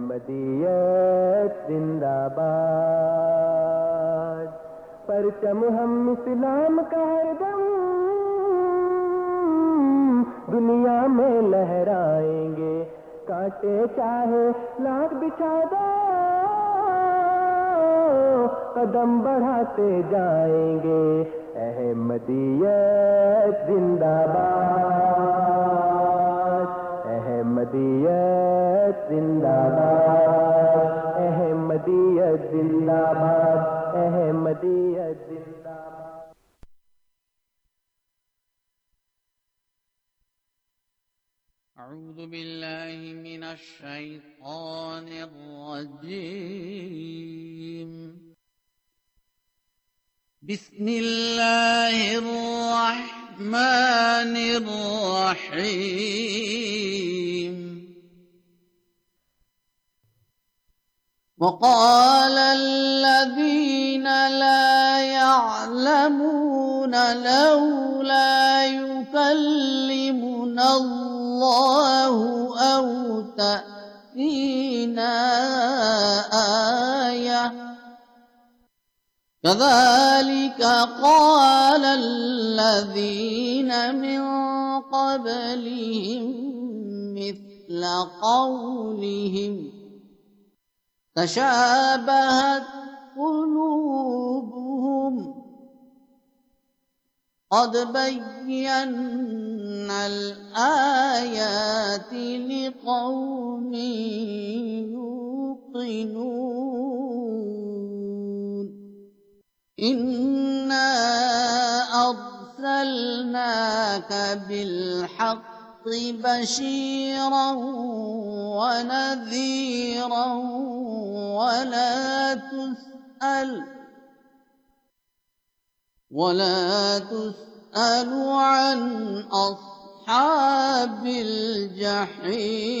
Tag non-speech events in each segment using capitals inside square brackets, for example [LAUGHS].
احمدیت زندہ باد۔ پرچم ہم اسلام کا ہر دم۔ دنیا میں لہرائیں گے۔ کاٹے چاہے لاکھ بچھا دو۔ قدم بڑھاتے جائیں گے۔ احمدیت زندہ باد۔ احمدیت زندہ باد، احمدیت زندہ باد، احمدیت زندہ باد۔ أعوذ بالله من الشيطان الرجيم بسم الله الرحمن الرحيم. وقال الذين لا يعلمون لولا يكلمنا الله أو تأتينا آية كذلك قال الذين من قبلهم مثل قولهم تشابهت قلوبهم قد بينا الآيات لقوم يوقنون إنا أرسلناك بالحق بشيرا ونذيرا ولا تسأل ولا تسأل عن أصحاب الجحيم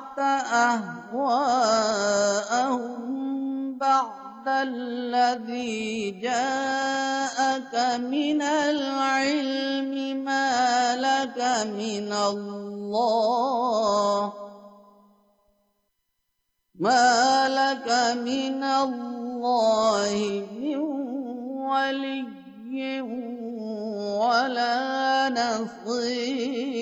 أهواءهم بعد الذي جاءك من العلم ما لك من الله ما لك من الله من ولي ولا نصير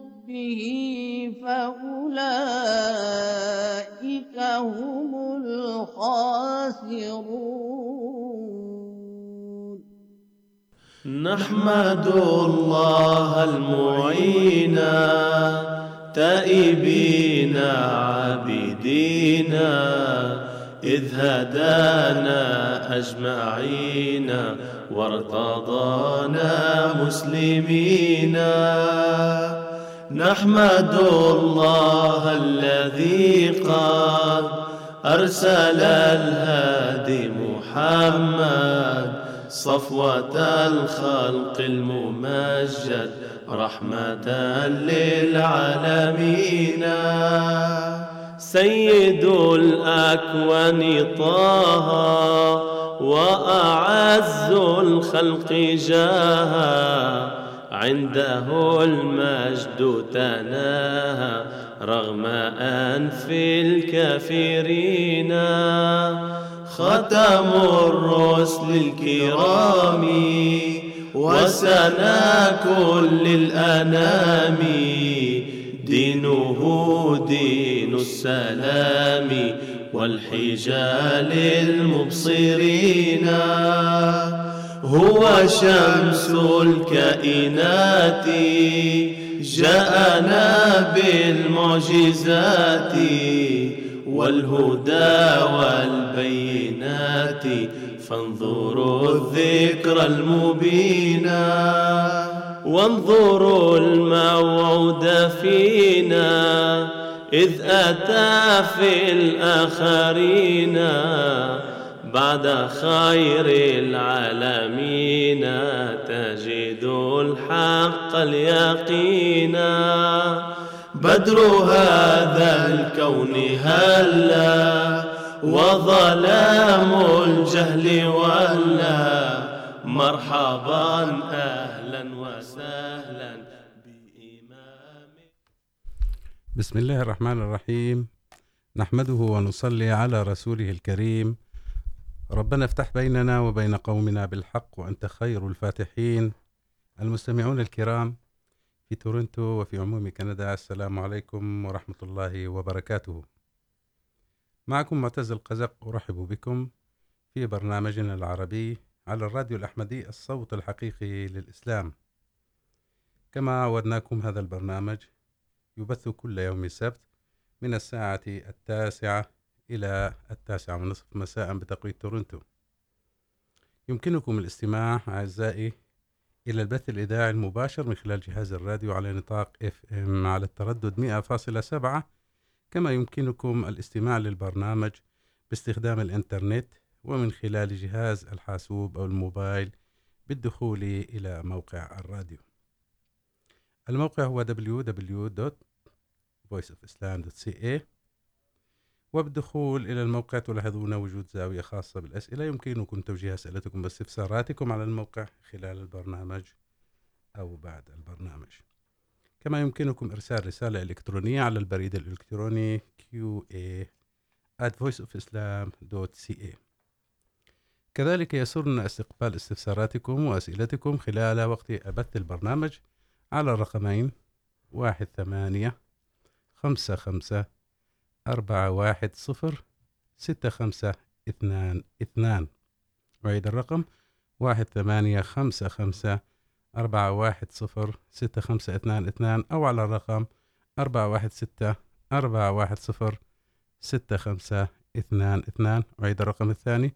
به فأولئك هم الخاسرون نحمد الله المعين تائبين عابدين إذ هدانا أجمعين وارتضانا مسلمين نحمد الله الذي قد أرسل الهادي محمد صفوة الخلق الممجد رحمة للعالمين سيد الأكوان طه وأعز الخلق جاها عنده المجد تناهى رغم أنف الكافرين ختم الرسل الكرام وسنا كل الأنام دينه دين السلام والحجال المبصرين هو شمس الكائنات، جاءنا بالمعجزات، والهدى والبينات. فانظروا الذكر المبين، وانظروا الموعود فينا، إذ أتى في الآخرين. بعد خير العالمين تجد الحق اليقين. بدر هذا الكون هلا وظلام الجهل ولا مرحبا أهلا وسهلا بإمام. بسم الله الرحمن الرحيم. نحمده ونصلي على رسوله الكريم. ربنا افتح بيننا وبين قومنا بالحق وأنت خير الفاتحين. المستمعون الكرام، في تورنتو وفي عموم كندا، السلام عليكم ورحمة الله وبركاته. معكم معتز القزق، أرحب بكم في برنامجنا العربي على الراديو الأحمدي، الصوت الحقيقي للإسلام. كما عودناكم هذا البرنامج، يبث كل يوم سبت من الساعة التاسعة إلى التاسعة ونصف مساء بتوقيت تورنتو. يمكنكم الاستماع أعزائي إلى البث الإذاعي المباشر من خلال جهاز الراديو على نطاق FM على التردد 100.7 كما يمكنكم الاستماع للبرنامج باستخدام الإنترنت ومن خلال جهاز الحاسوب أو الموبايل بالدخول إلى موقع الراديو. الموقع هو www.voiceofislam.ca وبالدخول إلى الموقع تلاحظون وجود زاوية خاصة بالأسئلة. يمكنكم توجيه أسئلتكم واستفساراتكم على الموقع خلال البرنامج أو بعد البرنامج. كما يمكنكم إرسال رسالة إلكترونية على البريد الإلكتروني qa at voiceofislam.ca كذلك يسرنا استقبال استفساراتكم وأسئلتكم خلال وقت بث البرنامج على الرقمين واحد ثمانية خمسة خمسة أربعة واحد صفر، ستة خمسة اثنان اثنان. وعيد الرقم واحد ثمانية خمسة خمسة أربعة واحد صفر، ستة خمسة اثنان اثنان. أو على الرقم أربعة واحد ستة، أربعة واحد صفر، ستة خمسة اثنان اثنان. وعيد الرقم الثاني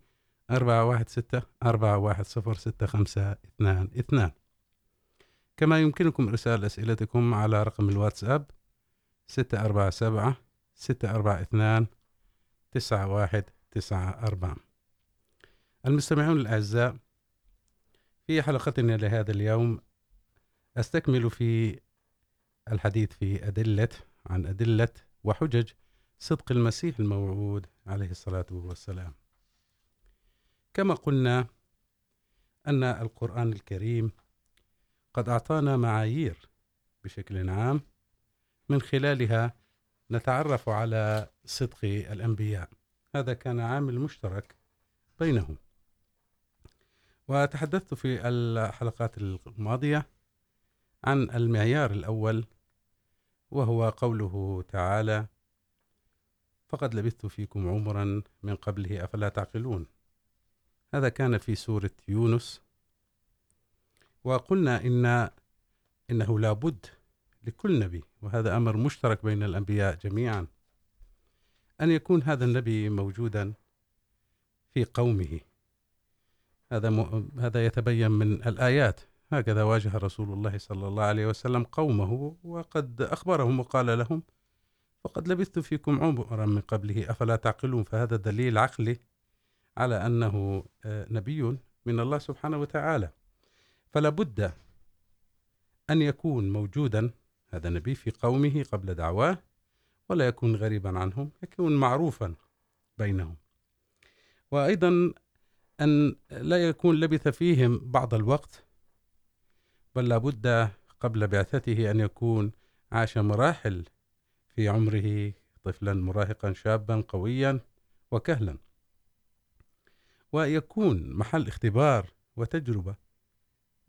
أربعة واحد ستة، أربعة واحد صفر، ستة خمسة اثنان اثنان. كما يمكنكم إرسال أسئلتكم على رقم الواتساب ستة أربعة سبعة ستة أربعة اثنان تسعة واحد تسعة أربعة. المستمعون الأعزاء، في حلقتنا لهذا اليوم أستكمل في الحديث في أدلة، عن أدلة وحجج صدق المسيح الموعود عليه الصلاة والسلام. كما قلنا أن القرآن الكريم قد أعطانا معايير بشكل عام من خلالها نتعرف على صدق الأنبياء. هذا كان عامل مشترك بينهم. وتحدثت في الحلقات الماضية عن المعيار الأول، وهو قوله تعالى فقد لبثت فيكم عمرا من قبله، أفلا تعقلون. هذا كان في سورة يونس. وقلنا إن إنه لابد لكل نبي، وهذا أمر مشترك بين الأنبياء جميعا. أن يكون هذا النبي موجودا في قومه. هذا م... هذا يتبين من الآيات. هكذا واجه رسول الله صلى الله عليه وسلم قومه، وقد أخبرهم وقال لهم فقد لبثت فيكم عمرا من قبله، أفلا تعقلون؟ فهذا دليل عقلي على أنه نبي من الله سبحانه وتعالى. فلا بد أن يكون موجودا هذا النبي في قومه قبل دعواه، ولا يكون غريبا عنهم يكون معروفا بينهم. وأيضا أن لا يكون لبث فيهم بعض الوقت، بل لابد قبل بعثته أن يكون عاش مراحل في عمره، طفلا، مراهقا، شابا، قويا وكهلا. ويكون محل اختبار وتجربة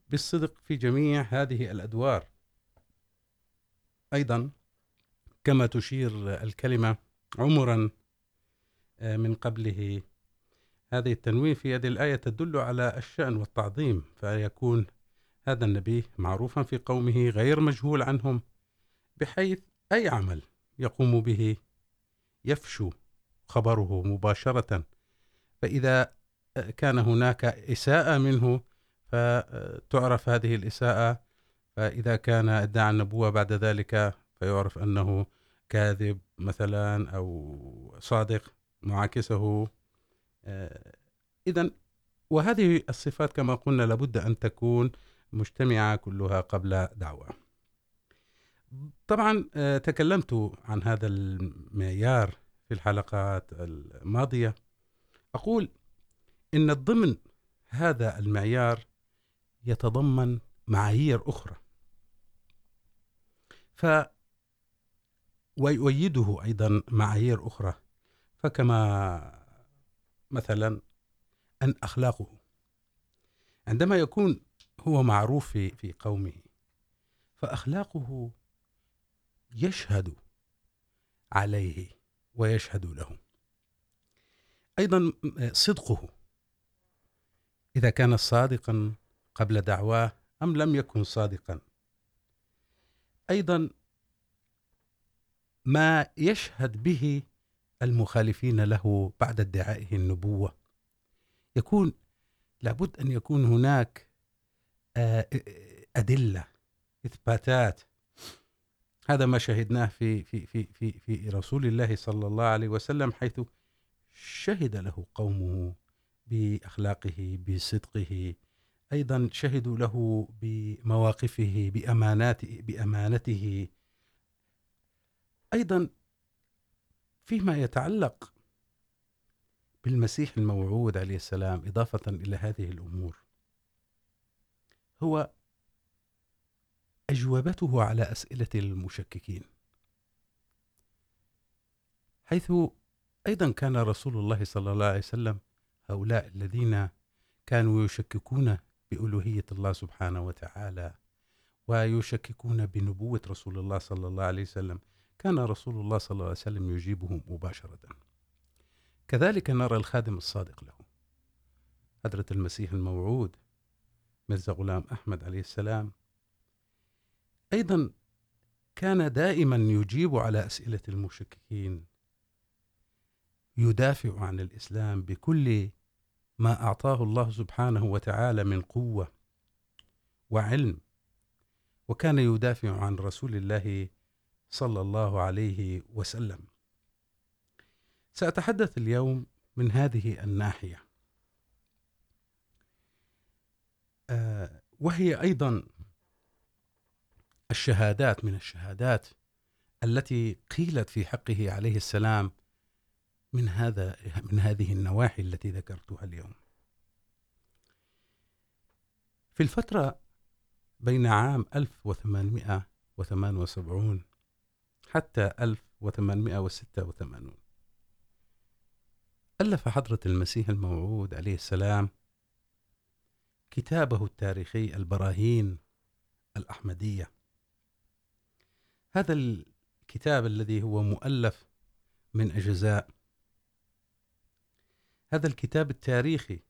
بالصدق في جميع هذه الأدوار. أيضا كما تشير الكلمة عمرا من قبله. هذه التنوين في هذه الآية تدل على الشأن والتعظيم، فيكون هذا النبي معروفا في قومه غير مجهول عنهم، بحيث أي عمل يقوم به يفشو خبره مباشرة. فإذا كان هناك إساءة منه، فتعرف هذه الإساءة فإذا كان ادعى النبوة بعد ذلك فيعرف أنه كاذب مثلا أو صادق معاكسه. إذا وهذه الصفات كما قلنا لابد أن تكون مجتمعة كلها قبل دعوة. طبعا تكلمت عن هذا المعيار في الحلقات الماضية. أقول إن ضمن هذا المعيار يتضمن معايير أخرى. ف ويؤيده أيضا معايير أخرى، فكما مثلا أن أخلاقه. عندما يكون هو معروف في في قومه، فأخلاقه يشهد عليه ويشهد له. أيضا صدقه، إذا كان صادقا قبل دعواه أم لم يكن صادقا. أيضا ما يشهد به المخالفين له بعد ادعائه النبوة. يكون لابد أن يكون هناك أدلة، إثباتات. هذا ما شهدناه في في في في في رسول الله صلى الله عليه وسلم، حيث شهد له قومه بأخلاقه، بصدقه أيضا شهدوا له بمواقفه، بأماناته، بأمانته. أيضا فيما يتعلق بالمسيح الموعود عليه السلام، إضافة إلى هذه الأمور، هو أجوبته على أسئلة المشككين، حيث أيضا كان رسول الله صلى الله عليه وسلم، هؤلاء الذين كانوا يشككون بألوهية الله سبحانه وتعالى ويشككون بنبوة رسول الله صلى الله عليه وسلم. كان رسول الله صلى الله عليه وسلم يجيبهم مباشرة. كذلك نرى الخادم الصادق له، حضرة المسيح الموعود مرزا غلام أحمد عليه السلام. أيضا كان دائما يجيب على أسئلة المشككين، يدافع عن الإسلام بكل ما أعطاه الله سبحانه وتعالى من قوة وعلم، وكان يدافع عن رسول الله صلى الله عليه وسلم. سأتحدث اليوم من هذه الناحية. وهي أيضا الشهادات من الشهادات التي قيلت في حقه عليه السلام من هذا، من هذه النواحي التي ذكرتها اليوم. في الفترة بين عام 1878 حتى 1886 ألف حضرة المسيح الموعود عليه السلام كتابه التاريخي البراهين الأحمدية. هذا الكتاب الذي هو مؤلف من أجزاء هذا الكتاب التاريخي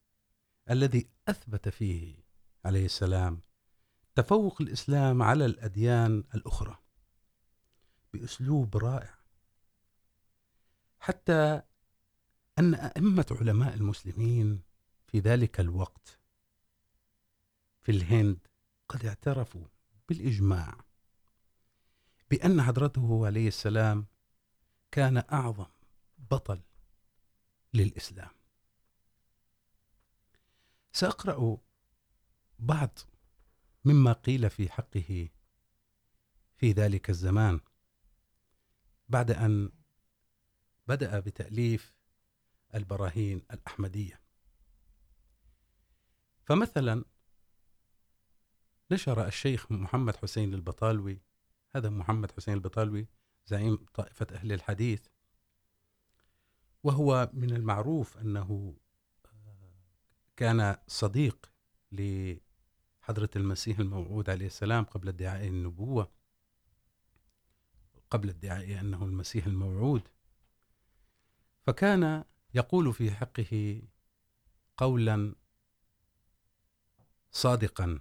الذي أثبت فيه عليه السلام تفوق الإسلام على الأديان الأخرى بأسلوب رائع. حتى أن أئمة علماء المسلمين في ذلك الوقت في الهند قد اعترفوا بالإجماع بأن حضرته عليه السلام كان أعظم بطل للإسلام. سأقرأ بعض مما قيل في حقه في ذلك الزمان. بعد أن بدأ بتأليف البراهين الأحمدية. فمثلا نشر الشيخ محمد حسين البطالوي، هذا محمد حسين البطالوي، زعيم طائفة أهل الحديث، وهو من المعروف أنه كان صديق لحضرة المسيح الموعود عليه السلام قبل ادعاء النبوة، قبل ادعاء أنه المسيح الموعود. فكان يقول في حقه قولا صادقا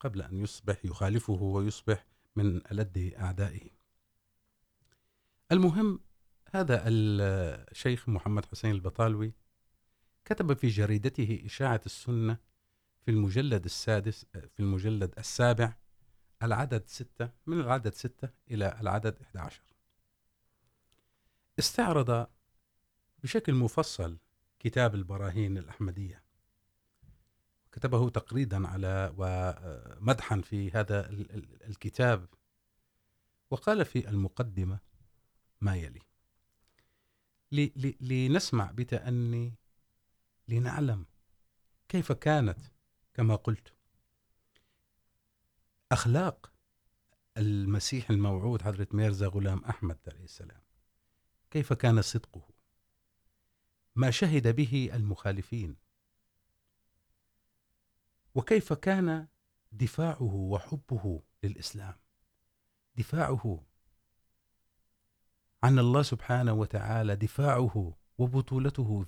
قبل أن يصبح، يخالفه ويصبح من ألد أعدائه. المهم، هذا الشيخ محمد حسين البطالوي كتب في جريدته إشاعة السنة في المجلد السادس، في المجلد السابع العدد ستة، من العدد ستة إلى العدد 11 استعرض بشكل مفصل كتاب البراهين الأحمدية. كتبه تقريدا على، ومدحا في هذا الكتاب. وقال في المقدمة ما يلي. لنسمع بتأني لنعلم كيف كانت كما قلت. أخلاق المسيح الموعود حضرة ميرزا غلام أحمد عليه السلام. كيف كان صدقه؟ ما شهد به المخالفين. وكيف كان دفاعه وحبه للإسلام؟ دفاعه عن الله سبحانه وتعالى، دفاعه وبطولته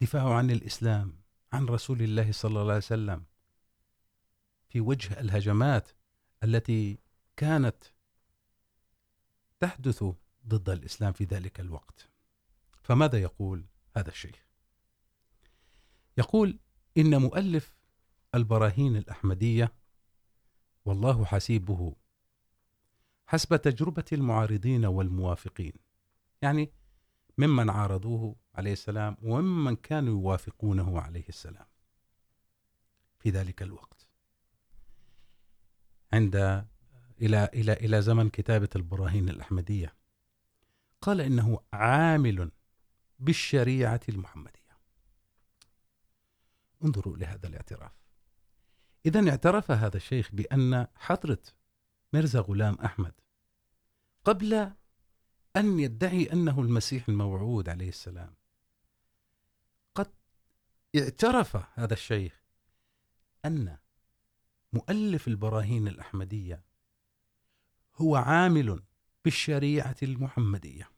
دفاعه عن الإسلام، عن رسول الله صلى الله عليه وسلم في وجه الهجمات التي كانت تحدث ضد الإسلام في ذلك الوقت. فماذا يقول هذا الشيخ؟ يقول إن مؤلف البراهين الأحمدية والله حسيبه حسب تجربة المعارضين والموافقين. يعني ممن عارضوه عليه السلام، وممن كانوا يوافقونه عليه السلام في ذلك الوقت. عند، إلى إلى إلى زمن كتابة البراهين الأحمدية، قال إنه عامل بالشريعة المحمدية. انظروا لهذا الاعتراف. إذا اعترف هذا الشيخ بأن حضرة مرزا غلام أحمد قبل أن يدعي أنه المسيح الموعود عليه السلام اعترف هذا الشيخ أن مؤلف البراهين الأحمدية هو عامل بالشريعة المحمدية.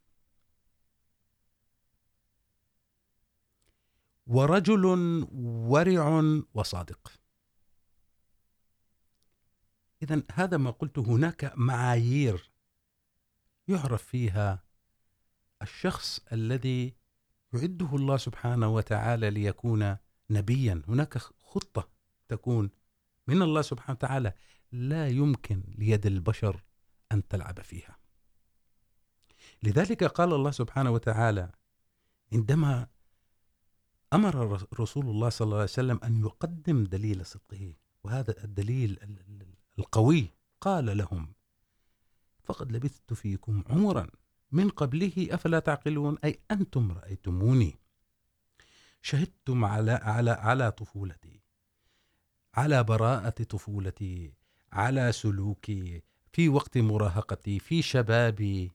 ورجل ورع وصادق. إذن هذا ما قلت هناك معايير يعرف فيها الشخص الذي يعده الله سبحانه وتعالى ليكون نبيا. هناك خطة تكون من الله سبحانه وتعالى لا يمكن ليد البشر أن تلعب فيها. لذلك قال الله سبحانه وتعالى عندما أمر رسول الله صلى الله عليه وسلم أن يقدم دليل صدقه، وهذا الدليل القوي، قال لهم فقد لبثت فيكم عمرا من قبله أفلا تعقلون؟ أي أنتم رأيتموني. شهدتم على على على طفولتي. على براءة طفولتي. على سلوكي. في وقت مراهقتي. في شبابي.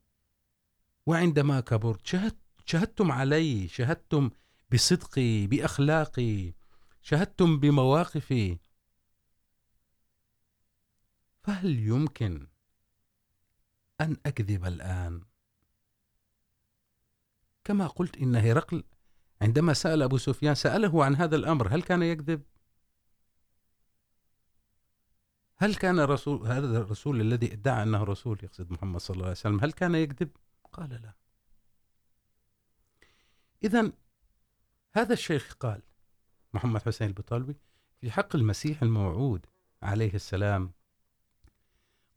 وعندما كبرت شهدت شهدتم علي. شهدتم بصدقي، بأخلاقي. شهدتم بمواقفي. فهل يمكن أن أكذب الآن؟ كما قلت إن هرقل عندما سأل أبو سفيان سأله عن هذا الأمر، هل كان يكذب هل كان رسول، هذا الرسول الذي ادعى انه رسول يقصد محمد صلى الله عليه وسلم، هل كان يكذب؟ قال لا. اذا هذا الشيخ قال، محمد حسين البطالوي في حق المسيح الموعود عليه السلام،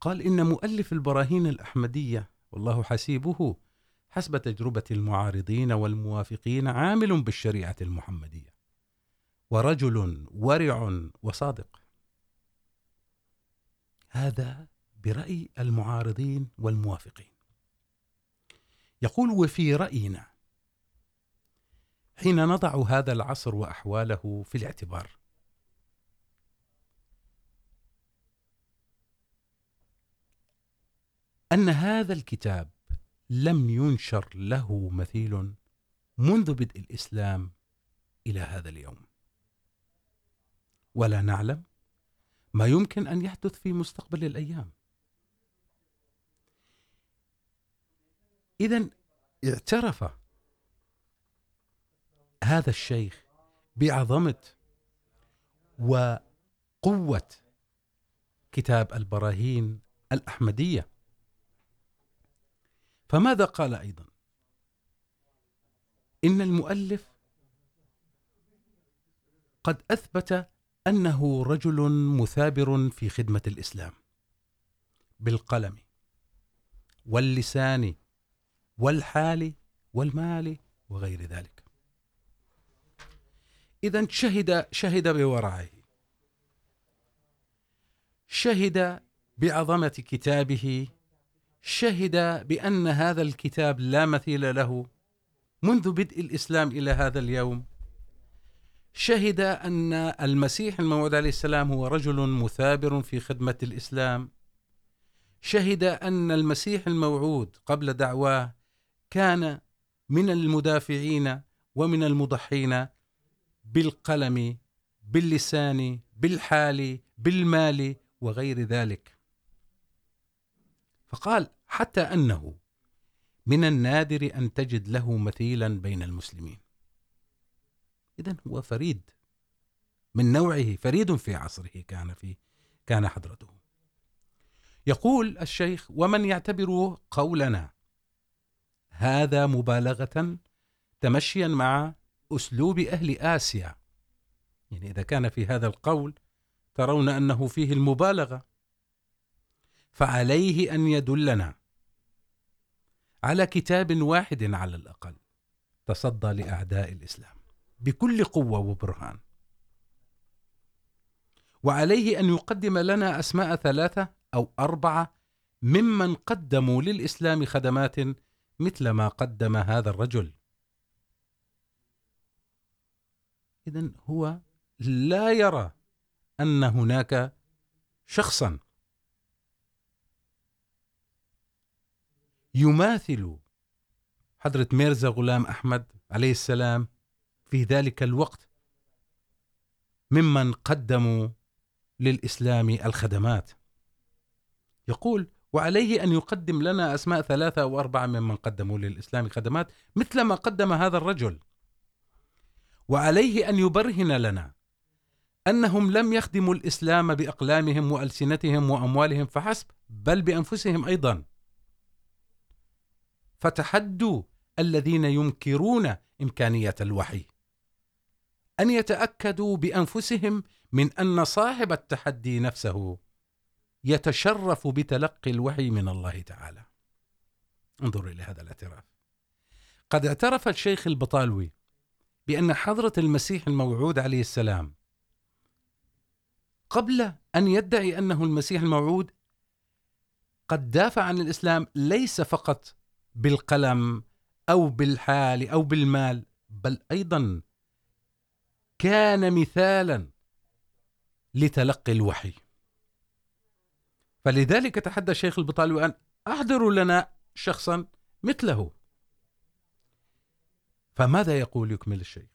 قال ان مؤلف البراهين الاحمديه والله حسيبه حسب تجربه المعارضين والموافقين عامل بالشريعه المحمديه ورجل ورع وصادق. هذا برأي المعارضين والموافقين. يقول وفي رأينا، حين نضع هذا العصر وأحواله في الاعتبار. أن هذا الكتاب لم ينشر له مثيل منذ بدء الإسلام إلى هذا اليوم. ولا نعلم ما يمكن أن يحدث في مستقبل الأيام. إذا اعترف هذا الشيخ بعظمة وقوة كتاب البراهين الأحمدية فماذا قال أيضا؟ إن المؤلف قد أثبت أنه رجل مثابر في خدمة الإسلام بالقلم واللسان والحال والمال وغير ذلك. إذا شهد شهد بورعه. شهد بعظمة كتابه شهد بأن هذا الكتاب لا مثيل له منذ بدء الإسلام إلى هذا اليوم. شهد أن المسيح الموعود عليه السلام هو رجل مثابر في خدمة الإسلام. شهد أن المسيح الموعود قبل دعواه كان من المدافعين ومن المضحين بالقلم، باللسان، بالحال، بالمال وغير ذلك. فقال حتى أنه من النادر أن تجد له مثيلا بين المسلمين. إذن هو فريد من نوعه، فريد في عصره كان في، كان حضرته. يقول الشيخ ومن يعتبر قولنا هذا مبالغة تمشيا مع أسلوب أهل آسيا. يعني إذا كان في هذا القول ترون أنه فيه المبالغة. فعليه أن يدلنا على كتاب واحد على الأقل تصدى لأعداء الإسلام بكل قوة وبرهان. وعليه أن يقدم لنا أسماء ثلاثة أو أربعة ممن قدموا للإسلام خدمات مثل ما قدم هذا الرجل. إذن هو لا يرى أن هناك شخصا يماثل حضرة ميرزا غلام أحمد عليه السلام في ذلك الوقت ممن قدموا للإسلام الخدمات. يقول وعليه أن يقدم لنا أسماء ثلاثة أو أربعة ممن قدموا للإسلام خدمات مثل ما قدم هذا الرجل. وعليه أن يبرهن لنا أنهم لم يخدموا الإسلام بأقلامهم وألسنتهم وأموالهم فحسب، بل بأنفسهم أيضا. فتحدوا الذين ينكرون إمكانية الوحي. أن يتأكدوا بأنفسهم من أن صاحب التحدي نفسه يتشرف بتلقي الوحي من الله تعالى. انظر إلى هذا الاعتراف. قد اعترف الشيخ البطالوي بأن حضرة المسيح الموعود عليه السلام قبل أن يدعي أنه المسيح الموعود قد دافع عن الإسلام ليس فقط بالقلم أو بالحال أو بالمال، بل أيضا كان مثالا لتلقي الوحي. فلذلك تحدى الشيخ البطالوي أن أحضروا لنا شخصا مثله. فماذا يقول يكمل الشيخ؟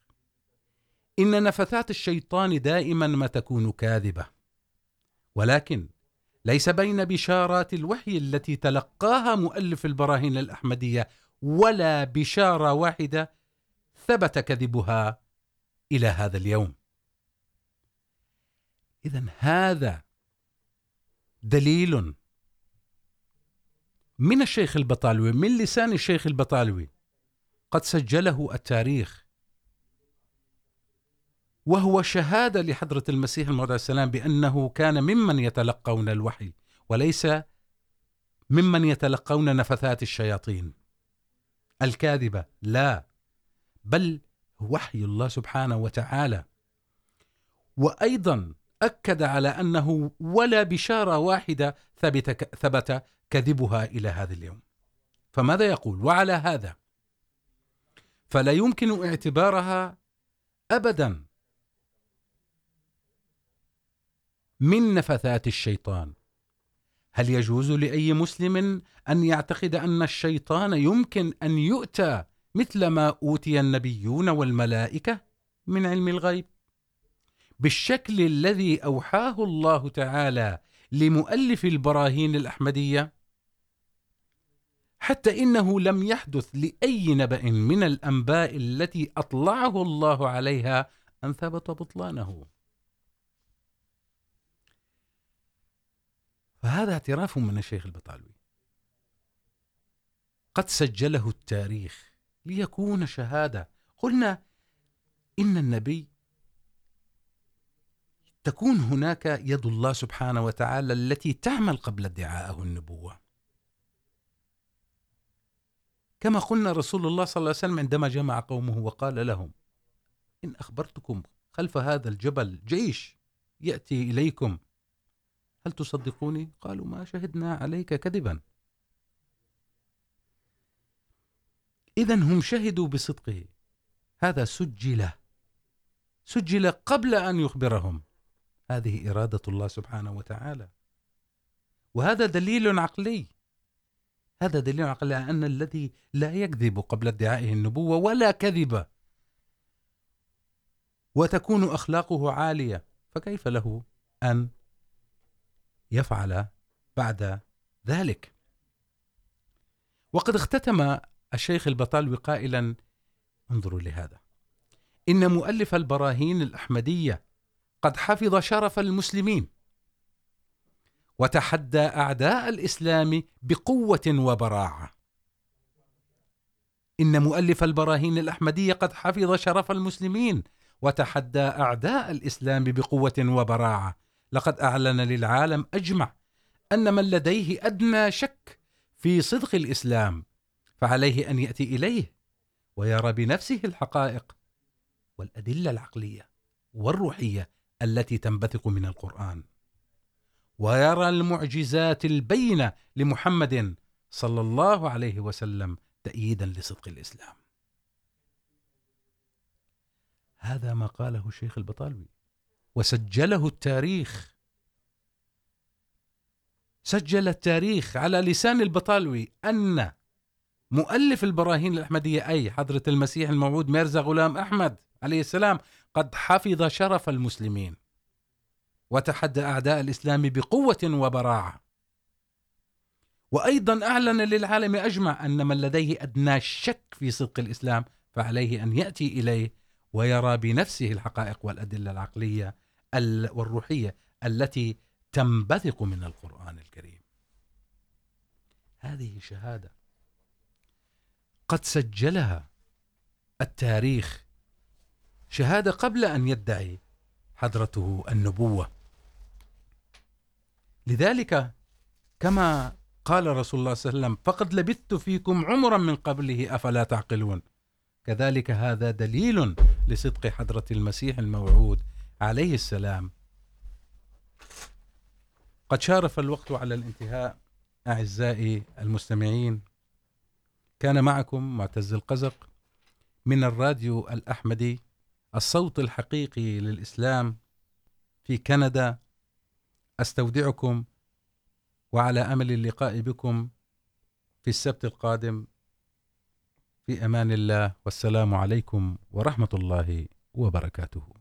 إن نفثات الشيطان دائما ما تكون كاذبة. ولكن ليس بين بشارات الوحي التي تلقاها مؤلف البراهين الأحمدية ولا بشارة واحدة ثبت كذبها إلى هذا اليوم. إذا هذا دليل من الشيخ البطالوي، من لسان الشيخ البطالوي. قد سجله التاريخ وهو شهادة لحضرة المسيح الموعود عليه السلام بأنه كان ممن يتلقون الوحي وليس ممن يتلقون نفثات الشياطين. الكاذبة لا بل وحي الله سبحانه وتعالى. وأيضا أكد على أنه ولا بشارة واحدة ثبت, ثبت كذبها إلى هذا اليوم. فماذا يقول؟ وعلى هذا. فلا يمكن اعتبارها أبدا. من نفثات الشيطان. هل يجوز لأي مسلم أن يعتقد أن الشيطان يمكن أن يؤتى مثل ما أوتي النبيون والملائكة من علم الغيب؟ بالشكل الذي أوحاه الله تعالى لمؤلف البراهين الأحمدية؟ حتى إنه لم يحدث لأي نبأ من الأنباء التي أطلعه الله عليها أن ثبت بطلانه. فهذا اعتراف من الشيخ البطالوي. قد سجله التاريخ ليكون شهادة. قلنا إن النبي تكون هناك يد الله سبحانه وتعالى التي تعمل قبل ادعاءه النبوة. كما قلنا رسول الله صلى الله عليه وسلم عندما جمع قومه وقال لهم إن أخبرتكم خلف هذا الجبل جيش يأتي إليكم هل تصدقوني؟ قالوا ما شهدنا عليك كذبا. إذن هم شهدوا بصدقه. هذا سجل. سجل قبل أن يخبرهم. هذه إرادة الله سبحانه وتعالى. وهذا دليل عقلي. هذا دليل عقلي أن الذي لا يكذب قبل ادعائه النبوة ولا كذب. وتكون أخلاقه عالية. فكيف له أن يفعل بعد ذلك. وقد اختتم الشيخ البطالوي قائلا انظروا لهذا. إن مؤلف البراهين الأحمدية قد حفظ شرف المسلمين، وتحدى أعداء الإسلام بقوة وبراعة. إن مؤلف البراهين الأحمدية قد حفظ شرف المسلمين، وتحدى أعداء الإسلام بقوة وبراعة. لقد أعلن للعالم أجمع أن من لديه أدنى شك في صدق الإسلام، فعليه أن يأتي إليه ويرى بنفسه الحقائق والأدلة العقلية والروحية التي تنبثق من القرآن. ويرى المعجزات البينة لمحمد صلى الله عليه وسلم تأييدا لصدق الإسلام. هذا ما قاله الشيخ البطالوي. وسجله التاريخ. سجل التاريخ على لسان البطالوي أن مؤلف البراهين الأحمدية، أي حضرة المسيح الموعود ميرزا غلام أحمد عليه السلام، قد حفظ شرف المسلمين وتحدى أعداء الإسلام بقوة وبراعة. وأيضا أعلن للعالم أجمع أن من لديه أدنى شك في صدق الإسلام فعليه أن يأتي إليه ويرى بنفسه الحقائق والأدلة العقلية والروحية التي تنبثق من القرآن الكريم. هذه شهادة قد سجلها التاريخ، شهادة قبل أن يدعي حضرته النبوة. لذلك كما قال رسول الله صلى الله عليه وسلم، فقد لبثت فيكم عمرا من قبله، أفلا تعقلون. كذلك هذا دليل لصدق حضرة المسيح الموعود عليه السلام. قد شارف الوقت على الانتهاء، أعزائي المستمعين. كان معكم معتز القزق من الراديو الأحمدي، الصوت الحقيقي للإسلام في كندا. أستودعكم وعلى أمل اللقاء بكم في السبت القادم. في أمان الله، والسلام عليكم ورحمة الله وبركاته.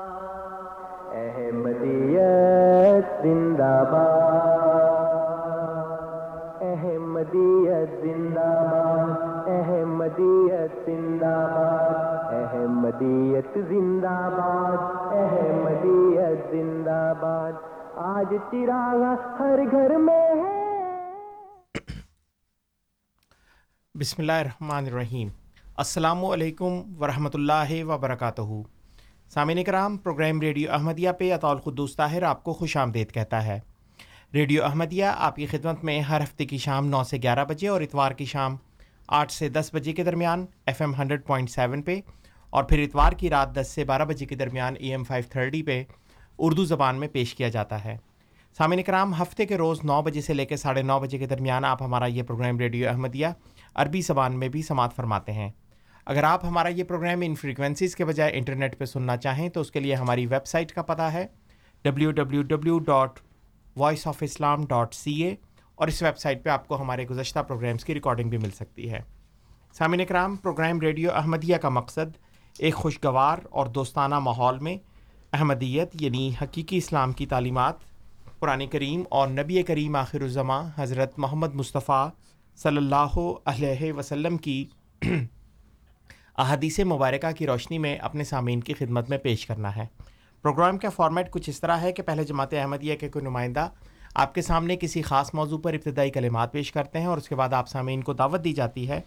احمدیت زندہ باد، احمدیت زندہ باد، احمدیت زندہ باد، احمدیت زندہ باد، احمدیت زندہ باد۔ آج چراغ ہر گھر میں ہے۔ بسم اللہ الرحمن الرحیم۔ السلام علیکم ورحمۃ اللہ وبرکاتہ۔ سامعین کرام پروگرام ریڈیو احمدیہ پہ اطول خدوس طاہر آپ کو خوش آمدید کہتا ہے۔ ریڈیو احمدیہ آپ کی خدمت میں ہر ہفتے کی شام نو سے گیارہ بجے اور اتوار کی شام آٹھ سے دس بجے کے درمیان F M hundred point seven پہ اور پھر اتوار کی رات دس سے بارہ بجے کے درمیان ای ایم فائیو تھرٹی پہ اردو زبان میں پیش کیا جاتا ہے۔ سامعین کرام ہفتے کے روز نو بجے سے لے کے ساڑھے نو بجے کے درمیان آپ ہمارا یہ پروگرام ریڈیو احمدیہ عربی زبان میں بھی سماعت فرماتے ہیں۔ اگر آپ ہمارا یہ پروگرام ان فریکوینسیز کے بجائے انٹرنیٹ پہ سننا چاہیں تو اس کے لیے ہماری ویب سائٹ کا پتہ ہے W W W dot voice of Islam dot C A اور اس ویب سائٹ پہ آپ کو ہمارے گزشتہ پروگرامس کی ریکارڈنگ بھی مل سکتی ہے۔ سامعین کرام پروگرام ریڈیو احمدیہ کا مقصد ایک خوشگوار اور دوستانہ ماحول میں احمدیت یعنی حقیقی اسلام کی تعلیمات، قرآن کریم اور نبی کریم آخر الزماں حضرت محمد مصطفیٰ صلی اللہ علیہ وسلم کی احادیث مبارکہ کی روشنی میں اپنے سامعین کی خدمت میں پیش کرنا ہے۔ پروگرام کا فارمیٹ کچھ اس طرح ہے کہ پہلے جماعت احمدیہ کے کوئی نمائندہ آپ کے سامنے کسی خاص موضوع پر ابتدائی کلمات پیش کرتے ہیں اور اس کے بعد آپ سامعین کو دعوت دی جاتی ہے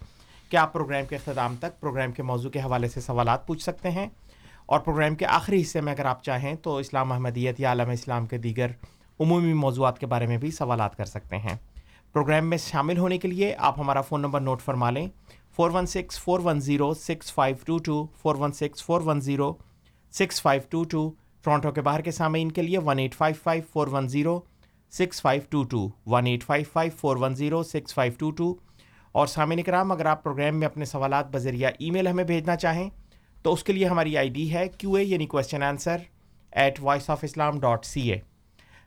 کہ آپ پروگرام کے اختتام تک پروگرام کے موضوع کے حوالے سے سوالات پوچھ سکتے ہیں اور پروگرام کے آخری حصے میں اگر آپ چاہیں تو اسلام احمدیت یا عالم اسلام کے دیگر عمومی موضوعات کے بارے میں بھی سوالات کر سکتے ہیں۔ پروگرام میں شامل ہونے کے لیے آپ ہمارا فون نمبر نوٹ فرما لیں۔ Four one six four one zero six five two two four one six four one zero six five two two Toronto کے باہر کے سامعین کے لیے one eight five five four one zero six five two two one eight five five four one zero six five two two اور سامعین کرام اگر آپ پروگرام میں اپنے سوالات بذریعہ ای میل ہمیں بھیجنا چاہیں تو اس کے لیے ہماری آئی ڈی ہے کیو اے یعنی question answer at voice of Islam dot C A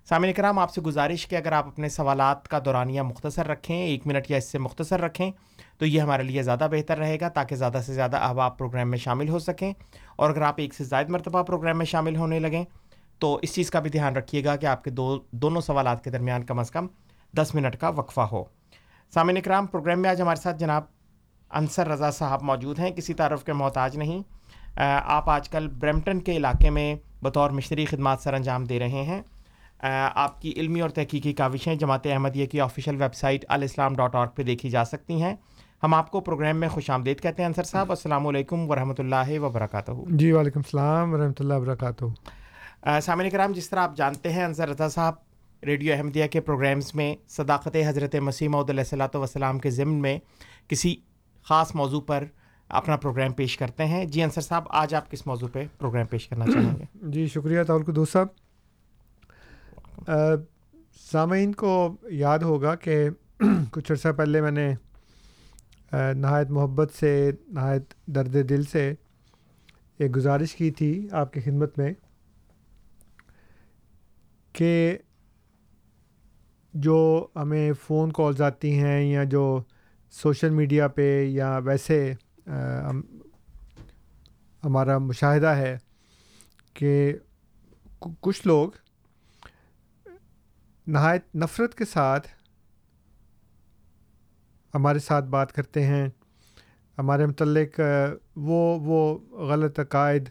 سامعین کرام، آپ سے گزارش کہ اگر آپ اپنے سوالات کا دورانیہ مختصر رکھیں، ایک منٹ یا اس سے مختصر رکھیں، تو یہ ہمارے لیے زیادہ بہتر رہے گا تاکہ زیادہ سے زیادہ احباب پروگرام میں شامل ہو سکیں۔ اور اگر آپ ایک سے زائد مرتبہ پروگرام میں شامل ہونے لگیں، تو اس چیز کا بھی دھیان رکھیے گا کہ آپ کے دو، دونوں سوالات کے درمیان کم از کم دس منٹ کا وقفہ ہو۔ سامعین کرام، پروگرام میں آج ہمارے ساتھ جناب انصر رضا صاحب موجود ہیں، کسی تعارف کے محتاج نہیں۔ آپ آج کل برمٹن کے علاقے میں بطور مشنری خدمات سر انجام دے رہے ہیں۔ آپ کی علمی اور تحقیقی کاوشیں جماعت احمدیہ کی official web site Alislam dot org پہ دیکھی جا سکتی ہیں۔ ہم آپ کو پروگرام میں خوش آمدید کہتے ہیں انصر صاحب۔ السلام علیکم ورحمۃ اللہ وبرکاتہ۔ جی وعلیکم السلام ورحمۃ اللہ وبرکاتہ۔ سامعین کرام جس طرح آپ جانتے ہیں انصر رضا صاحب ریڈیو احمدیہ کے پروگرامز میں صداقت حضرت مسیم علیہ صلاۃ وسلام کے ضمن میں کسی خاص موضوع پر اپنا پروگرام پیش کرتے ہیں۔ جی انصر صاحب آج آپ کس موضوع پہ پروگرام پیش کرنا چاہیں گے؟ جی شکریہ۔ تعلق صاحب۔ سامعین کو یاد ہوگا کہ [CLEARS THROAT] کچھ عرصہ پہلے میں نے نہایت محبت سے، نہایت درد دل سے ایک گزارش کی تھی آپ کی خدمت میں کہ جو ہمیں فون کالز آتی ہیں یا جو سوشل میڈیا پہ یا ویسے ہمارا مشاہدہ ہے کہ کچھ لوگ نہایت نفرت کے ساتھ ہمارے ساتھ بات کرتے ہیں۔ ہمارے متعلق وہ وہ غلط عقائد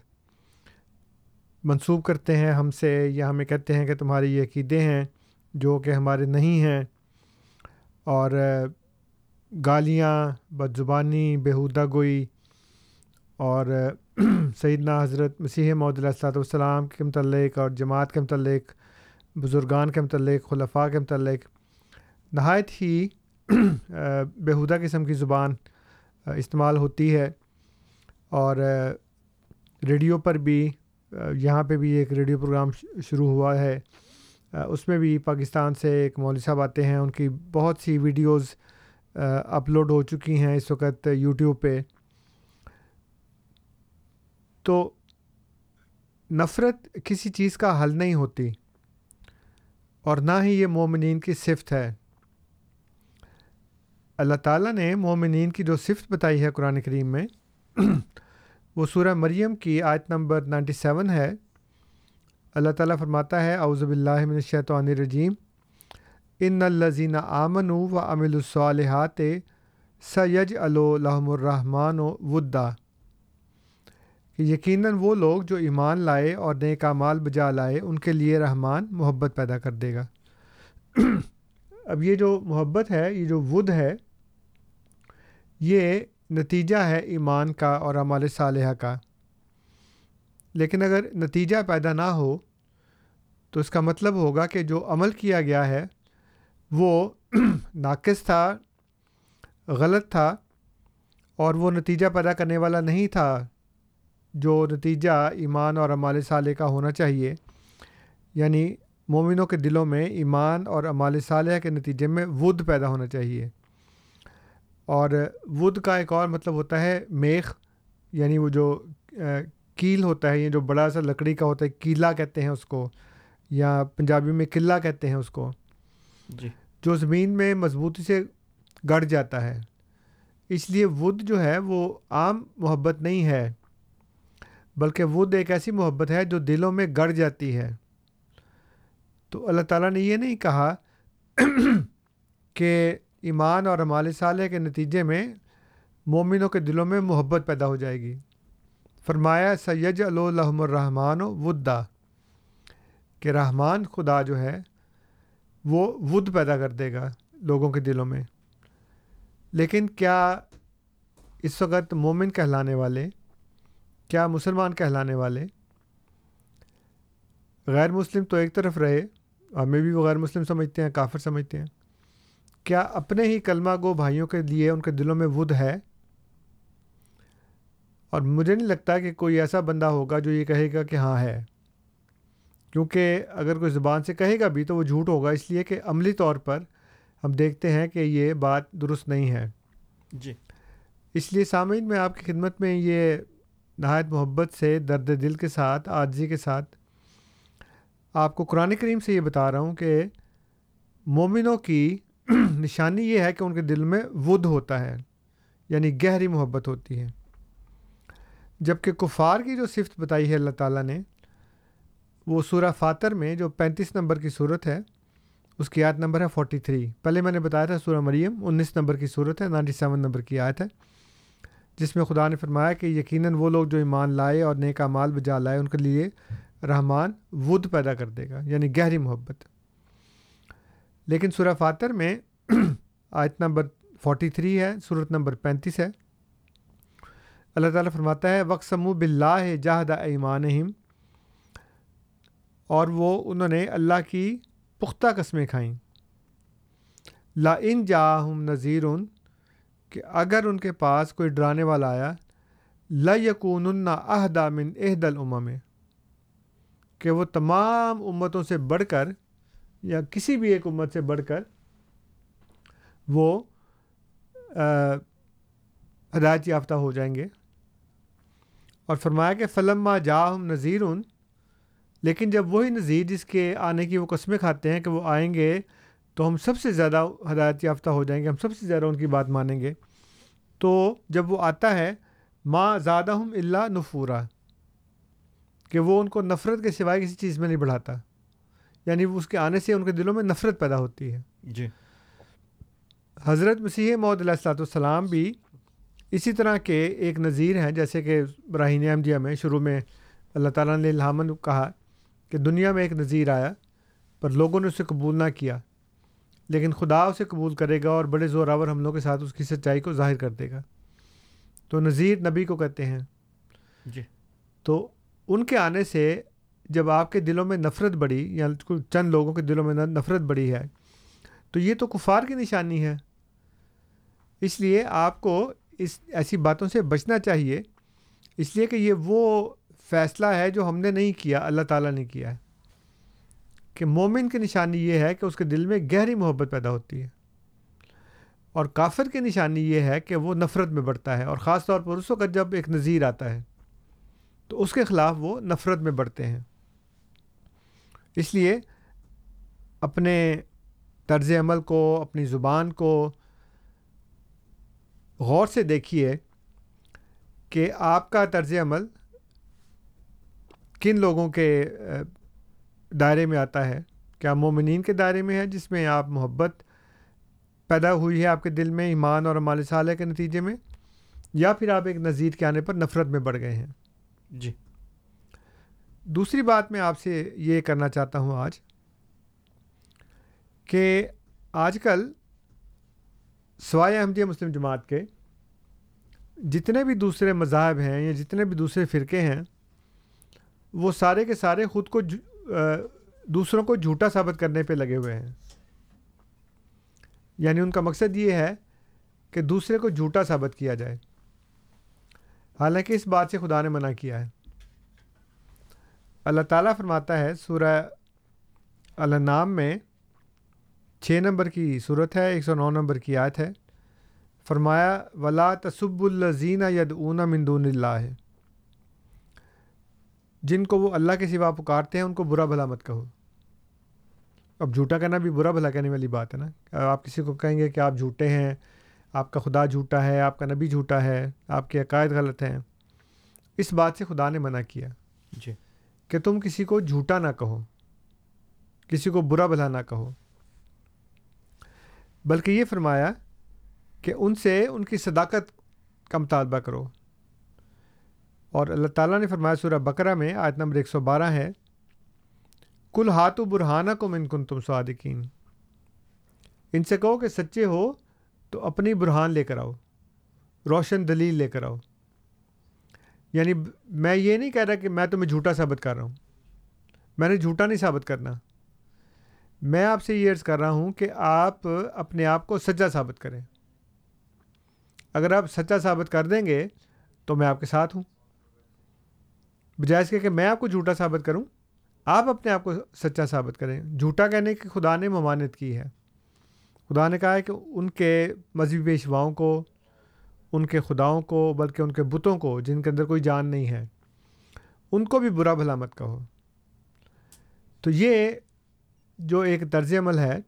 منسوب کرتے ہیں ہم سے، یا ہمیں کہتے ہیں کہ تمہاری یہ عقیدے ہیں جو کہ ہمارے نہیں ہیں۔ اور گالیاں بد زبانی بےحودہ گوئی۔ اور [CLEARS THROAT] سیدنا حضرت مسیح محدود السلاۃ والسلام کے متعلق اور جماعت کے متعلق بزرگان کے متعلق، خلفاء کے متعلق۔ نہایت ہی بیہودہ قسم کی زبان استعمال ہوتی ہے۔ اور ریڈیو پر بھی یہاں پہ بھی ایک ریڈیو پروگرام شروع ہوا ہے۔ اس میں بھی پاکستان سے ایک مولوی صاحب آتے ہیں۔ ان کی بہت سی ویڈیوز اپلوڈ ہو چکی ہیں اس وقت یوٹیوب پہ۔ تو نفرت کسی چیز کا حل نہیں ہوتی۔ اور نہ ہی یہ مومنین کی صفت ہے۔ اللہ تعالیٰ نے مومنین کی جو صفت بتائی ہے قرآن کریم میں، وہ سورہ مریم کی آیت نمبر 97 ہے۔ اللہ تعالیٰ فرماتا ہے، اعوذ باللہ من الشیطان الرجیم۔ ان الزین آمن و امل الصالحات سید الحم الرحمٰن و ودا کہ یقیناً وہ لوگ جو ایمان لائے اور نیک اعمال بجا لائے، ان کے لیے رحمان محبت پیدا کر دے گا۔ [CLEARS THROAT] اب یہ جو محبت ہے، یہ جو ود ہے، یہ نتیجہ ہے ایمان کا اور عمال صالحہ کا۔ لیکن اگر نتیجہ پیدا نہ ہو، تو اس کا مطلب ہوگا کہ جو عمل کیا گیا ہے، وہ [CLEARS THROAT] ناقص تھا، غلط تھا اور وہ نتیجہ پیدا کرنے والا نہیں تھا۔ جو نتیجہ ایمان اور امال صالح کا ہونا چاہیے یعنی مومنوں کے دلوں میں ایمان اور امال صالح کے نتیجے میں ود پیدا ہونا چاہیے۔ اور ود کا ایک اور مطلب ہوتا ہے میخ یعنی وہ جو کیل ہوتا ہے یہ جو بڑا سا لکڑی کا ہوتا ہے کیلا کہتے ہیں اس کو یا پنجابی میں قلعہ کہتے ہیں اس کو۔ جی۔ جو زمین میں مضبوطی سے گڑ جاتا ہے۔ اس لیے ود جو ہے وہ عام محبت نہیں ہے۔ بلکہ ود ایک ایسی محبت ہے جو دلوں میں گڑ جاتی ہے۔ تو اللہ تعالیٰ نے یہ نہیں کہا کہ ایمان اور امال صالح کے نتیجے میں مومنوں کے دلوں میں محبت پیدا ہو جائے گی۔ فرمایا سید الحم الرحمٰن و ودا۔ کہ رحمان خدا جو ہے، وہ ود پیدا کر دے گا لوگوں کے دلوں میں۔ لیکن کیا اس وقت مومن کہلانے والے کیا مسلمان کہلانے والے؟ غیر مسلم تو ایک طرف رہے ہمیں بھی وہ غیر مسلم سمجھتے ہیں کافر سمجھتے ہیں۔ کیا اپنے ہی کلمہ گو بھائیوں کے لیے ان کے دلوں میں ود ہے؟ اور مجھے نہیں لگتا کہ کوئی ایسا بندہ ہوگا جو یہ کہے گا کہ ہاں ہے۔ کیونکہ اگر کوئی زبان سے کہے گا بھی تو وہ جھوٹ ہوگا اس لیے کہ عملی طور پر ہم دیکھتے ہیں کہ یہ بات درست نہیں ہے۔ جی۔ اس لیے سامعین میں آپ کی خدمت میں یہ نہایت محبت سے، درد دل کے ساتھ، عاجزی کے ساتھ۔ آپ کو قرآن کریم سے یہ بتا رہا ہوں کہ مومنوں کی [CLEARS THROAT] نشانی یہ ہے کہ ان کے دل میں ود ہوتا ہے یعنی گہری محبت ہوتی ہے۔ جبکہ کفار کی جو صفت بتائی ہے اللہ تعالیٰ نے، وہ سورہ فاتر میں جو پینتیس نمبر کی صورت ہے، اس کی آیت نمبر ہے فورٹی تھری پہلے میں نے بتایا تھا سورہ مریم، انیس نمبر کی صورت ہے نائنٹی سیون نمبر کی آیت ہے۔ جس میں خدا نے فرمایا کہ یقیناً وہ لوگ جو ایمان لائے اور نیکا مال بجا لائے، ان کے لیے رحمان ود پیدا کر دے گا یعنی گہری محبت۔ لیکن سورہ فاتر میں [CLEARS THROAT] آیت نمبر فورٹی تھری ہے صورت نمبر پینتیس ہے۔ اللہ تعالیٰ فرماتا ہے وقت سمو بلّہ جاہدہ ایمان اور وہ، انہوں نے اللہ کی پختہ قسمیں کھائیں۔ لا ان جا ہم نذیر کہ اگر ان کے پاس کوئی ڈرانے والا آیا لا تو جب وہ آتا ہے ماں زیادہ ہم اللہ نفورا کہ وہ ان کو نفرت کے سوائے کسی چیز میں نہیں بڑھاتا۔ یعنی اس کے آنے سے ان کے دلوں میں نفرت پیدا ہوتی ہے۔ جی۔ حضرت مسیح محدود علیہ السلاۃ والسلام بھی اسی طرح کے ایک نظیر ہیں جیسے کہ براہین احمدیہ میں شروع میں اللہ تعالیٰ نے الحمن کہا کہ دنیا میں ایک نظیر آیا پر لوگوں نے اسے قبول نہ کیا۔ لیکن خدا اسے قبول کرے گا اور بڑے زوراور حملوں کے ساتھ اس کی سچائی کو ظاہر کر دے گا۔ تو نذیر نبی کو کہتے ہیں۔ جی۔ تو ان کے آنے سے جب آپ کے دلوں میں نفرت بڑھی یا چند لوگوں کے دلوں میں نفرت بڑھی ہے تو یہ تو کفار کی نشانی ہے۔ اس لیے آپ کو اس ایسی باتوں سے بچنا چاہیے۔ اس لیے کہ یہ وہ فیصلہ ہے جو ہم نے نہیں کیا اللہ تعالیٰ نے کیا ہے۔ کہ مومن کی نشانی یہ ہے کہ اس کے دل میں گہری محبت پیدا ہوتی ہے۔ اور کافر کی نشانی یہ ہے کہ وہ نفرت میں بڑھتا ہے اور خاص طور پر اس وقت جب ایک نظیر آتا ہے، تو اس کے خلاف وہ نفرت میں بڑھتے ہیں۔ اس لیے اپنے طرز عمل کو، اپنی زبان کو غور سے دیکھیے کہ آپ کا طرز عمل کن لوگوں کے دائرے میں آتا ہے۔ کیا مومنین کے دائرے میں ہے جس میں آپ محبت پیدا ہوئی ہے آپ کے دل میں ایمان اور مال صالح کے نتیجے میں؟ یا پھر آپ ایک نظیر کے آنے پر نفرت میں بڑھ گئے ہیں؟ جی۔ دوسری بات میں آپ سے یہ کرنا چاہتا ہوں آج کہ آج کل سوائے احمدیہ مسلم جماعت کے جتنے بھی دوسرے مذاہب ہیں یا جتنے بھی دوسرے فرقے ہیں وہ سارے کے سارے خود کو دوسروں کو جھوٹا ثابت کرنے پہ لگے ہوئے ہیں۔ یعنی ان کا مقصد یہ ہے کہ دوسرے کو جھوٹا ثابت کیا جائے۔ حالانکہ اس بات سے خدا نے منع کیا ہے۔ اللہ تعالیٰ فرماتا ہے، سورہ النام میں چھ نمبر کی صورت ہے، ایک سو نو نمبر کی آیت ہے۔ فرمایا، ولا تصب الزین ید اون مندون اللہ ہے جن کو وہ اللہ کے سوا پکارتے ہیں ان کو برا بھلا مت کہو۔ اب جھوٹا کہنا بھی برا بھلا کہنے والی بات ہے نا۔ آپ کسی کو کہیں گے کہ آپ جھوٹے ہیں آپ کا خدا جھوٹا ہے آپ کا نبی جھوٹا ہے آپ کے عقائد غلط ہیں۔ اس بات سے خدا نے منع کیا۔ جی۔ کہ تم کسی کو جھوٹا نہ کہو کسی کو برا بھلا نہ کہو۔ بلکہ یہ فرمایا کہ ان سے ان کی صداقت کا مطالبہ کرو۔ اور اللہ تعالیٰ نے فرمایا سورہ بکرا میں آیت نمبر ایک سو بارہ ہے، کل ہاتھ و برہانہ کو من کن تم صادقین۔ ان سے کہو کہ سچے ہو تو اپنی برہان لے کر آؤ، روشن دلیل لے کر آؤ۔ یعنی میں یہ نہیں کہہ رہا کہ میں تمہیں جھوٹا ثابت کر رہا ہوں، میں نے جھوٹا نہیں ثابت کرنا۔ میں آپ سے یہ عرض کر رہا ہوں کہ آپ اپنے آپ کو سچا ثابت کریں۔ اگر آپ سچا ثابت کر دیں گے تو میں آپ کے ساتھ ہوں۔ بجائے اس کے کہ میں آپ کو جھوٹا ثابت کروں، آپ اپنے آپ کو سچا ثابت کریں۔ جھوٹا کہنے کی خدا نے ممانت کی ہے۔ خدا نے کہا ہے کہ ان کے مذہبی پیشواؤں کو، ان کے خداؤں کو، بلکہ ان کے بتوں کو، جن کے اندر کوئی جان نہیں ہے، ان کو بھی برا بھلا مت کہو۔ تو یہ جو ایک طرز عمل ہے،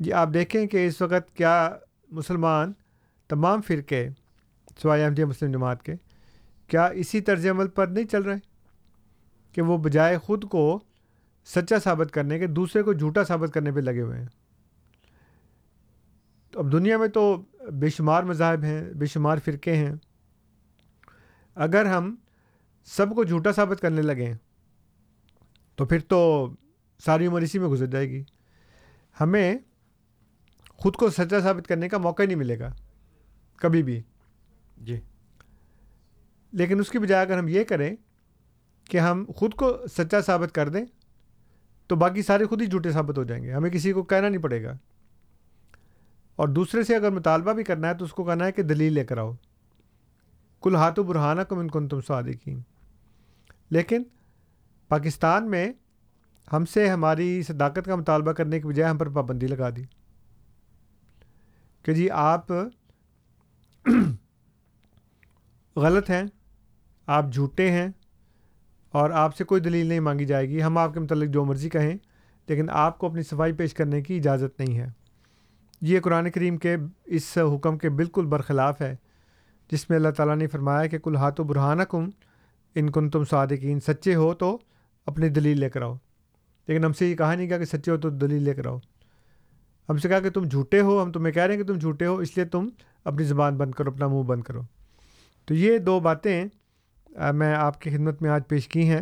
یہ آپ دیکھیں کہ اس وقت کیا مسلمان تمام فرقے، سوائے احمدیہ مسلم جماعت کے کیا اسی طرز عمل پر نہیں چل رہے کہ وہ بجائے خود کو سچا ثابت کرنے کے دوسرے کو جھوٹا ثابت کرنے پہ لگے ہوئے ہیں؟ اب دنیا میں تو بے شمار مذاہب ہیں، بے شمار فرقے ہیں۔ اگر ہم سب کو جھوٹا ثابت کرنے لگیں تو پھر تو ساری عمر اسی میں گزر جائے گی۔ ہمیں خود کو سچا ثابت کرنے کا موقع ہی نہیں ملے گا، کبھی بھی۔ لیکن اس کی بجائے اگر ہم یہ کریں کہ ہم خود کو سچا ثابت کر دیں، تو باقی سارے خود ہی جھوٹے ثابت ہو جائیں گے۔ ہمیں کسی کو کہنا نہیں پڑے گا۔ اور دوسرے سے اگر مطالبہ بھی کرنا ہے، تو اس کو کہنا ہے کہ دلیل لے کر آؤ۔ کل ہاتھ و برہانہ کم ان کن تم صادقین۔ لیکن پاکستان میں ہم سے ہماری صداقت کا مطالبہ کرنے کی بجائے ہم پر پابندی لگا دی۔ کہ جی آپ [CLEARS THROAT] غلط ہیں۔ آپ جھوٹے ہیں اور آپ سے کوئی دلیل نہیں مانگی جائے گی، ہم آپ کے متعلق جو مرضی کہیں، لیکن آپ کو اپنی صفائی پیش کرنے کی اجازت نہیں ہے۔ یہ قرآن کریم کے اس حکم کے بالکل برخلاف ہے، جس میں اللہ تعالیٰ نے فرمایا کہ کل ہاتھ و برہانہ کم ان کن تم صادقین، سچے ہو تو اپنی دلیل لے کر آؤ۔ لیکن ہم سے یہ کہا نہیں کہا کہ سچے ہو تو دلیل لے کر آؤ۔ ہم سے کہا کہ تم جھوٹے ہو، ہم تمہیں کہہ رہے ہیں کہ تم جھوٹے ہو، اس لیے تم اپنی زبان بند کرو، اپنا منہ بند کرو۔ تو یہ دو باتیں میں آپ کی خدمت میں آج پیش کی ہیں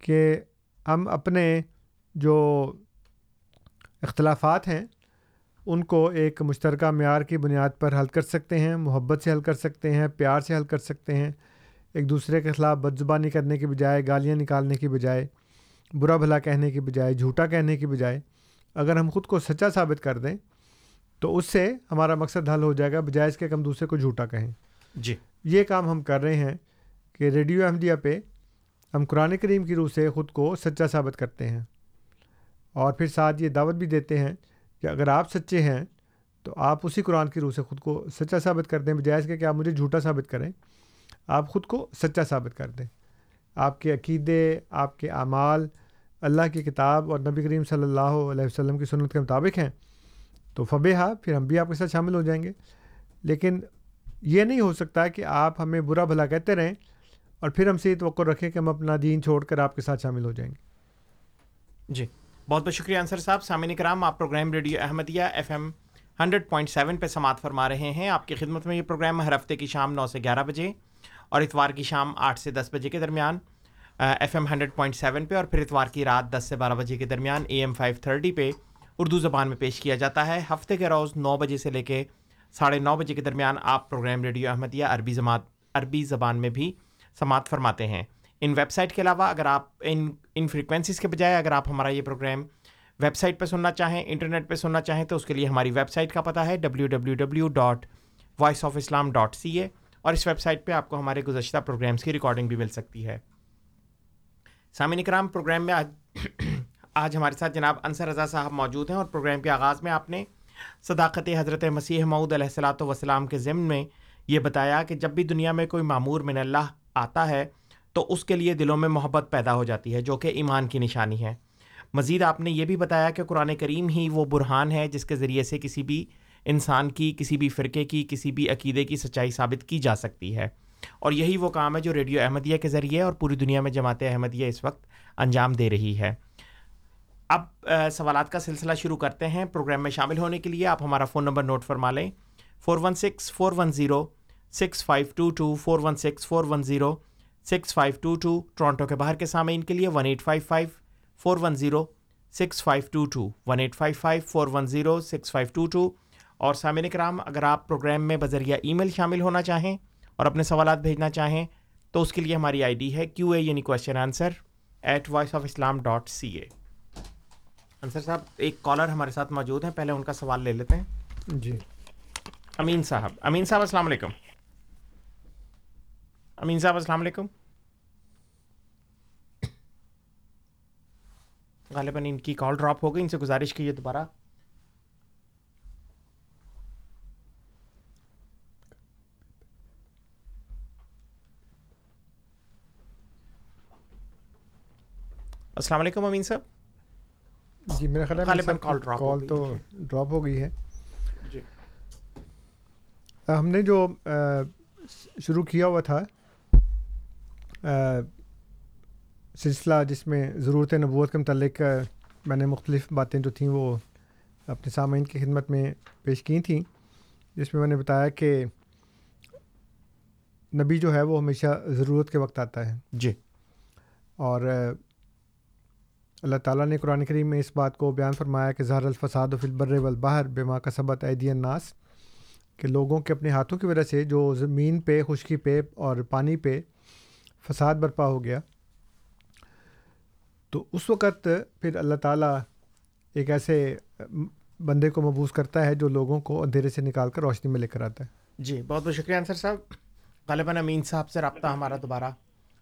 کہ ہم اپنے جو اختلافات ہیں ان کو ایک مشترکہ معیار کی بنیاد پر حل کر سکتے ہیں محبت سے حل کر سکتے ہیں پیار سے حل کر سکتے ہیں ایک دوسرے کے خلاف بد زبانی کرنے کی بجائے گالیاں نکالنے کی بجائے برا بھلا کہنے کی بجائے جھوٹا کہنے کی بجائے اگر ہم خود کو سچا ثابت کر دیں تو اس سے ہمارا مقصد حل ہو جائے گا بجائے اس کے ہم دوسرے کو جھوٹا کہیں۔ جی۔ یہ کام ہم کر رہے ہیں۔ کہ ریڈیو احمدیہ پہ ہم قرآن کریم کی روح سے خود کو سچا ثابت کرتے ہیں اور پھر ساتھ یہ دعوت بھی دیتے ہیں کہ اگر آپ سچے ہیں تو آپ اسی قرآن کی روح سے خود کو سچا ثابت کر دیں، بجائے اس کے کہ آپ مجھے جھوٹا ثابت کریں، آپ خود کو سچا ثابت کر دیں۔ آپ کے عقیدے، آپ کے اعمال اللہ کی کتاب اور نبی کریم صلی اللہ علیہ وسلم کی سنت کے مطابق ہیں، تو فب ہا پھر ہم بھی آپ کے ساتھ شامل ہو جائیں گے۔ لیکن یہ نہیں ہو سکتا کہ آپ ہمیں برا بھلا کہتے رہیں اور پھر ہم سے یہ توقع رکھیں کہ ہم اپنا دین چھوڑ کر آپ کے ساتھ شامل ہو جائیں گے۔ جی۔ بہت بہت شکریہ انصر صاحب۔ سامعین کرام، آپ programme radio Ahmadiyya F M hundred point seven پہ سماعت فرما رہے ہیں۔ آپ کی خدمت میں یہ پروگرام ہر ہفتے کی شام نو سے گیارہ بجے اور اتوار کی شام آٹھ سے دس بجے کے درمیان F M hundred point seven پہ اور پھر اتوار کی رات دس سے بارہ بجے کے درمیان اے ایم فائیو تھرٹی پہ اردو زبان میں پیش کیا جاتا ہے۔ ہفتے کے روز نو بجے سے لے کے ساڑھے نو بجے کے درمیان آپ پروگرام ریڈیو احمدیہ عربی زماعت، عربی زبان میں بھی سماعت فرماتے ہیں۔ ان ویب سائٹ کے علاوہ اگر آپ ان ان فریکوینسیز کے بجائے اگر آپ ہمارا یہ پروگرام ویب سائٹ پہ سننا چاہیں، انٹرنیٹ پہ سننا چاہیں، تو اس کے لیے ہماری ویب سائٹ کا پتہ ہے W W W dot voice of Islam dot C A اور اس ویب سائٹ پہ آپ کو ہمارے گزشتہ پروگرامس کی ریکارڈنگ بھی مل سکتی ہے۔ سامعین کرام پروگرام میں آج [CLEARS THROAT] آج ہمارے ساتھ جناب انصر رضا صاحب موجود ہیں اور پروگرام کے آغاز میں آپ نے صداقت حضرت مسیح معود علیہ السلاۃ وسلام کے ضمن میں یہ بتایا کہ جب بھی دنیا میں کوئی معمور من اللہ آتا ہے، تو اس کے لیے دلوں میں محبت پیدا ہو جاتی ہے، جو کہ ایمان کی نشانی ہے۔ مزید آپ نے یہ بھی بتایا کہ قرآن کریم ہی وہ برہان ہے جس کے ذریعے سے کسی بھی انسان کی، کسی بھی فرقے کی، کسی بھی عقیدے کی سچائی ثابت کی جا سکتی ہے۔ اور یہی وہ کام ہے جو ریڈیو احمدیہ کے ذریعے اور پوری دنیا میں جماعت احمدیہ اس وقت انجام دے رہی ہے۔ اب سوالات کا سلسلہ شروع کرتے ہیں۔ پروگرام میں شامل ہونے کے لیے آپ ہمارا فون نمبر نوٹ فرما لیں۔ Four one six, four one zero six five two two four one six four one zero six five two two Toronto کے باہر کے سامعین کے لیے one eight five five four one zero six five two two one eight five five four one zero six five two two اور سامعین کرام اگر آپ پروگرام میں بذریعہ ای میل شامل ہونا چاہیں اور اپنے سوالات بھیجنا چاہیں تو اس کے لیے ہماری آئی ڈی ہے کیو اے یعنی question answer at voice of Islam dot C A Ansar صاحب ایک کالر ہمارے ساتھ موجود ہیں پہلے ان کا سوال لے لیتے ہیں۔ جی۔ امین صاحب امین صاحب السلام علیکم۔ امین صاحب السلام علیکم۔ غالباً ان کی کال ڈراپ ہو گئی ان سے گزارش کی دوبارہ۔ السلام علیکم امین صاحب۔ جی میرا خیال ہے کال تو ڈراپ ہو گئی ہے۔ جی۔ ہم نے جو شروع کیا ہوا تھا سلسلہ جس میں ضرورت نبوت کے متعلق میں نے مختلف باتیں جو تھیں وہ اپنے سامعین کی خدمت میں پیش کی تھیں جس میں میں نے بتایا کہ نبی جو ہے وہ ہمیشہ ضرورت کے وقت آتا ہے۔ جی۔ اور اللہ تعالیٰ نے قرآن کریم میں اس بات کو بیان فرمایا کہ زہر الفساد و فلبر والبحر بے ماں کا سبت عیدی الناس کہ لوگوں کے اپنے ہاتھوں کی وجہ سے جو زمین پہ خشکی پہ اور پانی پہ فساد برپا ہو گیا۔ تو اس وقت پھر اللہ تعالیٰ ایک ایسے بندے کو مبوس کرتا ہے جو لوگوں کو اندھیرے سے نکال کر روشنی میں لے کر آتا ہے۔ جی بہت بہت شکریہ انصر صاحب۔ غالباً امین صاحب سے رابطہ ہمارا دوبارہ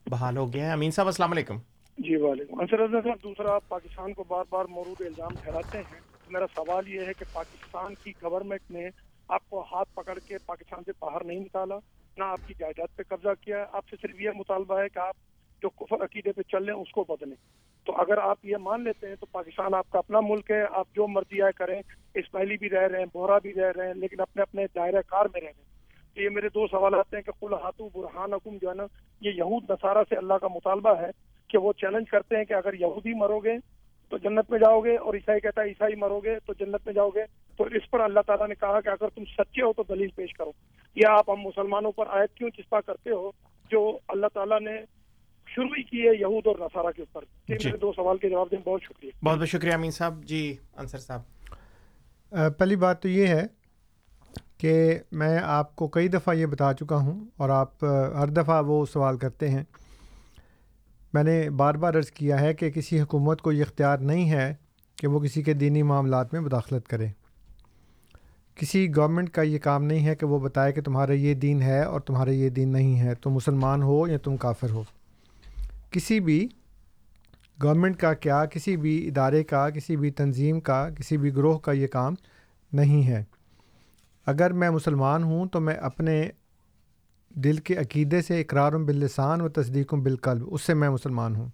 بحال ہو گیا ہے۔ امین صاحب السلام علیکم۔ جی وعلیکم۔ انصر رضا صاحب دوسرا آپ پاکستان کو بار بار مورود الزام ٹھہراتے ہیں۔ میرا سوال یہ ہے کہ پاکستان کی گورنمنٹ نے آپ کو ہاتھ پکڑ کے پاکستان سے باہر نہیں نکالا؟ نہ آپ کی جائیداد پہ قبضہ کیا ہے۔ آپ سے صرف یہ مطالبہ ہے کہ آپ جو کفر عقیدے پہ چل رہے ہیں، اس کو بدلیں۔ تو اگر آپ یہ مان لیتے ہیں تو پاکستان آپ کا اپنا ملک ہے۔ آپ جو مرضی آئے کریں، اسماعیلی بھی رہ رہے ہیں بورا بھی رہ رہے ہیں، لیکن اپنے اپنے دائرہ کار میں رہ رہے ہیں۔ تو یہ میرے دو سوال آتے ہیں کہ کل ہاتھوں برہان حکم جو ہے نا، یہ یہود نصارہ سے اللہ کا مطالبہ ہے کہ وہ چیلنج کرتے ہیں کہ اگر یہودی مرو گے تو جنت میں جاؤ گے اور عیسائی کہتا ہے عیسائی مرو گے تو جنت میں جاؤ گے۔ تو اس پر اللہ تعالیٰ نے کہا کہ اگر تم سچے ہو تو دلیل پیش کرو۔ یا آپ ہم مسلمانوں پر آیت کیوں چسپا کرتے ہو؟ جو اللہ تعالیٰ نے شروع ہی کی ہے یہود اور نصارہ کے اوپر۔ جی۔ میرے دو سوال کے جواب دیں بہت شکریہ۔ بہت بہت شکریہ امین صاحب۔ جی انصر صاحب۔ پہلی بات تو یہ ہے کہ میں آپ کو کئی دفعہ یہ بتا چکا ہوں اور آپ ہر دفعہ وہ سوال کرتے ہیں۔ میں نے بار بار عرض کیا ہے کہ کسی حکومت کو یہ اختیار نہیں ہے کہ وہ کسی کے دینی معاملات میں مداخلت کرے۔ کسی گورنمنٹ کا یہ کام نہیں ہے کہ وہ بتائے کہ تمہارا یہ دین ہے اور تمہارا یہ دین نہیں ہے، تم مسلمان ہو یا تم کافر ہو۔ کسی بھی گورنمنٹ کا کیا، کسی بھی ادارے کا، کسی بھی تنظیم کا، کسی بھی گروہ کا یہ کام نہیں ہے۔ اگر میں مسلمان ہوں تو میں اپنے دل کے عقیدے سے اقرار باللسان و تصدیق بالقلب، اس سے میں مسلمان ہوں۔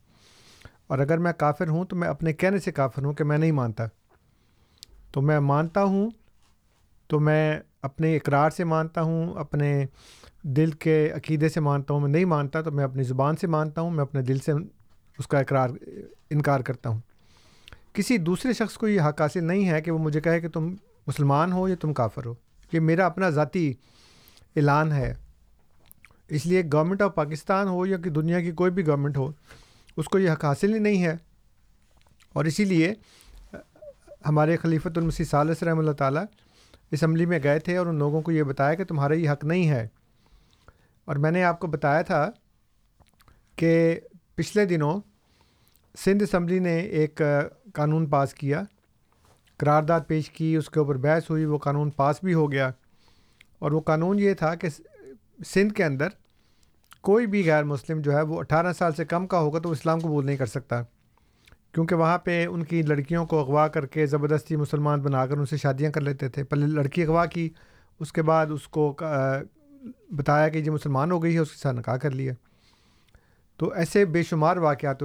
اور اگر میں کافر ہوں تو میں اپنے کہنے سے کافر ہوں کہ میں نہیں مانتا۔ تو میں مانتا ہوں، تو میں اپنے اقرار سے مانتا ہوں، اپنے دل کے عقیدے سے مانتا ہوں۔ میں نہیں مانتا تو میں اپنی زبان سے مانتا ہوں، میں اپنے دل سے اس کا اقرار، انکار کرتا ہوں۔ کسی دوسرے شخص کو یہ حق حاصل نہیں ہے کہ وہ مجھے کہے کہ تم مسلمان ہو یا تم کافر ہو۔ یہ میرا اپنا ذاتی اعلان ہے۔ اس لیے گورنمنٹ آف پاکستان ہو یا کہ دنیا کی کوئی بھی گورنمنٹ ہو، اس کو یہ حق حاصل ہی نہیں ہے۔ اور اسی لیے، ہمارے خلیفۃ المسی صالح رحمۃ اللہ تعالیٰ اسمبلی میں گئے تھے اور ان لوگوں کو یہ بتایا کہ تمہارا یہ حق نہیں ہے۔ اور میں نے آپ کو بتایا تھا کہ پچھلے دنوں سندھ اسمبلی نے ایک قانون پاس کیا، قرارداد پیش کی، اس کے اوپر بحث ہوئی، وہ قانون پاس بھی ہو گیا۔ اور وہ قانون یہ تھا کہ سندھ کے اندر کوئی بھی غیر مسلم جو ہے وہ اٹھارہ سال سے کم کا ہوگا تو اسلام قبول نہیں کر سکتا۔ کیونکہ وہاں پہ ان کی لڑکیوں کو اغوا کر کے زبردستی مسلمان بنا کر ان سے شادیاں کر لیتے تھے۔ پہلے لڑکی اغوا کی، اس کے بعد اس کو بتایا کہ یہ مسلمان ہو گئی ہے، اس کے ساتھ نکاح کر لیا۔ تو ایسے بے شمار واقعات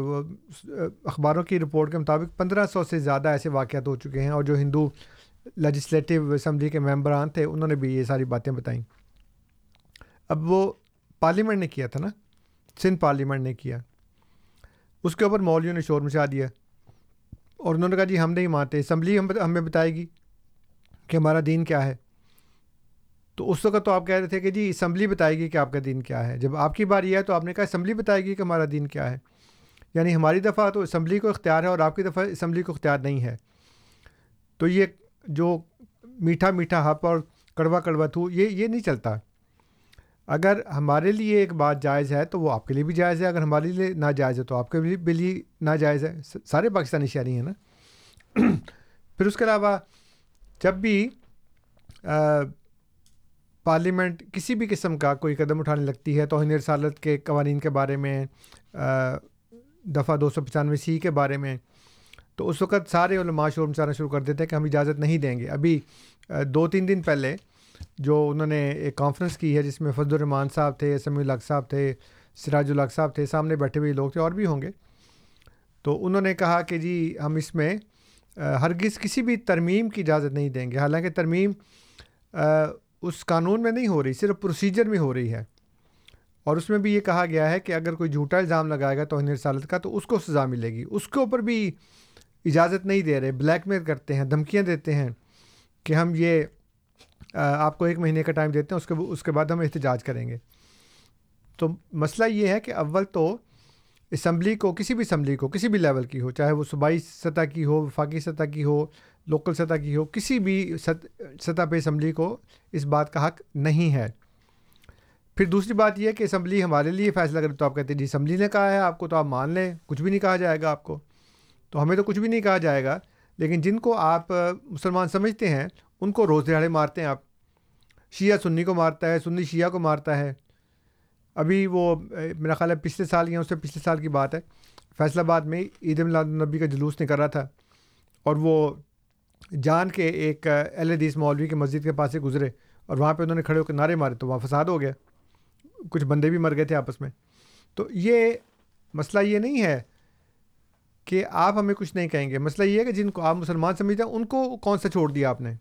اخباروں کی رپورٹ کے مطابق پندرہ سو سے زیادہ ایسے واقعات ہو چکے ہیں۔ اور جو ہندو لیجسلیٹو اسمبلی کے ممبران تھے، انہوں نے بھی یہ ساری باتیں بتائیں۔ اب وہ پارلیمنٹ نے کیا تھا نا، سندھ پارلیمنٹ نے کیا۔ اس کے اوپر مولویوں نے شور مچا دیا۔ اور انہوں نے کہا جی ہم نہیں مانتے، اسمبلی ہم ہمیں بتائے گی کہ ہمارا دین کیا ہے۔ تو اس وقت تو آپ کہہ رہے تھے کہ جی اسمبلی بتائے گی کہ آپ کا دین کیا ہے۔ جب آپ کی باری ہے تو آپ نے کہا، اسمبلی بتائے گی کہ ہمارا دین کیا ہے۔ یعنی ہماری دفعہ تو اسمبلی کو اختیار ہے اور آپ کی دفعہ اسمبلی کو اختیار نہیں ہے۔ تو یہ جو میٹھا میٹھا ہپ اور کڑوا کڑوا تھو، یہ یہ نہیں چلتا۔ اگر ہمارے لیے ایک بات جائز ہے تو وہ آپ کے لیے بھی جائز ہے، اگر ہمارے لیے ناجائز ہے تو آپ کے بھی لیے ناجائز ہے۔ سارے پاکستانی شہری ہیں نا۔ [CLEARS THROAT] پھر اس کے علاوہ جب بھی پارلیمنٹ کسی بھی قسم کا کوئی قدم اٹھانے لگتی ہے توہین رسالت کے قوانین کے بارے میں دفعہ دو سو پچانوے سی کے بارے میں، تو اس وقت سارے علماء شور مچانا شروع کر دیتے ہیں کہ ہم اجازت نہیں دیں گے۔ ابھی دو تین دن پہلے جو انہوں نے ایک کانفرنس کی ہے جس میں فضل الرحمان صاحب تھے سمی الق صاحب تھے، سراج الق صاحب تھے، سامنے بیٹھے ہوئے لوگ تھے، اور بھی ہوں گے۔ تو انہوں نے کہا کہ جی ہم اس میں ہرگز کسی بھی ترمیم کی اجازت نہیں دیں گے۔ حالانکہ ترمیم اس قانون میں نہیں ہو رہی، صرف پروسیجر میں ہو رہی ہے۔ اور اس میں بھی یہ کہا گیا ہے کہ اگر کوئی جھوٹا الزام لگائے گا توہین رسالت کا، تو اس کو سزا ملے گی۔ اس کے اوپر بھی اجازت نہیں دے رہے بلیک میل کرتے ہیں، دھمکیاں دیتے ہیں کہ ہم یہ آپ کو ایک مہینے کا ٹائم دیتے ہیں، اس کے اس کے بعد ہم احتجاج کریں گے۔ تو مسئلہ یہ ہے کہ اول تو اسمبلی کو، کسی بھی اسمبلی کو، کسی بھی لیول کی ہو، چاہے وہ صوبائی سطح کی ہو، وفاقی سطح کی ہو، لوکل سطح کی ہو، کسی بھی سطح پہ اسمبلی کو اس بات کا حق نہیں ہے۔ پھر دوسری بات یہ ہے کہ اسمبلی ہمارے لیے فیصلہ کرے تو آپ کہتے ہیں جی اسمبلی نے کہا ہے، آپ کو تو آپ مان لیں، کچھ بھی نہیں کہا جائے گا آپ کو۔ تو ہمیں تو کچھ بھی نہیں کہا جائے گا، لیکن جن کو آپ مسلمان سمجھتے ہیں ان کو روز دہاڑے مارتے ہیں آپ۔ شیعہ سنی کو مارتا ہے، سنی شیعہ کو مارتا ہے۔ ابھی وہ، میرا خیال ہے پچھلے سال یا اس سے پچھلے سال کی بات ہے۔ فیصل آباد میں عید میلاد النبی کا جلوس نکل رہا تھا۔ اور وہ جان کے ایک ایل حدیث مولوی کے مسجد کے پاس سے گزرے اور وہاں پہ انہوں نے کھڑے ہو کے نعرے مارے تو وہاں فساد ہو گیا۔ کچھ بندے بھی مر گئے تھے آپس میں۔ تو یہ مسئلہ یہ نہیں ہے کہ آپ ہمیں کچھ نہیں کہیں گے۔ مسئلہ یہ ہے کہ جن کو آپ مسلمان سمجھتے ہیں، ان کو کون سا چھوڑ دیا آپ نے؟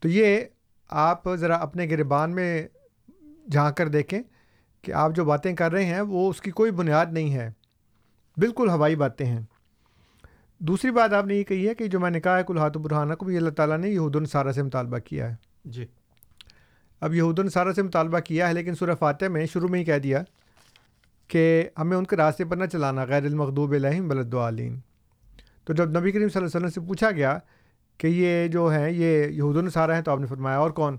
تو یہ آپ ذرا اپنے گربان میں جھانک کر دیکھیں کہ آپ جو باتیں کر رہے ہیں وہ اس کی کوئی بنیاد نہیں ہے۔ بالکل ہوائی باتیں ہیں۔ دوسری بات آپ نے یہ کہی ہے کہ جو میں نے کہا ہے کلحات برہانہ کو بھی اللہ تعالیٰ نے یہود الصارہ سے مطالبہ کیا ہے۔ جی۔ اب یہود الصارہ سے مطالبہ کیا ہے لیکن سورہ فاتح میں شروع میں ہی کہہ دیا کہ ہمیں ان کے راستے پر نہ چلانا غیر المخوب الہم بلد عالین تو جب نبی کریم صلی اللہ علیہ وسلم سے پوچھا گیا کہ یہ جو ہیں، یہ یہود الصارہ ہیں، تو آپ نے فرمایا اور کون؟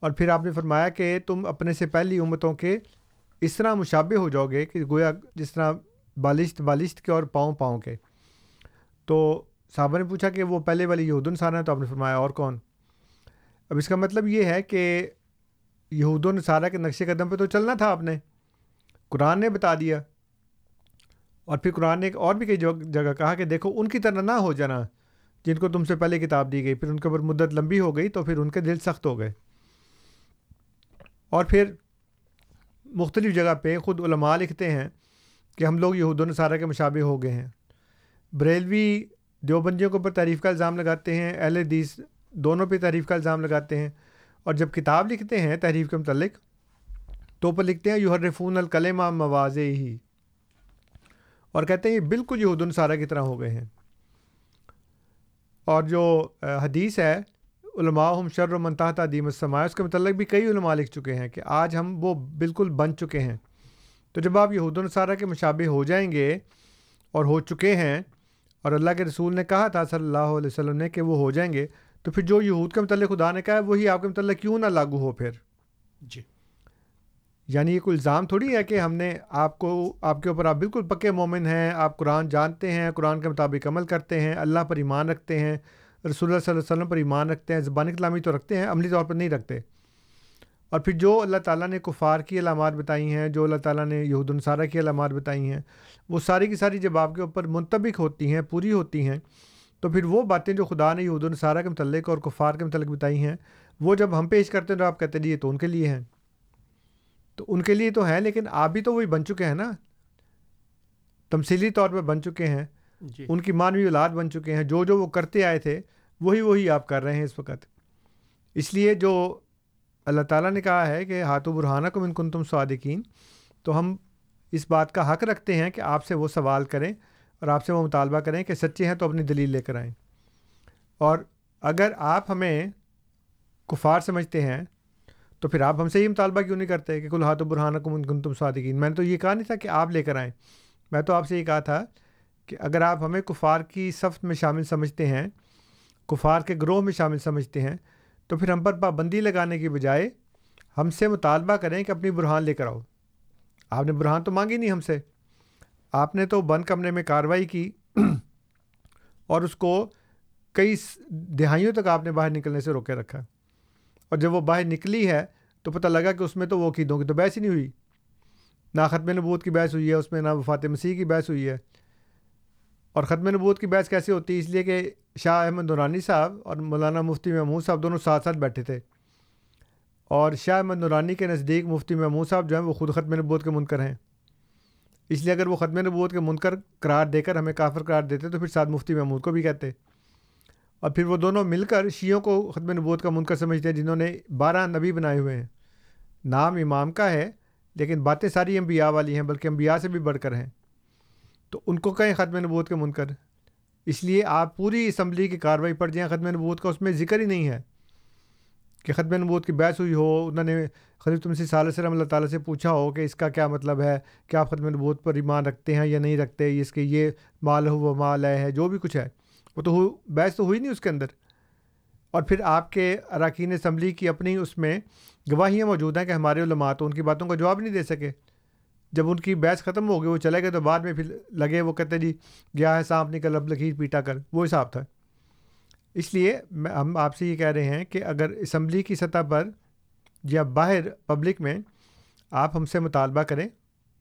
اور پھر آپ نے فرمایا کہ تم اپنے سے پہلی امتوں کے اس طرح مشابہ ہو جاؤ گے کہ گویا جس طرح بالشت بالشت کے اور پاؤں پاؤں کے۔ تو صحابہ نے پوچھا کہ وہ پہلے والی یہود الصارہ ہیں، تو آپ نے فرمایا اور کون؟ اب اس کا مطلب یہ ہے کہ یہود الصارہ کے نقش قدم پہ تو چلنا تھا آپ نے۔ قرآن نے بتا دیا۔ اور پھر قرآن نے ایک اور بھی کئی جگہ کہا کہ دیکھو، ان کی طرح نہ ہو جانا۔ جن کو تم سے پہلے کتاب دی گئی، پھر ان کے اوپر مدت لمبی ہو گئی تو پھر ان کے دل سخت ہو گئے۔ اور پھر مختلف جگہ پہ خود علماء لکھتے ہیں کہ ہم لوگ یہود و نصارہ کے مشابہ ہو گئے ہیں۔ بریلوی دیوبندیوں کے اوپر تعریف کا الزام لگاتے ہیں، اہل حدیث دونوں پہ تعریف کا الزام لگاتے ہیں۔ اور جب کتاب لکھتے ہیں تحریف کے متعلق، تو اوپر لکھتے ہیں یو حرفون الکلمہ مواز ہی۔ اور کہتے ہیں یہ بالکل یہود نصارہ کی طرح ہو گئے ہیں۔ اور جو حدیث ہے علماء ہم شر و منتاح تعدیم السماء، اس کے متعلق بھی کئی علماء لکھ چکے ہیں کہ آج ہم وہ بالکل بن چکے ہیں۔ تو جب آپ یہود نصارہ کے مشابہ ہو جائیں گے اور ہو چکے ہیں، اور اللہ کے رسول نے کہا تھا صلی اللہ علیہ وسلم نے کہ وہ ہو جائیں گے، تو پھر جو یہود کے متعلق خدا نے کہا ہے، وہی آپ کے متعلق کیوں نہ لاگو ہو پھر؟ جی۔ یعنی یہ کوئی الزام تھوڑی ہے کہ ہم نے آپ کو، آپ کے اوپر آپ بالکل پکے مومن ہیں، آپ قرآن جانتے ہیں، قرآن کے مطابق عمل کرتے ہیں، اللہ پر ایمان رکھتے ہیں، رسول اللہ صلی اللہ علیہ وسلم پر ایمان رکھتے ہیں، زبان کلامی تو رکھتے ہیں، عملی طور پر نہیں رکھتے۔ اور پھر جو اللہ تعالیٰ نے کفار کی علامات بتائی ہیں، جو اللہ تعالیٰ نے یہود النصارہ کی علامات بتائی ہیں، وہ ساری کی ساری جب آپ کے اوپر منطبق ہوتی ہیں، پوری ہوتی ہیں، تو پھر وہ باتیں جو خدا نے یہود النصارہ کے متعلق اور کفار کے متعلق بتائی ہیں، وہ جب ہم پیش کرتے ہیں تو آپ کہتے ہیں جی یہ تو ان کے لیے ہیں۔ تو ان کے لیے تو ہیں لیکن آپ بھی تو وہی بن چکے ہیں نا۔ تمثیلی طور پہ بن چکے ہیں۔ جی۔ ان کی مانوی اولاد بن چکے ہیں۔ جو جو وہ کرتے آئے تھے وہی وہی آپ کر رہے ہیں اس وقت۔ اس لیے جو اللہ تعالیٰ نے کہا ہے کہ ہاتھ و برہانہ کو من کن تم صادقین تو ہم اس بات کا حق رکھتے ہیں کہ آپ سے وہ سوال کریں اور آپ سے وہ مطالبہ کریں کہ سچے ہیں تو اپنی دلیل لے کر آئیں۔ اور اگر آپ ہمیں کفار سمجھتے ہیں تو پھر آپ ہم سے یہ مطالبہ کیوں نہیں کرتے کہ کل ہاتھ و برہانہ کو کن تم صادقین؟ میں نے تو یہ کہا نہیں تھا کہ آپ لے کر آئیں۔ میں تو آپ سے یہ کہا تھا کہ اگر آپ ہمیں کفار کی صفت میں شامل سمجھتے ہیں، کفار کے گروہ میں شامل سمجھتے ہیں، تو پھر ہم پر پابندی لگانے کی بجائے ہم سے مطالبہ کریں کہ اپنی برہان لے کر آؤ۔ آپ نے برہان تو مانگی نہیں ہم سے۔ آپ نے تو بند کمرے میں کارروائی کی اور اس کو کئی دہائیوں تک آپ نے باہر نکلنے سے روکے رکھا۔ اور جب وہ باہر نکلی ہے تو پتہ لگا کہ اس میں تو وہ عقیدوں کی تو بحث ہی نہیں ہوئی۔ نہ ختم نبوت کی بحث ہوئی ہے، اس میں نہ وفات مسیح کی بحث ہوئی ہے۔ اور ختم نبوت کی بحث کیسے ہوتی؟ ہے اس لیے کہ شاہ احمد نورانی صاحب اور مولانا مفتی محمود صاحب دونوں ساتھ ساتھ بیٹھے تھے۔ اور شاہ احمد نورانی کے نزدیک مفتی محمود صاحب جو ہیں وہ خود ختم نبوت کے منکر ہیں۔ اس لیے اگر وہ ختم نبوت کے منکر قرار دے کر ہمیں کافر قرار دیتے تو پھر ساتھ مفتی محمود کو بھی کہتے۔ اور پھر وہ دونوں مل کر شیعوں کو ختم نبوت کا منکر سمجھتے ہیں، جنہوں نے بارہ نبی بنائے ہوئے ہیں۔ نام امام کا ہے، لیکن باتیں ساری انبیاء والی ہیں، بلکہ انبیاء سے بھی بڑھ کر ہیں۔ تو ان کو کہیں ختم نبوت کے منکر؟ اس لیے آپ پوری اسمبلی کی کاروائی پڑ جائیں، ختم نبوت کا اس میں ذکر ہی نہیں ہے کہ ختم نبوت کی بحث ہوئی ہو، انہوں نے خلیف تم سے صلی اللہ اللہ تعالیٰ سے پوچھا ہو کہ اس کا کیا مطلب ہے کہ آپ ختم نبوت پر ایمان رکھتے ہیں یا نہیں رکھتے، اس کے یہ مال ہو، وہ مال ہے جو بھی کچھ ہے۔ وہ تو بحث تو ہوئی نہیں اس کے اندر۔ اور پھر آپ کے اراکین اسمبلی کی اپنی اس میں گواہیاں موجود ہیں کہ ہمارے علماء تو ان کی باتوں کا جواب نہیں دے سکے۔ جب ان کی بحث ختم ہو گئی، وہ چلے گئے تو بعد میں پھر لگے، وہ کہتے جی گیا ہے سانپ نکل، اب لکیر پیٹا کر۔ وہ حساب تھا۔ اس لیے میں ہم آپ سے یہ کہہ رہے ہیں کہ اگر اسمبلی کی سطح پر یا باہر پبلک میں آپ ہم سے مطالبہ کریں،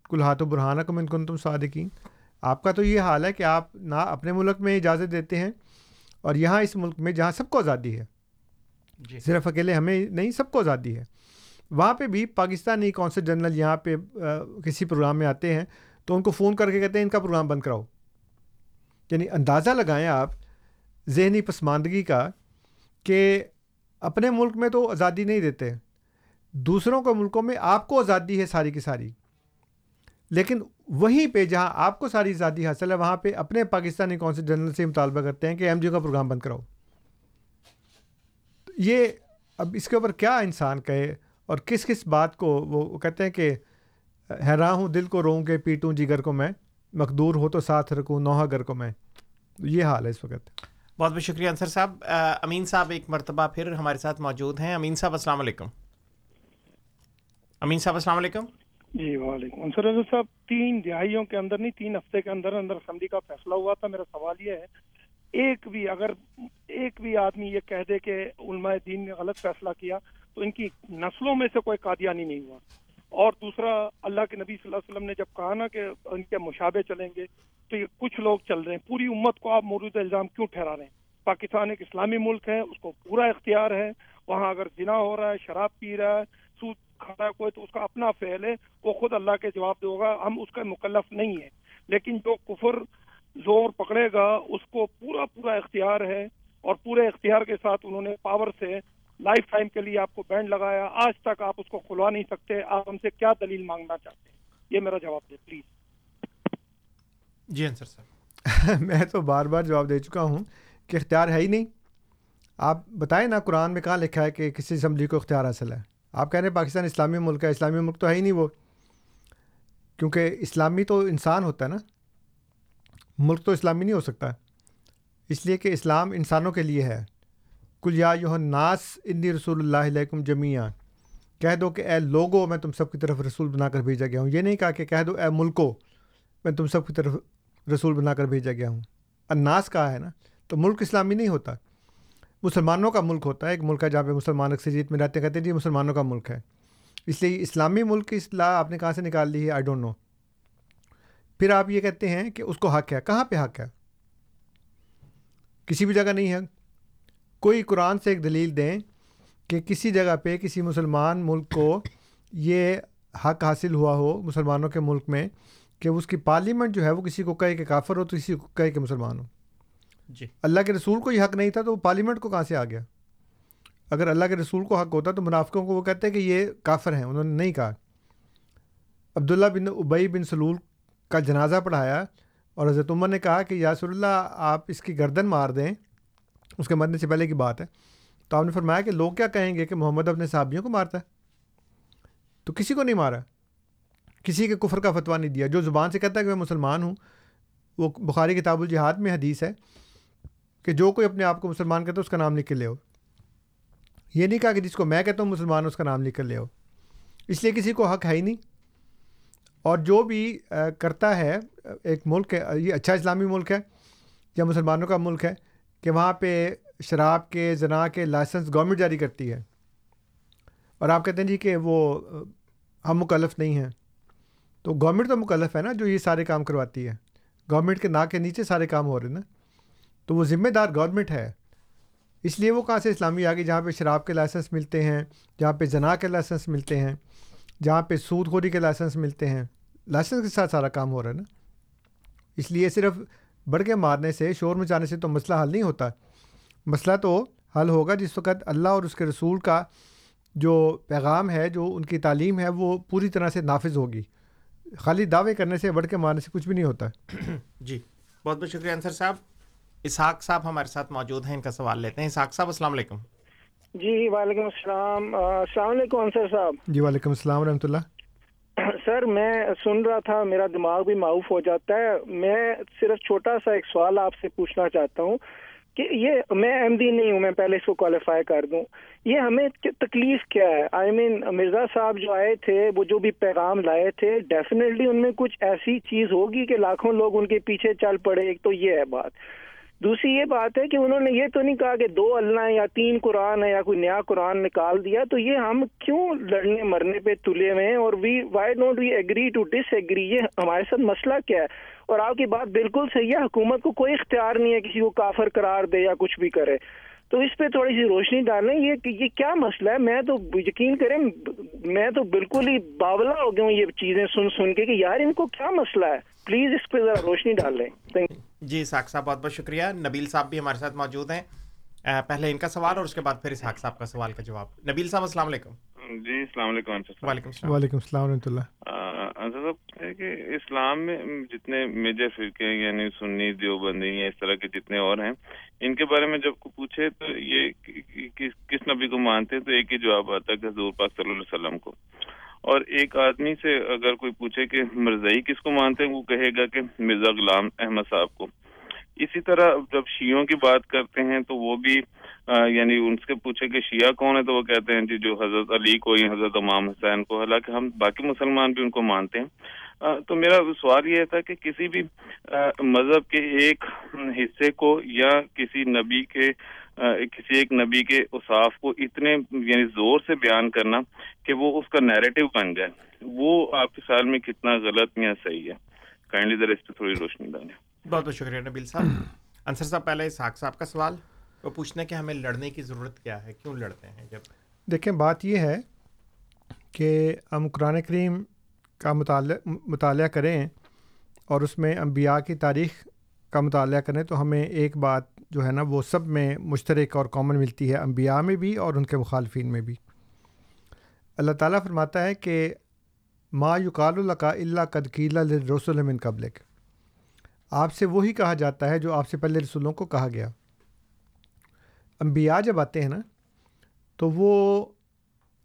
کل ہاتھ و برہانہ کو من کن تم صادقین۔ آپ کا تو یہ حال ہے کہ آپ نہ اپنے ملک میں اجازت دیتے ہیں اور یہاں اس ملک میں جہاں سب کو آزادی ہے۔ جی۔ صرف اکیلے ہمیں نہیں سب کو آزادی ہے۔ وہاں پہ بھی پاکستانی کونسل جنرل یہاں پہ کسی پروگرام میں آتے ہیں تو ان کو فون کر کے کہتے ہیں ان کا پروگرام بند کراؤ۔ یعنی اندازہ لگائیں آپ ذہنی پسماندگی کا کہ اپنے ملک میں تو آزادی نہیں دیتے دوسروں کے ملکوں میں آپ کو آزادی ہے ساری کی ساری۔ لیکن وہیں پہ جہاں آپ کو ساری آزادی حاصل ہے، وہاں پہ اپنے پاکستانی کونسل جنرل سے مطالبہ کرتے ہیں کہ ایم جی کا پروگرام بند کراؤ۔ یہ اب اس کے اوپر کیا انسان کہے اور کس کس بات کو وہ کہتے ہیں کہ حیران ہوں، دل کو روؤں کے پیٹوں، جگر کو میں، مقدور ہو تو ساتھ رکھوں، نوحہ گر کو میں۔ یہ حال ہے اس وقت۔ بہت بہت شکریہ انصر صاحب۔ امین صاحب ایک مرتبہ پھر ہمارے ساتھ موجود ہیں۔ امین صاحب، السلام علیکم۔ امین صاحب، السلام علیکم۔ جی وعلیکم انصر رضا صاحب، تین دہائیوں کے اندر نہیں، تین ہفتے کے اندر اندر اسمبلی کا فیصلہ ہوا تھا۔ میرا سوال یہ ہے، ایک بھی اگر ایک بھی آدمی یہ کہہ دے کہ علماء دین نے غلط فیصلہ کیا، تو ان کی نسلوں میں سے کوئی قادیانی نہیں ہوا۔ اور دوسرا، اللہ کے نبی صلی اللہ علیہ وسلم نے جب کہا نا کہ ان کے مشابے چلیں گے، تو یہ کچھ لوگ چل رہے ہیں۔ پوری امت کو آپ مورد الزام کیوں ٹھہرا رہے ہیں؟ پاکستان ایک اسلامی ملک ہے، اس کو پورا اختیار ہے۔ وہاں اگر جنا ہو رہا ہے، شراب پی رہا ہے، سود کھا رہا ہے، کوئی، تو اس کا اپنا فعل ہے۔ وہ خود اللہ کے جواب دے ہوگا، ہم اس کا مکلف نہیں ہے لیکن جو کفر زور پکڑے گا، اس کو پورا پورا اختیار ہے اور پورے اختیار کے ساتھ انہوں نے پاور سے لائف ٹائم کے لیے آپ کو بینڈ لگایا۔ آج تک آپ اس کو کھلوا نہیں سکتے۔ آپ ہم سے کیا دلیل مانگنا چاہتے ہیں؟ یہ میرا جواب دے پلیز جی انصر صاحب [LAUGHS] میں تو بار بار جواب دے چکا ہوں کہ اختیار ہے ہی نہیں۔ آپ بتائیں نا قرآن میں کہاں لکھا ہے کہ کسی اسمبلی کو اختیار حاصل ہے۔ آپ کہہ رہے ہیں پاکستان اسلامی ملک ہے، اسلامی ملک تو ہے ہی نہیں وہ۔ کیونکہ اسلامی تو انسان ہوتا ہے نا، ملک تو اسلامی نہیں ہو سکتا۔ اس لیے کہ اسلام انسانوں کے لیے ہے۔ کل یا یوہ ناس انی رسول اللہ علیکم جمیاں کہہ دو کہ اے لوگو، میں تم سب کی طرف رسول بنا کر بھیجا گیا ہوں۔ یہ نہیں کہا کہ کہہ دو اے ملکو، میں تم سب کی طرف رسول بنا کر بھیجا گیا ہوں۔ اناس کہا ہے نا، تو ملک اسلامی نہیں ہوتا۔ مسلمانوں کا ملک ہوتا ہے، ایک ملک ہے جہاں پہ مسلمان اکثریت میں رہتے کہتے ہیں جی مسلمانوں کا ملک ہے۔ اس لیے اسلامی ملک کی اصلاح آپ نے کہاں سے نکال لی ہے؟ آئی ڈونٹ نو پھر آپ یہ کہتے ہیں کہ اس کو حق ہے. کہاں پہ حق ہے؟ کسی بھی جگہ نہیں ہے. کوئی قرآن سے ایک دلیل دیں کہ کسی جگہ پہ کسی مسلمان ملک کو یہ حق حاصل ہوا ہو مسلمانوں کے ملک میں کہ اس کی پارلیمنٹ جو ہے وہ کسی کو کہے کہ کافر ہو تو کسی کو کہے کہ مسلمان ہو۔ جی۔ اللہ کے رسول کو یہ حق نہیں تھا تو وہ پارلیمنٹ کو کہاں سے آ گیا؟ اگر اللہ کے رسول کو حق ہوتا تو منافقوں کو وہ کہتے ہیں کہ یہ کافر ہیں، انہوں نے نہیں کہا۔ عبداللہ بن ابئی بن سلول کا جنازہ پڑھایا اور حضرت عمر نے کہا کہ یاسر اللہ، آپ اس کی گردن مار دیں۔ اس کے مرنے سے پہلے کی بات ہے۔ تو آپ نے فرمایا کہ لوگ کیا کہیں گے کہ محمد اپنے صحابیوں کو مارتا ہے؟ تو کسی کو نہیں مارا۔ کسی کے کفر کا فتویٰ نہیں دیا۔ جو زبان سے کہتا ہے کہ میں مسلمان ہوں، وہ بخاری کتاب الجہاد میں حدیث ہے کہ جو کوئی اپنے آپ کو مسلمان کہتا ہے، اس کا نام لکھ کے لے ہو یہ نہیں کہا کہ جس کو میں کہتا ہوں مسلمان اس کا نام لکھ کر لے ہو اس لیے کسی کو حق ہے ہی نہیں۔ اور جو بھی کرتا ہے، ایک ملک ہے، یہ اچھا اسلامی ملک ہے، یا مسلمانوں کا ملک ہے، کہ وہاں پہ شراب کے، زنا کے لائسنس گورنمنٹ جاری کرتی ہے۔ اور آپ کہتے ہیں جی کہ وہ ہم مکلف نہیں ہیں۔ تو گورنمنٹ تو مکلف ہے نا، جو یہ سارے کام کرواتی ہے۔ گورنمنٹ کے نا کے نیچے سارے کام ہو رہے ہیں نا۔ تو وہ ذمہ دار گورنمنٹ ہے۔ اس لیے وہ کہاں سے اسلامی آ گئی جہاں پہ شراب کے لائسنس ملتے ہیں، جہاں پہ جنا کے لائسنس ملتے ہیں، جہاں پہ سود خوری کے لائسنس ملتے ہیں، لائسنس کے ساتھ سارا کام ہو رہا ہے نا۔ اس لیے صرف بڑھ کے مارنے سے، شور مچانے سے تو مسئلہ حل نہیں ہوتا۔ مسئلہ تو حل ہوگا جس وقت اللہ اور اس کے رسول کا جو پیغام ہے، جو ان کی تعلیم ہے، وہ پوری طرح سے نافذ ہوگی۔ خالی دعوے کرنے سے، بڑھ کے مارنے سے کچھ بھی نہیں ہوتا۔ [COUGHS] جی بہت بہت شکریہ انصر صاحب۔ اسحاق صاحب ہمارے ساتھ موجود ہیں ان کا سوال لیتے ہیں۔ اسحاق صاحب السلام علیکم۔ جی وعلیکم السلام۔ السلام علیکم انصر صاحب۔ جی وعلیکم السلام ورحمۃ اللہ۔ سر میں سن رہا تھا میرا دماغ بھی معاف ہو جاتا ہے۔ میں صرف چھوٹا سا ایک سوال آپ سے پوچھنا چاہتا ہوں کہ یہ میں ایم ڈی نہیں ہوں میں پہلے اس کو کوالیفائی کر دوں۔ یہ ہمیں تکلیف کیا ہے؟ آئی مین مرزا صاحب جو آئے تھے وہ جو بھی پیغام لائے تھے ڈیفینیٹلی ان میں کچھ ایسی چیز ہوگی کہ لاکھوں لوگ ان کے پیچھے چل پڑے ایک تو یہ ہے بات۔ دوسری یہ بات ہے کہ انہوں نے یہ تو نہیں کہا کہ دو اللہ یا تین قرآن ہے یا کوئی نیا قرآن نکال دیا، تو یہ ہم کیوں لڑنے مرنے پہ تلے ہوئے ہیں؟ اور we why don't we agree to disagree یہ ہمارے ساتھ مسئلہ کیا ہے؟ اور آپ کی بات بالکل صحیح ہے، حکومت کو کوئی اختیار نہیں ہے کسی کو کافر قرار دے یا کچھ بھی کرے۔ تو اس پہ تھوڑی سی روشنی ڈالیں۔ یہ یہ کیا مسئلہ ہے؟ میں تو یقین کریں، میں تو بالکل ہی باولا ہو گیا ہوں یہ چیزیں سن سن کے کہ یار ان کو کیا مسئلہ ہے؟ پلیز اس پہ ذرا روشنی ڈال لیں جی ساک صاحب، بہت بہت شکریہ۔ نبیل صاحب بھی ہمارے ساتھ موجود ہیں۔ پہلے ان کا سوال اور اس کے بعد پھر اسحاق صاحب کا سوال کا جواب۔ نبیل صاحب السلام علیکم۔ جی السلام علیکم وعلیکم السلام۔ وعلیکم السلام ورحمۃ اللہ۔ صاحب ہے کہ اسلام میں جتنے میجر فرقے یعنی سنی دیوبندی یا اس طرح کے جتنے اور ہیں ان کے بارے میں جب کو پوچھے تو یہ کس نبی کو مانتے ہیں تو ایک ہی جواب آتا ہے کہ حضور پاک صلی اللہ علیہ وسلم کو۔ اور ایک آدمی سے اگر کوئی پوچھے کہ مرزائی کس کو مانتے ہیں وہ کہے گا کہ مرزا غلام احمد صاحب کو۔ اسی طرح جب شیعوں کی بات کرتے ہیں تو وہ بھی یعنی ان سے پوچھے کہ شیعہ کون ہے تو وہ کہتے ہیں جی جو حضرت علی کو یا حضرت امام حسین کو، حالانکہ ہم باقی مسلمان بھی ان کو مانتے ہیں۔ تو میرا سوال یہ تھا کہ کسی بھی مذہب کے ایک حصے کو یا کسی نبی کے کسی ایک نبی کے اصاف کو اتنے یعنی زور سے بیان کرنا کہ وہ اس کا نیریٹو بن جائے، وہ آپ کے خیال میں کتنا غلط یا صحیح ہے؟ کائنڈلی ذرا اس پہ تھوڑی روشنی ڈالیں۔ بہت بہت شکریہ نبیل صاحب۔ انصر صاحب پہلے اسحاق صاحب کا سوال، وہ پوچھنا کہ ہمیں لڑنے کی ضرورت کیا ہے؟ کیوں لڑتے ہیں جب؟ دیکھیں، بات یہ ہے کہ ہم قرآن کریم کا مطالعہ مطالعہ کریں اور اس میں انبیاء کی تاریخ کا مطالعہ کریں تو ہمیں ایک بات جو ہے نا، وہ سب میں مشترک اور کامن ملتی ہے، انبیاء میں بھی اور ان کے مخالفین میں بھی۔ اللہ تعالیٰ فرماتا ہے کہ ما یقال القا اللہ قدکیل رسول من قبلک۔ آپ سے وہی کہا جاتا ہے جو آپ سے پہلے رسولوں کو کہا گیا۔ انبیاء جب آتے ہیں نا، تو وہ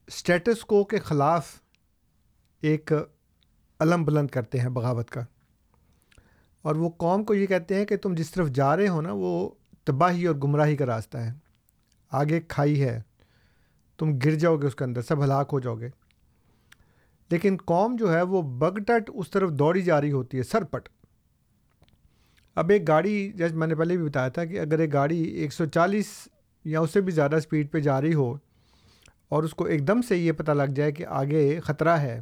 اسٹیٹس کو کے خلاف ایک علم بلند کرتے ہیں بغاوت کا۔ اور وہ قوم کو یہ کہتے ہیں کہ تم جس طرف جا رہے ہو نا، وہ تباہی اور گمراہی کا راستہ ہے۔ آگے کھائی ہے، تم گر جاؤ گے اس کے اندر، سب ہلاک ہو جاؤ گے۔ لیکن قوم جو ہے، وہ بگٹٹ اس طرف دوڑی جا رہی ہوتی ہے سرپٹ اب ایک گاڑی جیسے میں نے پہلے بھی بتایا تھا کہ اگر ایک گاڑی ایک سو چالیس یا اس سے بھی زیادہ اسپیڈ پہ جا رہی ہو اور اس کو ایک دم سے یہ پتہ لگ جائے کہ آگے خطرہ ہے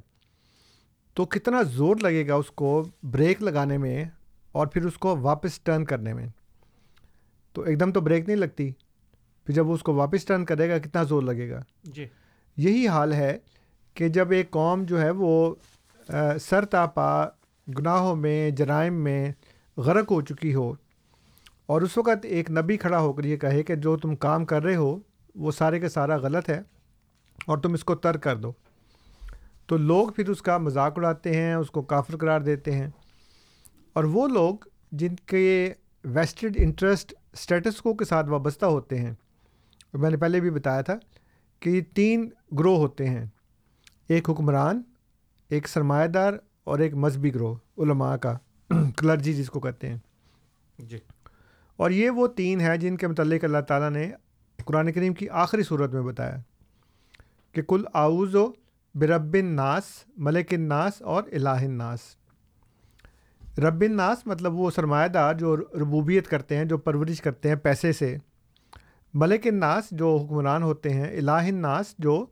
تو کتنا زور لگے گا اس کو بریک لگانے میں اور پھر اس کو واپس ٹرن کرنے میں؟ تو ایک دم تو بریک نہیں لگتی پھر جب وہ اس کو واپس ٹرن کرے گا کتنا زور لگے گا؟ جی۔ یہی حال ہے کہ جب ایک قوم جو ہے وہ سر تاپا گناہوں میں جرائم میں غرق ہو چکی ہو اور اس وقت ایک نبی کھڑا ہو کر یہ کہے کہ جو تم کام کر رہے ہو وہ سارے کا سارا غلط ہے اور تم اس کو تر کر دو۔ تو لوگ پھر اس کا مذاق اڑاتے ہیں، اس کو کافر قرار دیتے ہیں۔ اور وہ لوگ جن کے ویسٹڈ انٹرسٹ اسٹیٹس کو کے ساتھ وابستہ ہوتے ہیں، میں نے پہلے بھی بتایا تھا کہ یہ تین گروہ ہوتے ہیں۔ ایک حکمران، ایک سرمایہ دار اور ایک مذہبی گروہ، علماء کا۔ [CLEARS THROAT] کلرجی جس کو کہتے ہیں۔ جی۔ اور یہ وہ تین ہیں جن کے متعلق اللہ تعالیٰ نے قرآن کریم کی آخری صورت میں بتایا کہ کل آؤز و برب الناس ملک الناس اور الہ الناس۔ رب الناس مطلب وہ سرمایہ دار جو ربوبیت کرتے ہیں جو پرورش کرتے ہیں پیسے سے۔ ملک الناس جو حکمران ہوتے ہیں الہ الناس جو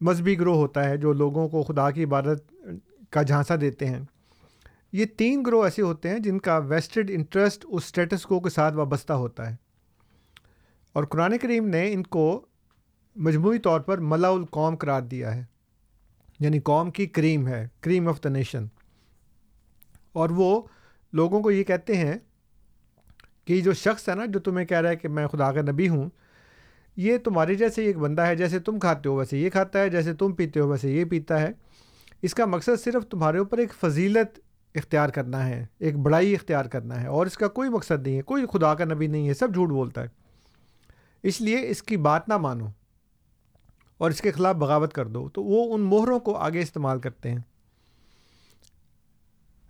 مذہبی گروہ ہوتا ہے جو لوگوں کو خدا کی عبادت کا جھانسا دیتے ہیں۔ یہ تین گروہ ایسے ہوتے ہیں جن کا ویسٹڈ انٹرسٹ اس اسٹیٹس کو کے ساتھ وابستہ ہوتا ہے۔ اور قرآن کریم نے ان کو مجموعی طور پر ملا القوم قرار دیا ہے۔ یعنی قوم کی کریم ہے، کریم آف دا نیشن اور وہ لوگوں کو یہ کہتے ہیں کہ جو شخص ہے نا جو تمہیں کہہ رہا ہے کہ میں خدا کا نبی ہوں، یہ تمہارے جیسے ایک بندہ ہے، جیسے تم کھاتے ہو ویسے یہ کھاتا ہے، جیسے تم پیتے ہو ویسے یہ پیتا ہے۔ اس کا مقصد صرف تمہارے اوپر ایک فضیلت اختیار کرنا ہے، ایک بڑائی اختیار کرنا ہے، اور اس کا کوئی مقصد نہیں ہے، کوئی خدا کا نبی نہیں ہے، سب جھوٹ بولتا ہے۔ اس لیے اس کی بات نہ مانو اور اس کے خلاف بغاوت کر دو، تو وہ ان مہروں کو آگے استعمال کرتے ہیں۔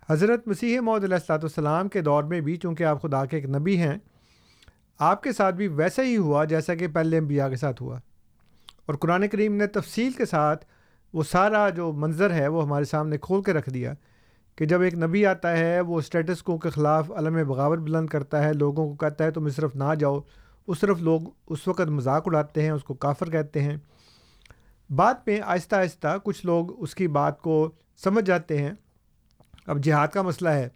حضرت مسیح محدود علیہ السلاۃ والسلام کے دور میں بھی چونکہ آپ خدا کے ایک نبی ہیں، آپ کے ساتھ بھی ویسا ہی ہوا جیسا کہ پہلے انبیاء کے ساتھ ہوا۔ اور قرآن کریم نے تفصیل کے ساتھ وہ سارا جو منظر ہے وہ ہمارے سامنے کھول کے رکھ دیا کہ جب ایک نبی آتا ہے، وہ اسٹیٹس کو کے خلاف علم بغاوت بلند کرتا ہے، لوگوں کو کہتا ہے تم اس طرف نہ جاؤ، اس طرف لوگ اس وقت مذاق اڑاتے ہیں، اس کو کافر کہتے ہیں۔ بعد میں آہستہ آہستہ کچھ لوگ اس کی بات کو سمجھ جاتے ہیں۔ اب جہاد کا مسئلہ ہے۔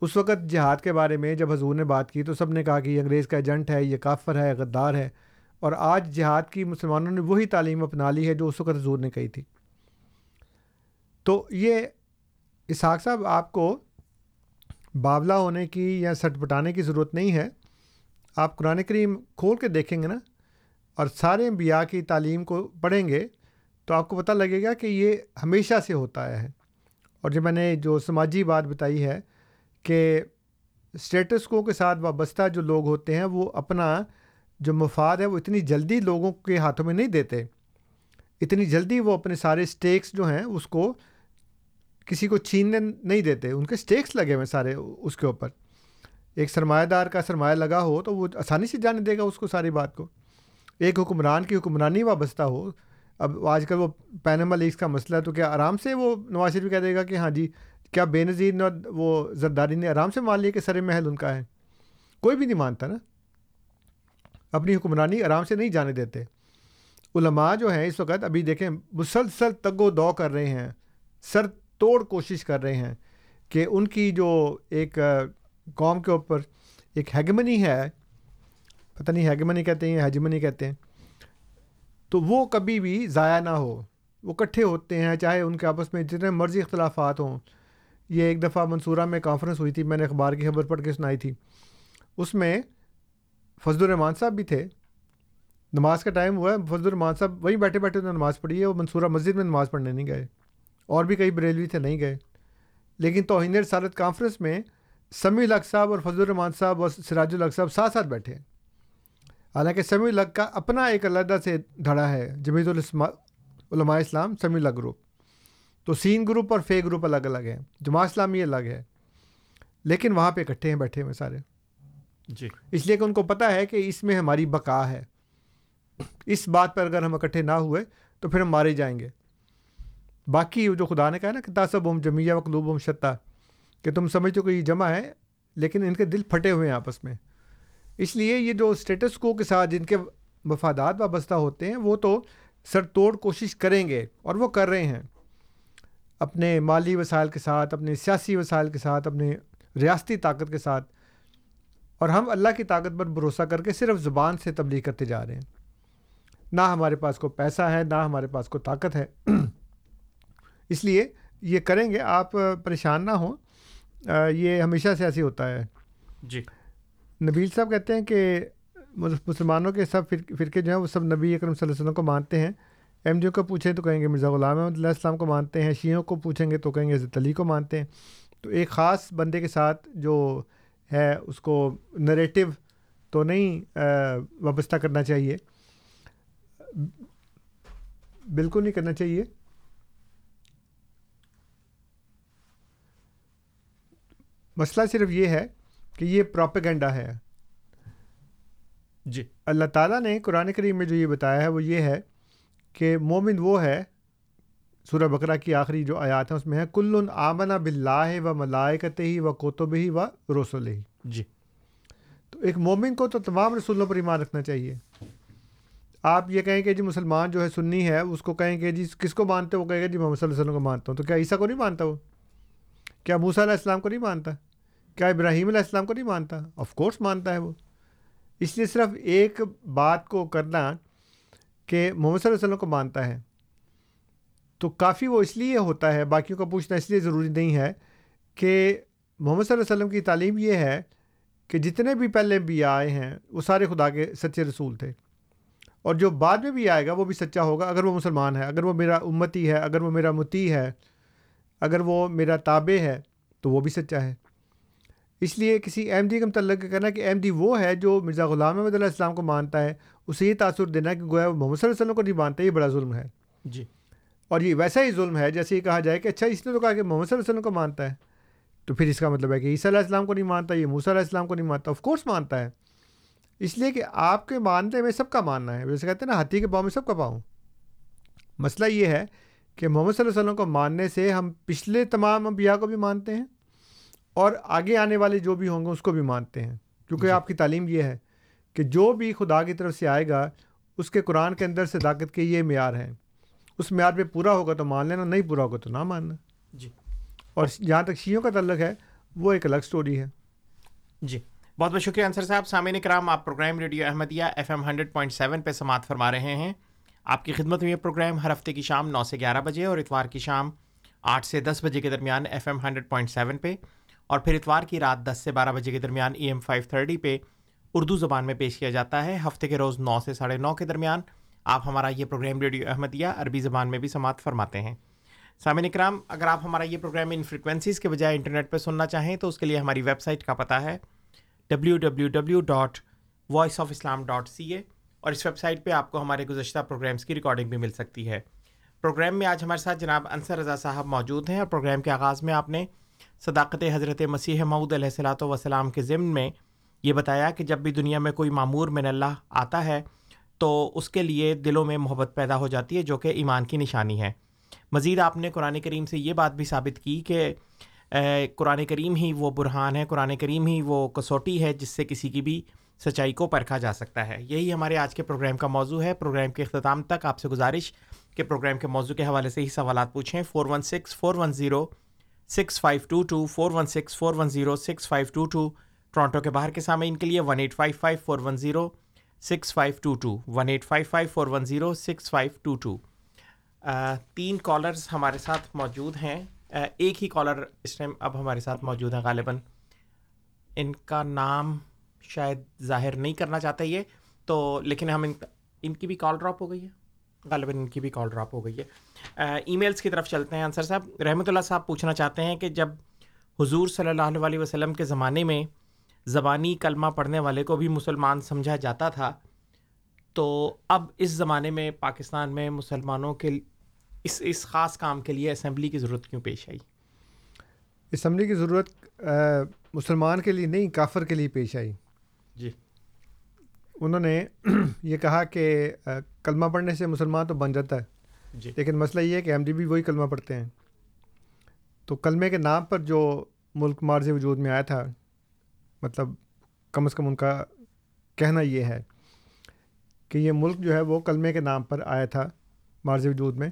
اس وقت جہاد کے بارے میں جب حضور نے بات کی تو سب نے کہا کہ یہ انگریز کا ایجنٹ ہے، یہ کافر ہے، غدار ہے۔ اور آج جہاد کی مسلمانوں نے وہی تعلیم اپنا لی ہے جو اس وقت حضور نے کہی تھی۔ تو یہ اسحاق صاحب، آپ کو باولا ہونے کی یا سٹ پٹانے کی ضرورت نہیں ہے۔ آپ قرآن کریم کھول کے دیکھیں گے نا اور سارے انبیاء کی تعلیم کو پڑھیں گے تو آپ کو پتہ لگے گا کہ یہ ہمیشہ سے ہوتا ہے۔ اور جو میں نے جو سماجی بات بتائی ہے کہ اسٹیٹس کو کے ساتھ وابستہ جو لوگ ہوتے ہیں، وہ اپنا جو مفاد ہے، وہ اتنی جلدی لوگوں کے ہاتھوں میں نہیں دیتے۔ اتنی جلدی وہ اپنے سارے اسٹیکس جو ہیں، اس کو کسی کو چھیننے نہیں دیتے، ان کے اسٹیکس لگے ہوئے سارے اس کے اوپر۔ ایک سرمایہ دار کا سرمایہ لگا ہو تو وہ آسانی سے جانے دے گا اس کو ساری بات کو۔ ایک حکمران کی حکمرانی وابستہ ہو۔ اب آج کل وہ پینما لیگس کا مسئلہ ہے تو کیا آرام سے وہ نواز شریف کہہ دے گا کہ ہاں جی کیا بے نظیر نے وہ زرداری نے آرام سے مان لیا کہ سر محل ان کا ہے؟ کوئی بھی نہیں مانتا نا۔ اپنی حکمرانی آرام سے نہیں جانے دیتے۔ علماء جو ہیں اس وقت ابھی دیکھیں مسلسل تگ و دو کر رہے ہیں۔ سر توڑ کوشش کر رہے ہیں کہ ان کی جو ایک قوم کے اوپر ایک ہیگمنی ہے، پتہ نہیں ہیگمنی کہتے ہیں یا ہیجمنی کہتے ہیں، تو وہ کبھی بھی ضائع نہ ہو۔ وہ کٹھے ہوتے ہیں، چاہے ان کے آپس میں جتنے مرضی اختلافات ہوں۔ یہ ایک دفعہ منصورہ میں کانفرنس ہوئی تھی، میں نے اخبار کی خبر پڑھ کے سنائی تھی۔ اس میں فضل الرحمان صاحب بھی تھے۔ نماز کا ٹائم ہوا ہے، فضل الرحمان صاحب وہیں بیٹھے بیٹھے انہوں نے نماز پڑھی ہے، وہ منصورہ مسجد میں نماز پڑھنے نہیں گئے۔ اور بھی کئی بریلوی تھے نہیں گئے۔ لیکن توہین رسالت کانفرنس میں سمیع الق صاحب اور فضل الرحمان صاحب اور سراج الق صاحب ساتھ ساتھ بیٹھے۔ حالانکہ سمیع الق کا اپنا ایک علیحدہ سے دھڑا ہے جمیت علماء اسلام سمیع الگ گروپ۔ تو سین گروپ اور فے گروپ الگ الگ ہیں جماعت اسلامی الگ ہے۔ لیکن وہاں پہ اکٹھے ہیں بیٹھے ہوئے سارے۔ جی۔ اس لیے کہ ان کو پتہ ہے کہ اس میں ہماری بقا ہے۔ اس بات پر اگر ہم اکٹھے نہ ہوئے تو پھر ہم مارے جائیں گے۔ باقی جو خدا نے کہا نا کہ تاثب ہم جمیہ و قلوب ہم شتہ، کہ تم سمجھتے ہو کہ یہ جمع ہے، لیکن ان کے دل پھٹے ہوئے ہیں آپس میں۔ اس لیے یہ جو اسٹیٹس کو کے ساتھ جن کے مفادات وابستہ ہوتے ہیں، وہ تو سر توڑ کوشش کریں گے اور وہ کر رہے ہیں۔ اپنے مالی وسائل کے ساتھ، اپنے سیاسی وسائل کے ساتھ، اپنے ریاستی طاقت کے ساتھ۔ اور ہم اللہ کی طاقت پر بھروسہ کر کے صرف زبان سے تبلیغ کرتے جا رہے ہیں۔ نہ ہمارے پاس کو پیسہ ہے، نہ ہمارے پاس کو طاقت ہے۔ اس لیے یہ کریں گے آپ پریشان نہ ہوں۔ یہ ہمیشہ سے ایسے ہوتا ہے۔ جی۔ نبیل صاحب کہتے ہیں کہ مسلمانوں کے سب فرقے جو ہیں وہ سب نبی اکرم صلی اللہ علیہ وسلم کو مانتے ہیں۔ ایم ڈی او کو پوچھیں تو کہیں گے مرزا غلام احمد اللہ السلام کو مانتے ہیں شیعوں کو پوچھیں گے تو کہیں گے عزت علی کو مانتے ہیں۔ تو ایک خاص بندے کے ساتھ جو ہے اس کو نریٹو تو نہیں وابستہ کرنا چاہیے۔ بالکل نہیں کرنا چاہیے۔ مسئلہ صرف یہ ہے کہ یہ پراپیگنڈا ہے۔ جی۔ اللہ تعالیٰ نے قرآن کریم میں جو یہ بتایا ہے وہ یہ ہے کہ مومن وہ ہے سورہ بکرا کی آخری جو آیات ہیں اس میں ہے کل آمنا بلّہ و ملائکت ہی و کوتب ہی و رسول ہی جی۔ تو ایک مومن کو تو تمام رسولوں پر ایمان رکھنا چاہیے۔ آپ یہ کہیں کہ جی مسلمان جو ہے سنی ہے اس کو کہیں کہ جی کس کو مانتے وہ کہے گا جی محمد صلی اللہ علیہ وسلم کو مانتا ہوں۔ تو کیا عیسیٰ کو نہیں مانتا وہ؟ کیا موسیٰ علیہ السلام کو نہیں مانتا، کیا ابراہیم علیہ السلام کو نہیں مانتا؟ آف کورس مانتا ہے وہ۔ اس لیے صرف ایک بات کو کرنا کہ محمد صلی اللہ علیہ وسلم کو مانتا ہے۔ تو کافی وہ اس لیے ہوتا ہے، باقیوں کا پوچھنا اس لیے ضروری نہیں ہے کہ محمد صلی اللہ علیہ وسلم کی تعلیم یہ ہے کہ جتنے بھی پہلے بھی آئے ہیں، وہ سارے خدا کے سچے رسول تھے۔ اور جو بعد میں بھی آئے گا، وہ بھی سچا ہوگا اگر وہ مسلمان ہے، اگر وہ میرا امتی ہے، اگر وہ میرا متی ہے۔ اگر وہ میرا تابع ہے تو وہ بھی سچا ہے۔ اس لیے کسی احمدی کا متعلق کہنا کہ احمدی وہ ہے جو مرزا غلام احمد علیہ السلام کو مانتا ہے اسے یہ تاثر دینا کہ گویا محمد صلی اللہ علیہ وسلم کو نہیں مانتا یہ بڑا ظلم ہے۔ جی۔ اور یہ ویسا ہی ظلم ہے جیسے یہ کہا جائے کہ اچھا اس نے تو کہا کہ محمد صلی اللہ علیہ وسلم کو مانتا ہے۔ تو پھر اس کا مطلب ہے کہ عیسیٰ علیہ السلام کو نہیں مانتا یہ موسیٰ علیہ السلام کو نہیں مانتا آف کورس مانتا ہے۔ اس لیے کہ آپ کے ماننے میں سب کا ماننا ہے جیسے کہتے ہیں نا ہاتھی کے پاؤں میں سب کا پاؤں۔ مسئلہ یہ ہے کہ محمد صلی اللہ علیہ وسلم کو ماننے سے ہم پچھلے تمام انبیاء کو بھی مانتے ہیں اور آگے آنے والے جو بھی ہوں گے اس کو بھی مانتے ہیں۔ کیونکہ جی. آپ کی تعلیم یہ ہے کہ جو بھی خدا کی طرف سے آئے گا اس کے قرآن کے اندر صداقت کے یہ معیار ہیں۔ اس معیار پہ پورا ہوگا تو مان لینا نہیں پورا ہوگا تو نہ ماننا۔ جی۔ اور جہاں تک شیوں کا تعلق ہے وہ ایک الگ سٹوری ہے۔ جی۔ بہت بہت شکریہ انصر صاحب۔ سامعین کرام آپ programme radio Ahmadiyya F M hundred point seven پہ سماعت فرما رہے ہیں۔ آپ کی خدمت میں یہ پروگرام ہر ہفتے کی شام نو سے گیارہ بجے اور اتوار کی شام آٹھ سے دس بجے کے درمیان F M hundred point seven پہ اور پھر اتوار کی رات دس سے بارہ بجے کے درمیان ای ایم فائیو تھرٹی پہ اردو زبان میں پیش کیا جاتا ہے۔ ہفتے کے روز نو سے ساڑھے نو کے درمیان آپ ہمارا یہ پروگرام ریڈیو احمدیہ عربی زبان میں بھی سماعت فرماتے ہیں۔ سامعین اکرام، اگر آپ ہمارا یہ پروگرام ان فریکوینسیز کے بجائے انٹرنیٹ پہ سننا چاہیں تو اس کے لیے ہماری ویب سائٹ کا پتہ ہے۔ W W W dot voice of Islam dot C A اور اس ویب سائٹ پہ آپ کو ہمارے گزشتہ پروگرامس کی ریکارڈنگ بھی مل سکتی ہے۔ پروگرام میں آج ہمارے ساتھ جناب انصر رضا صاحب موجود ہیں اور پروگرام کے آغاز میں آپ نے صداقت حضرت مسیح معود علیہ السلاۃ وسلام کے ضمن میں یہ بتایا کہ جب بھی دنیا میں کوئی معمور من اللہ آتا ہے تو اس کے لیے دلوں میں محبت پیدا ہو جاتی ہے جو کہ ایمان کی نشانی ہے۔ مزید آپ نے قرآن کریم سے یہ بات بھی ثابت کی کہ قرآن کریم ہی وہ برہان ہے، قرآن کریم ہی وہ کسوٹی ہے جس سے کسی کی بھی سچائی کو پرکھا جا سکتا ہے۔ یہی ہمارے آج کے پروگرام کا موضوع ہے۔ پروگرام کے اختتام تک آپ سے گزارش کہ پروگرام کے موضوع کے حوالے سے ہی سوالات پوچھیں۔ Four one six, four one zero, six five two two, four one six, four one zero, six five two two. Toronto کے باہر کے سامنے ان کے لیے one eight five five, four one zero, six five two two. One eight five five, four one zero, six five two two. تین callers ہمارے ساتھ موجود ہیں۔ ایک ہی کالر اس ٹائم اب ہمارے ساتھ موجود ہیں غالباً۔ ان کا نام شاید ظاہر نہیں کرنا چاہتا یہ تو لیکن ہم ان ان کی بھی کال ڈراپ ہو گئی ہے۔ غالباً ان کی بھی کال ڈراپ ہو گئی ہے۔ ای میلس کی طرف چلتے ہیں انصر صاحب۔ رحمۃ اللہ صاحب پوچھنا چاہتے ہیں کہ جب حضور صلی اللہ علیہ وسلم کے زمانے میں زبانی کلمہ پڑھنے والے کو بھی مسلمان سمجھا جاتا تھا تو اب اس زمانے میں پاکستان میں مسلمانوں کے اس اس خاص کام کے لیے اسمبلی کی ضرورت کیوں پیش آئی؟ اسمبلی کی ضرورت آ، مسلمان کے لیے نہیں کافر کے لیے پیش آئی۔ جی۔ انہوں نے [CLEARS THROAT] یہ کہا کہ کلمہ پڑھنے سے مسلمان تو بن جاتا ہے۔ جی۔ لیکن مسئلہ یہ ہے کہ احمدی بھی وہی کلمہ پڑھتے ہیں۔ تو کلمے کے نام پر جو ملک مارز وجود میں آیا تھا مطلب کم از کم ان کا کہنا یہ ہے کہ یہ ملک جو ہے وہ کلمے کے نام پر آیا تھا مارز وجود میں۔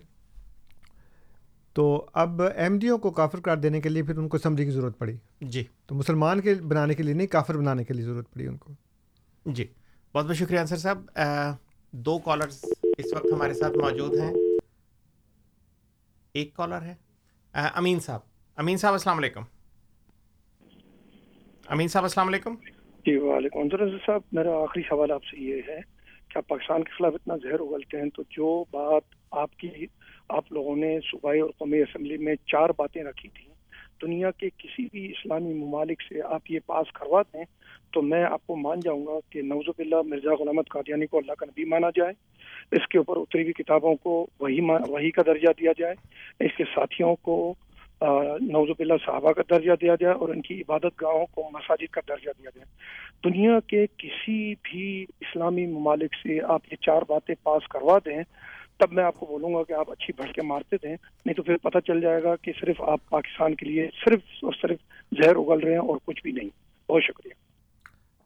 تو اب احمدیوں کو کافر قرار دینے کے لیے پھر ان کو اسمبلی کی ضرورت پڑی۔ جی۔ تو مسلمان کے بنانے کے لیے نہیں کافر بنانے کے لیے ضرورت پڑی ان کو۔ جی۔ بہت بہت شکریہ انصر صاحب۔ آ، دو کالرز اس وقت ہمارے ساتھ موجود ہیں۔ ایک کالر ہے۔ آ، امین صاحب۔ امین صاحب السلام علیکم۔ امین صاحب السلام علیکم۔ جی وعلیکم۔ السلام صاحب میرا آخری سوال آپ سے یہ ہے کہ آپ پاکستان کے خلاف اتنا زہر اگلتے ہیں تو جو بات آپ کی آپ لوگوں نے صوبائی اور قومی اسمبلی میں چار باتیں رکھی تھیں۔ دنیا کے کسی بھی اسلامی ممالک سے آپ یہ پاس کروا دیں تو میں آپ کو مان جاؤں گا کہ نوز باللہ مرزا غلامت قادیانی کو اللہ کا نبی مانا جائے، اس کے اوپر اتری ہوئی کتابوں کو وہی ما- وہی کا درجہ دیا جائے، اس کے ساتھیوں کو نوز باللہ صحابہ کا درجہ دیا جائے اور ان کی عبادت گاہوں کو مساجد کا درجہ دیا جائے۔ دنیا کے کسی بھی اسلامی ممالک سے آپ یہ چار باتیں پاس کروا دیں تب میں آپ کو بولوں گا کہ آپ اچھی بھڑ کے مارتے تھے نہیں تو پھر پتہ چل جائے گا کہ صرف آپ پاکستان کے لیے صرف اور صرف زہر اگل رہے ہیں اور کچھ بھی نہیں۔ بہت شکریہ۔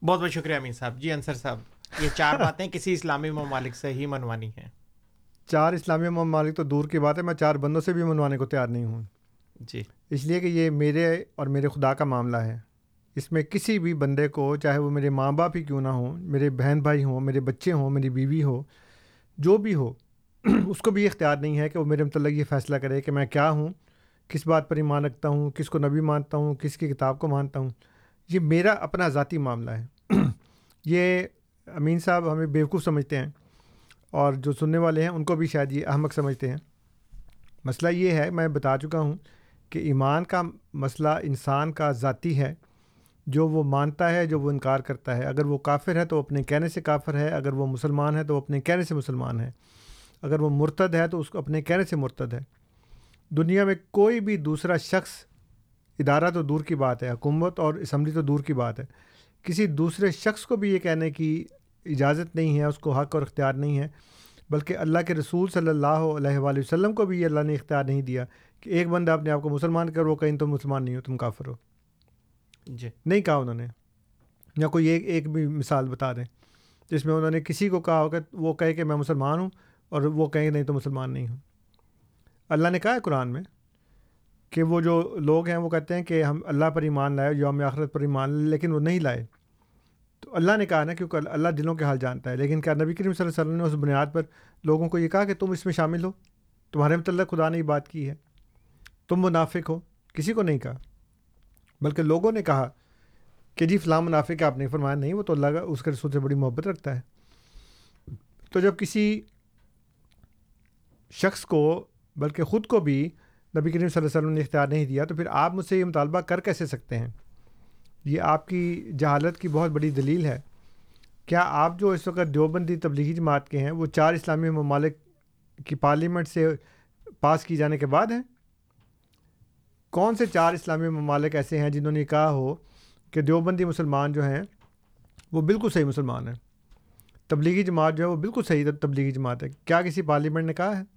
بہت بہت شکریہ امین صاحب۔ جی انصر صاحب یہ چار [LAUGHS] باتیں کسی اسلامی ممالک سے ہی منوانی ہیں؟ چار اسلامی ممالک تو دور کی بات ہے میں چار بندوں سے بھی منوانے کو تیار نہیں ہوں۔ جی۔ اس لیے کہ یہ میرے اور میرے خدا کا معاملہ ہے۔ اس میں کسی بھی بندے کو چاہے وہ میرے ماں باپ ہی کیوں نہ ہوں میرے بہن بھائی ہوں میرے بچے ہوں میری بیوی ہو جو بھی ہو [CLEARS THROAT] اس کو بھی یہ اختیار نہیں ہے کہ وہ میرے متعلق یہ فیصلہ کرے کہ میں کیا ہوں، کس بات پر ایمان رکھتا ہوں، کس کو نبی مانتا ہوں، کس کی کتاب کو مانتا ہوں۔ یہ میرا اپنا ذاتی معاملہ ہے۔ [CLEARS THROAT] یہ امین صاحب ہمیں بیوقوف سمجھتے ہیں اور جو سننے والے ہیں ان کو بھی شاید یہ احمق سمجھتے ہیں۔ مسئلہ یہ ہے، میں بتا چکا ہوں کہ ایمان کا مسئلہ انسان کا ذاتی ہے۔ جو وہ مانتا ہے، جو وہ انکار کرتا ہے۔ اگر وہ کافر ہے تو اپنے کہنے سے کافر ہے، اگر وہ مسلمان ہے تو وہ اپنے کہنے سے مسلمان ہے۔ اگر وہ مرتد ہے تو اس کو اپنے کہنے سے مرتد ہے۔ دنیا میں کوئی بھی دوسرا شخص ادارہ تو دور کی بات ہے حکومت اور اسمبلی تو دور کی بات ہے۔ کسی دوسرے شخص کو بھی یہ کہنے کی اجازت نہیں ہے اس کو حق اور اختیار نہیں ہے۔ بلکہ اللہ کے رسول صلی اللہ علیہ وآلہ وسلم کو بھی یہ اللہ نے اختیار نہیں دیا کہ ایک بندہ اپنے آپ کو مسلمان کرو کہیں تم مسلمان نہیں ہو تم کافر ہو۔ جی۔ نہیں کہا انہوں نے۔ یا کوئی ایک ایک بھی مثال بتا دیں۔ جس میں انہوں نے کسی کو کہا ہو کہ وہ کہے کہ میں مسلمان ہوں اور وہ کہیں نہیں تو مسلمان نہیں ہوں۔ اللہ نے کہا ہے قرآن میں کہ وہ جو لوگ ہیں وہ کہتے ہیں کہ ہم اللہ پر ایمان لائے، یوم آخرت پر ایمان لائے، لیکن وہ نہیں لائے۔ تو اللہ نے کہا نا کیونکہ اللہ دلوں کے حال جانتا ہے، لیکن کیا نبی کریم صلی اللہ علیہ وسلم نے اس بنیاد پر لوگوں کو یہ کہا کہ تم اس میں شامل ہو؟ تمہارے متعلق خدا نے یہ بات کی ہے۔ تم منافق ہو، کسی کو نہیں کہا، بلکہ لوگوں نے کہا کہ جی فلاں منافق آپ نے فرمایا نہیں، وہ تو اللہ کا، اس کے رسول سے بڑی محبت رکھتا ہے۔ تو جب کسی شخص کو، بلکہ خود کو بھی نبی کریم صلی اللہ علیہ وسلم نے اختیار نہیں دیا، تو پھر آپ مجھ سے یہ مطالبہ کر کیسے سکتے ہیں؟ یہ آپ کی جہالت کی بہت بڑی دلیل ہے۔ کیا آپ جو اس وقت دیوبندی تبلیغی جماعت کے ہیں، وہ چار اسلامی ممالک کی پارلیمنٹ سے پاس کی جانے کے بعد ہیں؟ کون سے چار اسلامی ممالک ایسے ہیں جنہوں نے کہا ہو کہ دیوبندی مسلمان جو ہیں، وہ بالکل صحیح مسلمان ہیں؟ تبلیغی جماعت جو ہے، وہ بالکل صحیح تبلیغی جماعت ہے۔ کیا کسی پارلیمنٹ نے کہا ہے؟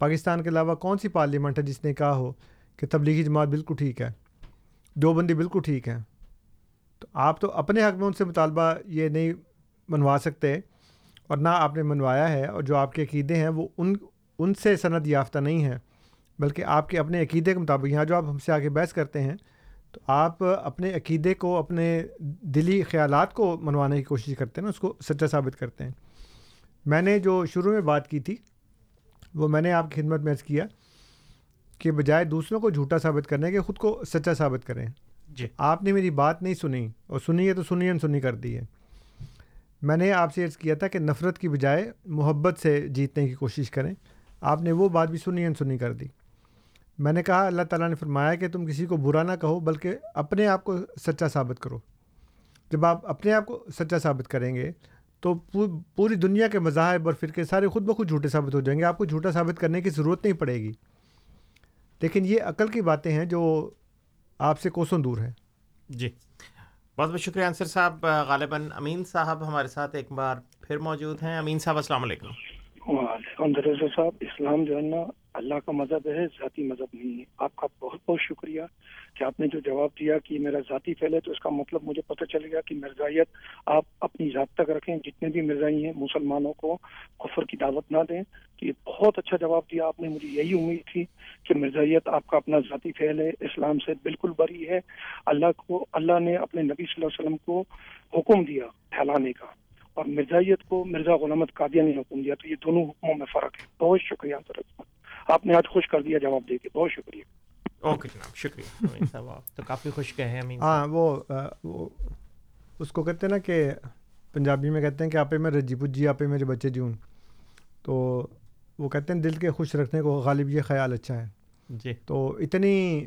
پاکستان کے علاوہ کون سی پارلیمنٹ ہے جس نے کہا ہو کہ تبلیغی جماعت بالکل ٹھیک ہے؟ دیوبندی بالکل ٹھیک ہے تو آپ تو اپنے حق میں ان سے مطالبہ یہ نہیں منوا سکتے اور نہ آپ نے منوایا ہے اور جو آپ کے عقیدے ہیں وہ ان ان سے سند یافتہ نہیں ہیں، بلکہ آپ کے اپنے عقیدے کے مطابق یہاں جو آپ ہم سے آگے بحث کرتے ہیں، تو آپ اپنے عقیدے کو، اپنے دلی خیالات کو منوانے کی کوشش کرتے ہیں نا، اس کو سچا ثابت کرتے ہیں۔ میں نے جو شروع میں بات کی تھی وہ میں نے آپ کی خدمت میں عرض کیا کہ بجائے دوسروں کو جھوٹا ثابت کرنے کے خود کو سچا ثابت کریں۔ جی۔ آپ نے میری بات نہیں سنی اور سنی ہے تو سنی سنی کر دی ہے۔ میں نے آپ سے عرض کیا تھا کہ نفرت کی بجائے محبت سے جیتنے کی کوشش کریں۔ آپ نے وہ بات بھی سنی سنی کر دی۔ میں نے کہا اللہ تعالیٰ نے فرمایا کہ تم کسی کو برا نہ کہو بلکہ اپنے آپ کو سچا ثابت کرو۔ جب آپ اپنے آپ کو سچا ثابت کریں گے تو پوری دنیا کے مذاہب اور فرقے سارے خود بخود جھوٹے ثابت ہو جائیں گے، آپ کو جھوٹا ثابت کرنے کی ضرورت نہیں پڑے گی۔ لیکن یہ عقل کی باتیں ہیں جو آپ سے کوسوں دور ہیں۔ جی۔ بہت بہت شکریہ انصر صاحب، غالباً امین صاحب ہمارے ساتھ ایک بار پھر موجود ہیں۔ امین صاحب، السلام علیکم۔ وعلیکم صاحب، اسلام جو ہے نا، اللہ کا مذہب ہے، ذاتی مذہب نہیں ہے۔ آپ کا بہت بہت شکریہ کہ آپ نے جو جواب دیا کہ میرا ذاتی فیل ہے، تو اس کا مطلب مجھے پتہ چل گیا کہ مرزائیت آپ اپنی ذات تک رکھیں، جتنے بھی مرزائی ہیں، مسلمانوں کو کفر کی دعوت نہ دیں۔ تو یہ بہت اچھا جواب دیا آپ نے، مجھے یہی امید تھی کہ مرزائیت آپ کا اپنا ذاتی فعل ہے۔ اسلام سے بالکل بری ہے۔ اللہ کو، اللہ نے اپنے نبی صلی اللہ علیہ وسلم کو حکم دیا پھیلانے کا۔ اور مرزائیت کو مرزا غلامت قادیہ نے حکم دیا تو یہ دونوں حکموں میں فرق ہے۔ بہت شکریہ آپ نے آج خوش کر دیا جواب دے کے۔ بہت شکریہ۔ اوکے جناب شکریہ۔ [LAUGHS] تو کافی خوش گئے ہیں ہاں وہ اس کو کہتے ہیں نا کہ پنجابی میں کہتے ہیں کہ آپ میں رجی پجی آپ میرے بچے جون تو وہ کہتے ہیں دل کے خوش رکھنے کو غالب یہ خیال اچھا ہے۔ جی۔ تو اتنی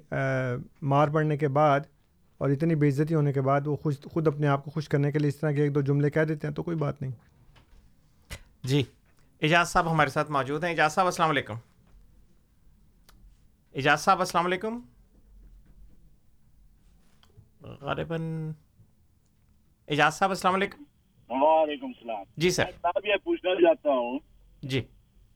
مار پڑنے کے بعد اور اتنی بے عزتی ہونے کے بعد وہ خوش خود اپنے آپ کو خوش کرنے کے لیے اس طرح کے ایک دو جملے کہہ دیتے ہیں تو کوئی بات نہیں۔ جی۔ اعجاز صاحب ہمارے ساتھ موجود ہیں۔ اعجاز صاحب السلام علیکم۔ اعجاز صاحب السلام علیکم۔ غالباً۔ اعجاز صاحب السلام علیکم۔ وعلیکم السلام۔ جی سر۔ میں یہ پوچھنا چاہتا ہوں جی۔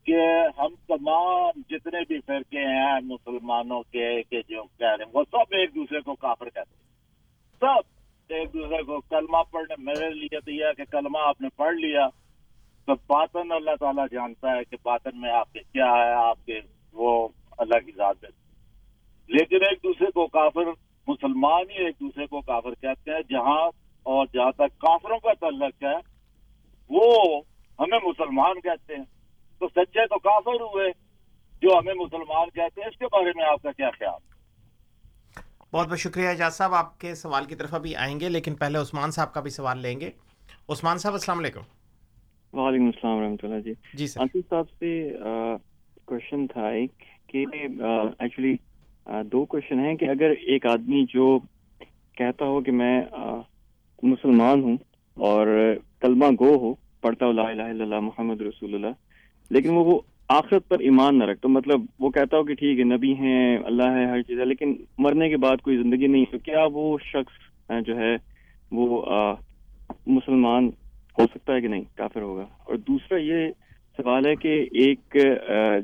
کہ ہم تمام جتنے بھی فرقے ہیں مسلمانوں کے کہ جو کہہ رہے ہیں وہ سب ایک دوسرے کو کافر کہتے ہیں۔ سب ایک دوسرے کو کلمہ پڑھنے میرے لیے تو یہ کہ کلمہ آپ نے پڑھ لیا تو باطن اللہ تعالیٰ جانتا ہے کہ باطن میں آپ کے کیا ہے، آپ کے وہ اللہ کی ذات ہے۔ لیکن ایک دوسرے کو کافر، مسلمان ہی ایک دوسرے کو کافر کہتے ہیں۔ جہاں اور جہاں تک کافروں کا تعلق ہے، وہ ہمیں مسلمان کہتے ہیں۔ تو سچے تو کافر ہوئے جو ہمیں مسلمان کہتے ہیں، اس کے بارے میں آپ کا کیا خیال؟ بہت بہت شکریہ اعجاز صاحب آپ کے سوال کی طرف ابھی آئیں گے لیکن پہلے عثمان صاحب کا بھی سوال لیں گے۔ عثمان صاحب السلام علیکم۔ وعلیکم السلام ورحمۃ اللہ جی۔ جی سر۔ صاحب سے کوشچن تھا ایک کہ ایکچولی دو کوشچن ہیں کہ اگر ایک آدمی جو کہتا ہو کہ میں مسلمان ہوں اور کلمہ گو ہو پڑھتا ہو لا الہ الا اللہ محمد رسول اللہ لیکن وہ آخرت پر ایمان نہ رکھتا مطلب وہ کہتا ہو کہ ٹھیک ہے نبی ہیں اللہ ہے ہر چیز ہے لیکن مرنے کے بعد کوئی زندگی نہیں۔ تو کیا وہ شخص جو ہے وہ مسلمان ہو سکتا ہے کہ نہیں؟ کافر ہوگا۔ اور دوسرا یہ سوال ہے کہ ایک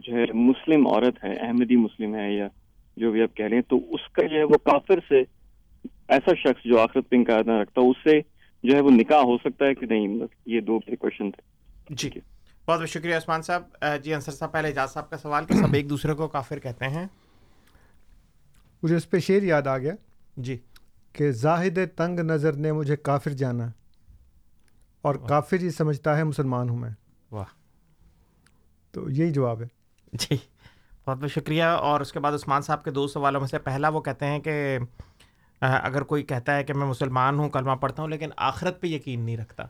جو ہے مسلم عورت ہے احمدی مسلم ہے یا جو بھی آپ کہہ رہے ہیں تو اس کا جو ہے وہ کافر سے ایسا شخص جو آخرت پہ انکار نہ رکھتا اس سے جو ہے وہ نکاح ہو سکتا ہے کہ نہیں؟ یہ دو کوشچن تھے۔ جی۔ بہت بہت شکریہ عثمان صاحب۔ جی انصر صاحب پہلے اعجاز صاحب کا سوال کہ سب ایک دوسرے کو کافر کہتے ہیں۔ مجھے اس پہ شعر یاد آ گیا۔ جی۔ کہ زاہد تنگ نظر نے مجھے کافر جانا۔ اور کافر ہی سمجھتا ہے مسلمان ہوں میں۔ واہ۔ تو یہی جواب ہے۔ جی۔ بہت بہت شکریہ۔ اور اس کے بعد عثمان صاحب کے دو سوالوں میں سے پہلا وہ کہتے ہیں کہ اگر کوئی کہتا ہے کہ میں مسلمان ہوں کلمہ پڑھتا ہوں لیکن آخرت پہ یقین نہیں رکھتا۔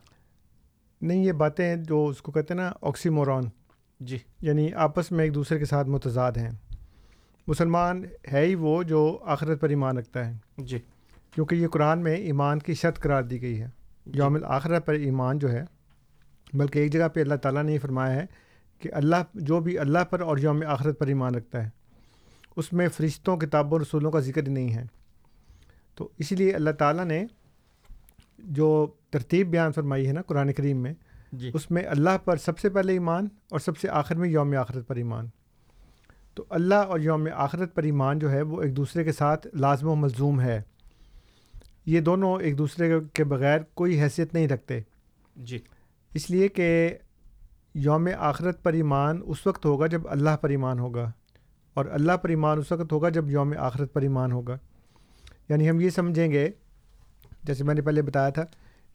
نہیں یہ باتیں جو اس کو کہتے ہیں نا آکسی مورون جی۔ یعنی آپس میں ایک دوسرے کے ساتھ متضاد ہیں۔ مسلمان ہے ہی وہ جو آخرت پر ایمان رکھتا ہے۔ جی۔ کیونکہ یہ قرآن میں ایمان کی شرط قرار دی گئی ہے۔ جی۔ یوم آخرت پر ایمان جو ہے بلکہ ایک جگہ پہ اللہ تعالیٰ نے یہ فرمایا ہے کہ اللہ جو بھی اللہ پر اور یوم آخرت پر ایمان رکھتا ہے اس میں فرشتوں کتابوں رسولوں کا ذکر نہیں ہے۔ تو اسی لیے اللہ تعالیٰ نے جو ترتیب بیان فرمائی ہے نا قرآن کریم میں جی۔ اس میں اللہ پر سب سے پہلے ایمان اور سب سے آخر میں یوم آخرت پر ایمان۔ تو اللہ اور یوم آخرت پر ایمان جو ہے وہ ایک دوسرے کے ساتھ لازم و ملزوم ہے۔ یہ دونوں ایک دوسرے کے بغیر کوئی حیثیت نہیں رکھتے۔ جی۔ اس لیے کہ یوم آخرت پر ایمان اس وقت ہوگا جب اللہ پر ایمان ہوگا۔ اور اللہ پر ایمان اس وقت ہوگا جب یوم آخرت پر ایمان ہوگا۔ یعنی ہم یہ سمجھیں گے جیسے میں نے پہلے بتایا تھا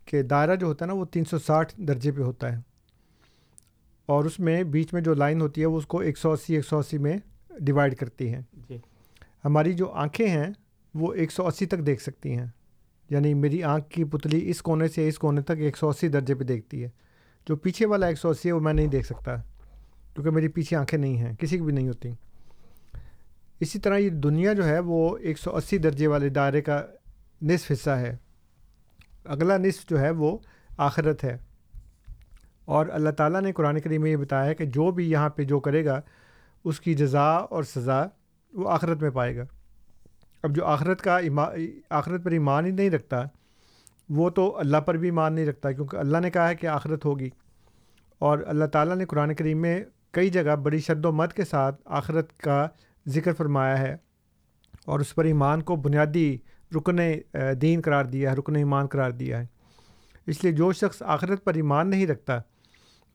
کہ دائرہ جو ہوتا ہے نا وہ تین سو ساٹھ درجے پہ ہوتا ہے اور اس میں بیچ میں جو لائن ہوتی ہے وہ اس کو ایک سو اسی ایک سو اسی میں ڈیوائڈ کرتی ہیں۔ جی۔ ہماری جو آنکھیں ہیں وہ ایک سو اسی تک دیکھ سکتی ہیں۔ یعنی میری آنکھ کی پتلی اس کونے سے اس کونے تک ایک سو اسی درجے پہ دیکھتی ہے۔ جو پیچھے والا ایک سو اسی ہے وہ میں نہیں دیکھ سکتا کیونکہ میری پیچھے آنکھیں نہیں ہیں کسی کی بھی نہیں ہوتی۔ اسی طرح یہ دنیا جو ہے وہ ایک سو اسی درجے والے دائرے کا نصف حصہ ہے۔ اگلا نصف جو ہے وہ آخرت ہے۔ اور اللہ تعالیٰ نے قرآن کریم میں یہ بتایا ہے کہ جو بھی یہاں پہ جو کرے گا، اس کی جزا اور سزا وہ آخرت میں پائے گا۔ اب جو آخرت کا ایما، آخرت پر ایمان ہی نہیں رکھتا، وہ تو اللہ پر بھی ایمان نہیں رکھتا، کیونکہ اللہ نے کہا ہے کہ آخرت ہوگی۔ اور اللہ تعالیٰ نے قرآن کریم میں کئی جگہ بڑی شد و مت کے ساتھ آخرت کا ذکر فرمایا ہے۔ اور اس پر ایمان کو بنیادی رکن دین قرار دیا ہے رکن ایمان قرار دیا ہے۔ اس لیے جو شخص آخرت پر ایمان نہیں رکھتا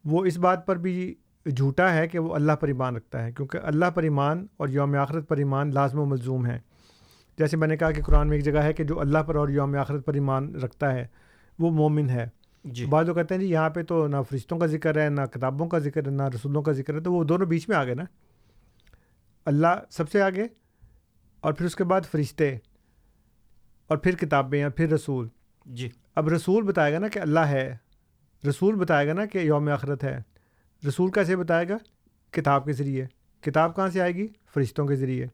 وہ اس بات پر بھی جھوٹا ہے کہ وہ اللہ پر ایمان رکھتا ہے کیونکہ اللہ پر ایمان اور یوم آخرت پر ایمان لازم و ملزوم ہے۔ جیسے میں نے کہا کہ قرآن میں ایک جگہ ہے کہ جو اللہ پر اور یوم آخرت پر ایمان رکھتا ہے وہ مومن ہے۔ جی۔ بعض لوگ کہتے ہیں جی یہاں پہ تو نہ فرشتوں کا ذکر ہے نہ کتابوں کا ذکر ہے نہ رسولوں کا ذکر ہے تو وہ دونوں بیچ میں آ گئے نا۔ اللہ سب سے آگے اور پھر اس کے بعد فرشتے۔ اور پھر کتابیں اور پھر رسول۔ جی۔ اب رسول بتائے گا نا کہ اللہ ہے۔ رسول بتائے گا نا کہ یوم آخرت ہے۔ رسول کیسے بتائے گا؟ کتاب کے ذریعے۔ کتاب کہاں سے آئے گی؟ فرشتوں کے ذریعے۔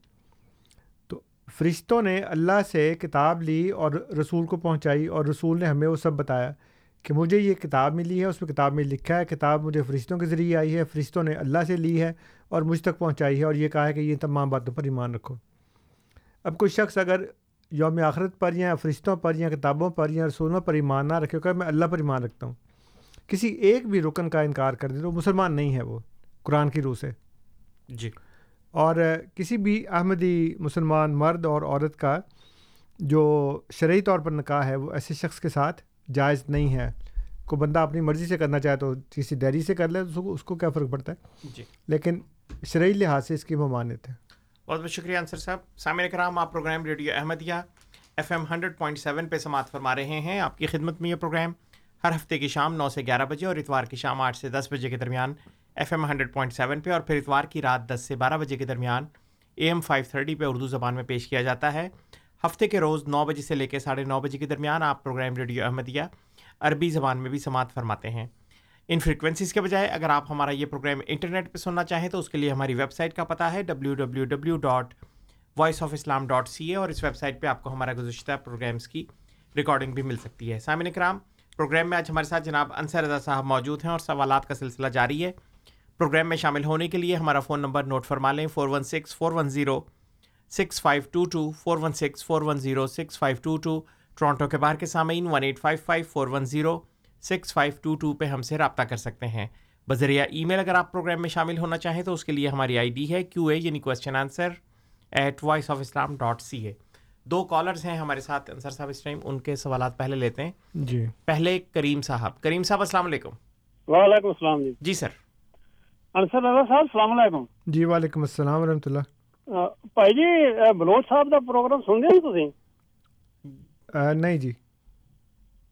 تو فرشتوں نے اللہ سے کتاب لی اور رسول کو پہنچائی اور رسول نے ہمیں وہ سب بتایا کہ مجھے یہ کتاب ملی ہے اس میں کتاب میں لکھا ہے کتاب مجھے فرشتوں کے ذریعے آئی ہے فرشتوں نے اللہ سے لی ہے اور مجھ تک پہنچائی ہے اور یہ کہا ہے کہ یہ تمام باتوں پر ایمان رکھو۔ اب کوئی شخص اگر یوم آخرت پر یا فرشتوں پر یا کتابوں پر یا رسولوں پر ایمان نہ رکھے کہ میں اللہ پر ایمان رکھتا ہوں۔ کسی ایک بھی رکن کا انکار کر دے تو مسلمان نہیں ہے وہ قرآن کی روح سے۔ جی۔ اور کسی بھی احمدی مسلمان مرد اور عورت کا جو شرعی طور پر نکاح ہے وہ ایسے شخص کے ساتھ جائز نہیں ہے۔ کو بندہ اپنی مرضی سے کرنا چاہے تو کسی ڈیری سے کر لے تو اس کو کیا فرق پڑتا ہے؟ جی۔ لیکن شرعی لحاظ سے اس کی ممانت ہے۔ بہت بہت شکریہ انصر صاحب۔ سامع کرام، آپ programme radio Ahmadiyya F M hundred point seven پہ سماعت فرما رہے ہیں۔ آپ کی خدمت میں یہ پروگرام ہر ہفتے کی شام نو سے گیارہ بجے اور اتوار کی شام آٹھ سے دس بجے کے درمیان F M hundred point seven پہ اور پھر اتوار کی رات دس سے بارہ بجے کے درمیان اے ایم فائیو تھرٹی پہ اردو زبان میں پیش کیا جاتا ہے۔ ہفتے کے روز نو بجے سے لے کے ساڑھے نو بجے کے درمیان آپ پروگرام ریڈیو احمدیہ عربی زبان میں بھی سماعت فرماتے ہیں۔ ان فریکوینسیز کے بجائے اگر آپ ہمارا یہ پروگرام انٹرنیٹ پہ سننا چاہیں تو اس کے لیے ہماری ویب سائٹ کا پتہ ہے W W W dot voice of Islam dot C A اور اس ویب سائٹ پہ آپ کو ہمارا گزشتہ پروگرامس کی ریکارڈنگ بھی مل سکتی ہے۔ سامعین کرام پروگرام میں آج ہمارے ساتھ جناب انصر رضا صاحب موجود ہیں اور سوالات کا سلسلہ جاری ہے۔ پروگرام میں شامل ہونے کے لیے ہمارا فون نمبر نوٹ فرما لیں four one six four one zero six five two two four one six four one zero six five two two Toronto کے باہر کے سامعین one eight five five four one zero six five two two پہ ہم سے رابطہ کر سکتے ہیں۔ بذریعہ ای میل اگر آپ پروگرام میں شامل ہونا چاہیں تو اس کے لیے ہماری آئی ڈی ہے کیو اے یعنی question answer at voice of Islam dot C A do callers ہیں ہمارے ساتھ انصر صاحب اس ٹائم ان کے سوالات پہلے لیتے ہیں۔ جی۔ پہلے کریم صاحب۔ کریم صاحب السلام علیکم۔ وعلیکم السلام جی۔ جی سر۔ انصر رضا صاحب السلام علیکم۔ جی وعلیکم السلام ورحمۃ اللہ۔ بھائی جی بلوچ صاحب کا پروگرام سن گئے نہیں جی۔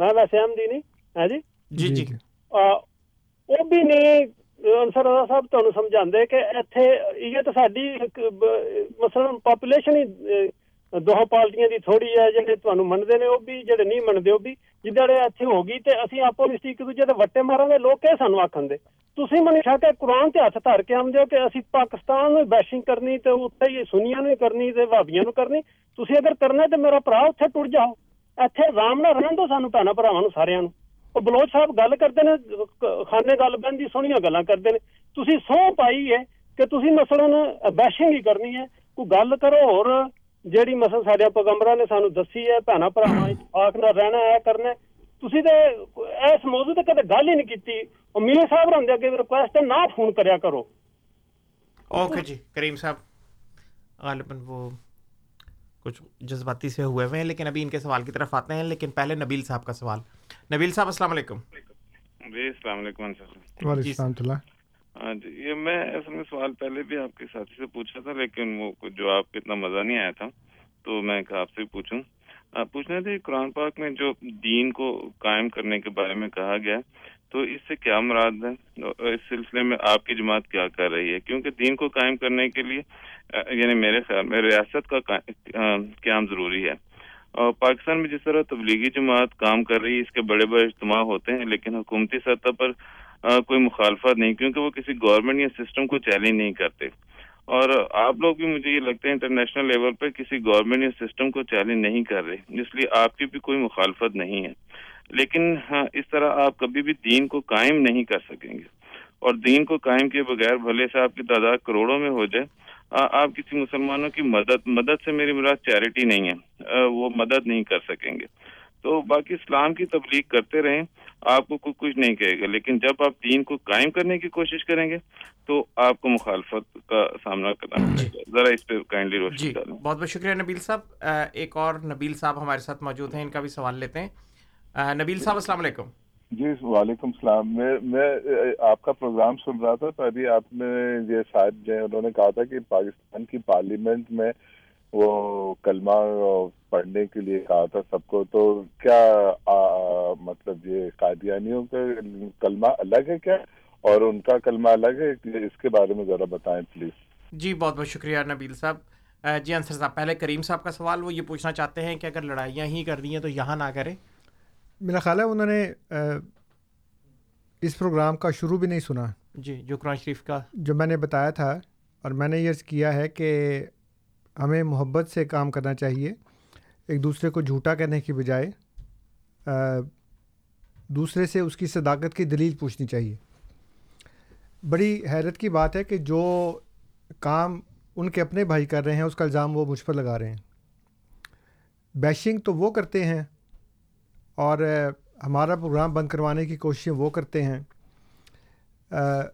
ਮੈਂ ਵੈਸੇ ਆਮ ਦੀ ਨਹੀਂ ਹੈ ਜੀ ਜੀ ਜੀ ਆ, ਉਹ ਵੀ ਨਹੀਂ ਅਨਸਰ ਰਜ਼ਾ ਸਾਹਿਬ ਤੁਹਾਨੂੰ ਸਮਝਾਉਂਦੇ ਕਿ ਇੱਥੇ ਇਹ ਤਾਂ ਸਾਡੀ ਮਸਲਨ ਪਾਪੂਲੇਸ਼ਨ ਹੀ ਅਹ, ਦੋਹਾਂ ਪਾਰਟੀਆਂ ਦੀ ਥੋੜੀ ਹੈ ਜਿਹੜੇ ਤੁਹਾਨੂੰ ਮੰਨਦੇ ਨੇ ਉਹ ਵੀ ਜਿਹੜੇ ਨਹੀਂ ਮੰਨਦੇ ਉਹ ਵੀ ਜਿੱਦਾਂ ਇੱਥੇ ਹੋ ਗਈ ਤੇ ਅਸੀਂ ਆਪੋ ਵਿੱਚ ਇੱਕ ਦੂਜੇ ਦੇ ਵੱਟੇ ਮਾਰਾਂਗੇ ਲੋਕ ਇਹ ਸਾਨੂੰ ਆਖਣਦੇ ਤੁਸੀਂ ਮੈਨੂੰ ਸ਼ੱਕ ਕੁਰਾਨ ਤੇ ਹੱਥ ਧਰ ਕੇ ਆਉਂਦੇ ਹੋ ਕਿ ਅਸੀਂ ਪਾਕਿਸਤਾਨ ਨੂੰ ਬੈਸ਼ਿੰਗ ਕਰਨੀ ਤੇ ਉੱਥੇ ਹੀ ਸੁਨੀਆਂ ਨੂੰ ਹੀ ਕਰਨੀ ਤੇ ਭਾਬੀਆਂ ਨੂੰ ਕਰਨੀ ਤੁਸੀਂ ਅਗਰ ਕਰਨਾ ਤੇ ਮੇਰਾ ਭਰਾ ਉੱਥੇ ਟੁੱਟ ਜਾਓ نےی ہے کرنا موجود نہیں کی فون کرو کچھ جذباتی سے ہوئے ہوئے ہیں لیکن ابھی ان کے سوال کی طرف آتے ہیں۔ لیکن پہلے نبیل صاحب کا سوال۔ نبیل صاحب السلام علیکم۔ جی السلام علیکم وعلیکم جی، اللہ۔ ہاں جی یہ میں اصل میں سوال پہلے بھی آپ کے ساتھی سے پوچھا تھا لیکن وہ جو آپ کو اتنا مزہ نہیں آیا تھا۔ تو میں آپ سے پوچھوں۔ پوچھنا تھا قرآن پاک میں جو دین کو قائم کرنے کے بارے میں کہا گیا تو اس سے کیا مراد ہے؟ اس سلسلے میں آپ کی جماعت کیا کر رہی ہے؟ کیونکہ دین کو قائم کرنے کے لیے یعنی میرے خیال میں ریاست کا قیام ضروری ہے۔ اور پاکستان میں جس طرح تبلیغی جماعت کام کر رہی ہے، اس کے بڑے بڑے اجتماع ہوتے ہیں، لیکن حکومتی سطح پر کوئی مخالفت نہیں، کیونکہ وہ کسی گورنمنٹ یا سسٹم کو چیلنج نہیں کرتے۔ اور آپ لوگ بھی مجھے یہ لگتا ہے انٹرنیشنل لیول پہ کسی گورنمنٹ یا سسٹم کو چیلنج نہیں کر رہے، اس لیے آپ کی بھی کوئی مخالفت نہیں ہے۔ لیکن ہاں، اس طرح آپ کبھی بھی دین کو قائم نہیں کر سکیں گے۔ اور دین کو قائم کیے بغیر بھلے سے آپ کی تعداد کروڑوں میں ہو جائے آپ کسی مسلمانوں کی مدد مدد سے میری مراد چیریٹی نہیں ہے وہ مدد نہیں کر سکیں گے۔ تو باقی اسلام کی تبلیغ کرتے رہیں آپ کو کوئی کچھ نہیں کہے گا۔ لیکن جب آپ دین کو قائم کرنے کی کوشش کریں گے تو آپ کو مخالفت کا سامنا کرنا جی۔ پڑے گا۔ ذرا اس پہ کائنڈلی روشنی جی، بہت بہت شکریہ نبیل صاحب۔ ایک اور نبیل صاحب ہمارے ساتھ موجود ہیں ان کا بھی سوال لیتے ہیں۔ نبیل صاحب السلام علیکم۔ جی وعلیکم السلام۔ میں میں آپ کا پروگرام سن رہا تھا تو ابھی آپ نے یہ صاحب جو انہوں نے کہا تھا کہ پاکستان کی پارلیمنٹ میں وہ کلمہ پڑھنے کے لیے کہا تھا سب کو تو کیا مطلب یہ قادیانیوں کا کلمہ الگ ہے کیا؟ اور ان کا کلمہ الگ ہے اس کے بارے میں ذرا بتائیں پلیز۔ جی بہت بہت شکریہ نبیل صاحب۔ جی انصر صاحب پہلے کریم صاحب کا سوال وہ یہ پوچھنا چاہتے ہیں کہ اگر لڑائیاں ہی کر رہی ہیں تو یہاں نہ کریں۔ میرا خیال ہے انہوں نے اس پروگرام کا شروع بھی نہیں سنا۔ جی جو قرآن شریف کا۔ جو میں نے بتایا تھا اور میں نے یہ کیا ہے کہ ہمیں محبت سے کام کرنا چاہیے ایک دوسرے کو جھوٹا کہنے کی بجائے دوسرے سے اس کی صداقت کی دلیل پوچھنی چاہیے۔ بڑی حیرت کی بات ہے کہ جو کام ان کے اپنے بھائی کر رہے ہیں اس کا الزام وہ مجھ پر لگا رہے ہیں۔ بیشنگ تو وہ کرتے ہیں اور ہمارا پروگرام بند کروانے کی کوششیں وہ کرتے ہیں۔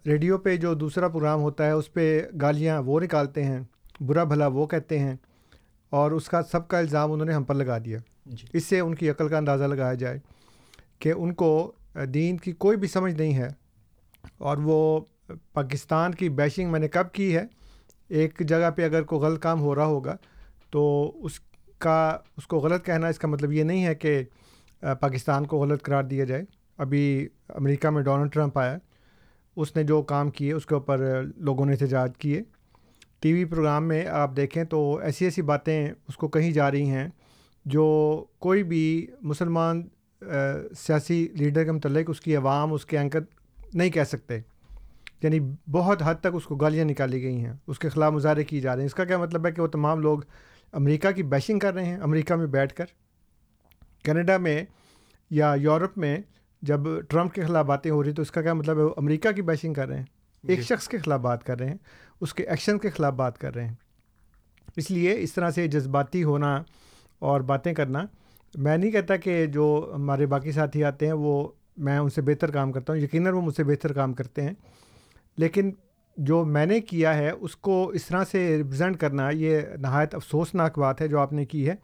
ریڈیو پہ جو دوسرا پروگرام ہوتا ہے اس پہ گالیاں وہ نکالتے ہیں برا بھلا وہ کہتے ہیں اور اس کا سب کا الزام انہوں نے ہم پر لگا دیا۔ جی. اس سے ان کی عقل کا اندازہ لگایا جائے کہ ان کو دین کی کوئی بھی سمجھ نہیں ہے۔ اور وہ پاکستان کی بیشنگ میں نے کب کی ہے ایک جگہ پہ اگر کوئی غلط کام ہو رہا ہوگا تو اس کا اس کو غلط کہنا اس کا مطلب یہ نہیں ہے کہ پاکستان کو غلط قرار دیا جائے۔ ابھی امریکہ میں ڈونلڈ ٹرمپ آیا، اس نے جو کام کیے، اس کے اوپر لوگوں نے احتجاج کیے۔ ٹی وی پروگرام میں آپ دیکھیں تو ایسی ایسی باتیں اس کو کہیں جا رہی ہیں جو کوئی بھی مسلمان سیاسی لیڈر کے متعلق اس کی عوام، اس کے اینکر نہیں کہہ سکتے۔ یعنی بہت حد تک اس کو گالیاں نکالی گئی ہیں، اس کے خلاف مظاہرے کیے جا رہے ہیں۔ اس کا کیا مطلب ہے کہ وہ تمام لوگ امریکہ کی بیشنگ کر رہے ہیں، امریکہ میں بیٹھ کر؟ کینیڈا میں یا یورپ میں جب ٹرمپ کے خلاف باتیں ہو رہی تو اس کا کیا مطلب ہے؟ وہ امریکہ کی بیشنگ کر رہے ہیں۔ جی۔ ایک شخص کے خلاف بات کر رہے ہیں اس کے ایکشن کے خلاف بات کر رہے ہیں۔ اس لیے اس طرح سے جذباتی ہونا اور باتیں کرنا میں نہیں کہتا کہ جو ہمارے باقی ساتھی آتے ہیں وہ میں ان سے بہتر کام کرتا ہوں یقیناً وہ مجھ سے بہتر کام کرتے ہیں۔ لیکن جو میں نے کیا ہے اس کو اس طرح سے ریپرزینٹ کرنا یہ نہایت افسوسناک بات ہے جو آپ نے کی ہے۔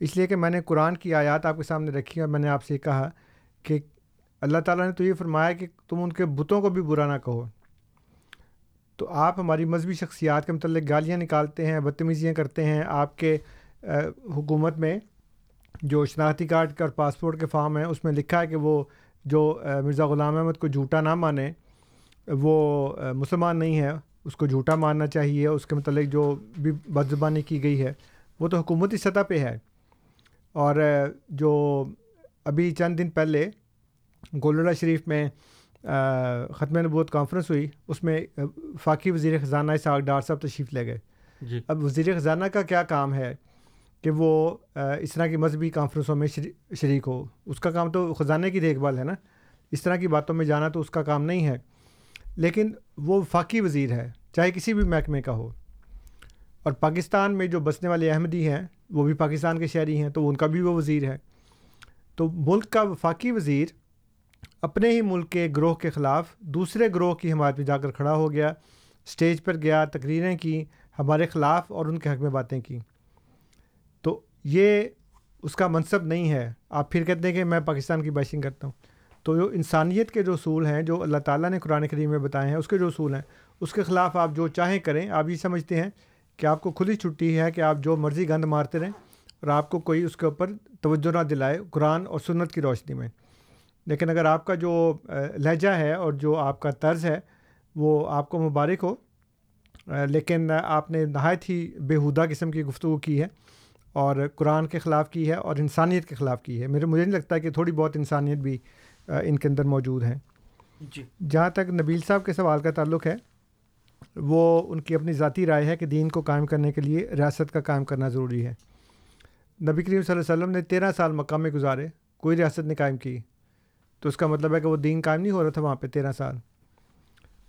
اس لیے کہ میں نے قرآن کی آیات آپ کے سامنے رکھی اور میں نے آپ سے کہا کہ اللہ تعالیٰ نے تو یہ فرمایا کہ تم ان کے بتوں کو بھی برا نہ کہو۔ تو آپ ہماری مذہبی شخصیات کے متعلق گالیاں نکالتے ہیں، بدتمیزیاں کرتے ہیں۔ آپ کے حکومت میں جو شناختی کارڈ کا اور پاسپورٹ کے فارم ہیں، اس میں لکھا ہے کہ وہ جو مرزا غلام احمد کو جھوٹا نہ مانے، وہ مسلمان نہیں ہے، اس کو جھوٹا ماننا چاہیے۔ اس کے متعلق جو بھی بدزبانی کی گئی ہے، وہ تو حکومتی سطح پہ ہے۔ اور جو ابھی چند دن پہلے گولڈا شریف میں ختم نبوت کانفرنس ہوئی اس میں فاقی وزیر خزانہ اسحاق ڈار صاحب تشریف لے گئے۔ جی۔ اب وزیر خزانہ کا کیا کام ہے کہ وہ اس طرح کی مذہبی کانفرنسوں میں شریک ہو۔ اس کا کام تو خزانے کی دیکھ بھال ہے نا۔ اس طرح کی باتوں میں جانا تو اس کا کام نہیں ہے۔ لیکن وہ فاقی وزیر ہے چاہے کسی بھی محکمے کا ہو۔ اور پاکستان میں جو بسنے والے احمدی ہیں وہ بھی پاکستان کے شہری ہیں تو ان کا بھی وہ وزیر ہے۔ تو ملک کا وفاقی وزیر اپنے ہی ملک کے گروہ کے خلاف دوسرے گروہ کی حمایت میں جا کر کھڑا ہو گیا، اسٹیج پر گیا، تقریریں کی، ہمارے خلاف اور ان کے حق میں باتیں کی۔ تو یہ اس کا منصب نہیں ہے۔ آپ پھر کہتے ہیں کہ میں پاکستان کی بائشنگ کرتا ہوں۔ تو جو انسانیت کے جو اصول ہیں، جو اللہ تعالیٰ نے قرآن کریم میں بتائے ہیں، اس کے جو اصول ہیں، اس کے خلاف آپ جو چاہیں کریں، آپ یہ سمجھتے ہیں کہ آپ کو ہی چھٹی ہے کہ آپ جو مرضی گند مارتے رہیں اور آپ کو کوئی اس کے اوپر توجہ نہ دلائے قرآن اور سنت کی روشنی میں۔ لیکن اگر آپ کا جو لہجہ ہے اور جو آپ کا طرز ہے وہ آپ کو مبارک ہو لیکن آپ نے نہایت ہی بےحودہ قسم کی گفتگو کی ہے اور قرآن کے خلاف کی ہے اور انسانیت کے خلاف کی ہے۔ میرے مجھے نہیں لگتا کہ تھوڑی بہت انسانیت بھی ان کے اندر موجود ہیں جی۔ جہاں تک نبیل صاحب کے سوال کا تعلق ہے وہ ان کی اپنی ذاتی رائے ہے کہ دین کو قائم کرنے کے لیے ریاست کا قائم کرنا ضروری ہے۔ نبی کریم صلی اللہ علیہ وسلم نے تیرہ سال مکہ میں گزارے کوئی ریاست نہیں قائم کی۔ تو اس کا مطلب ہے کہ وہ دین قائم نہیں ہو رہا تھا وہاں پہ تیرہ سال۔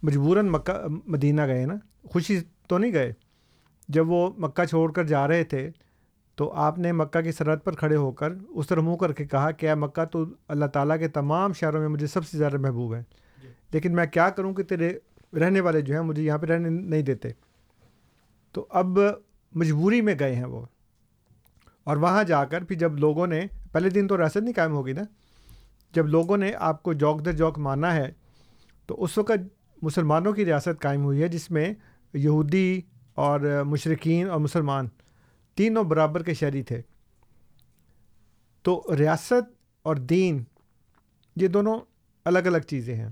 مجبوراً مکہ مدینہ گئے نا خوشی تو نہیں گئے۔ جب وہ مکہ چھوڑ کر جا رہے تھے تو آپ نے مکہ کی سرحد پر کھڑے ہو کر اس طرح منہ کر کے کہا کہ اے مکہ تو اللہ تعالیٰ کے تمام شہروں میں مجھے سب سے زیادہ محبوب ہے۔ لیکن میں کیا کروں کہ تیرے رہنے والے جو ہیں مجھے یہاں پہ رہنے نہیں دیتے۔ تو اب مجبوری میں گئے ہیں وہ۔ اور وہاں جا کر پھر جب لوگوں نے، پہلے دن تو ریاست نہیں قائم ہوگی نا۔ جب لوگوں نے آپ کو جوک در جوک مانا ہے، تو اس وقت مسلمانوں کی ریاست قائم ہوئی ہے، جس میں یہودی اور مشرقین اور مسلمان تینوں برابر کے شہری تھے۔ تو ریاست اور دین، یہ دونوں الگ الگ چیزیں ہیں۔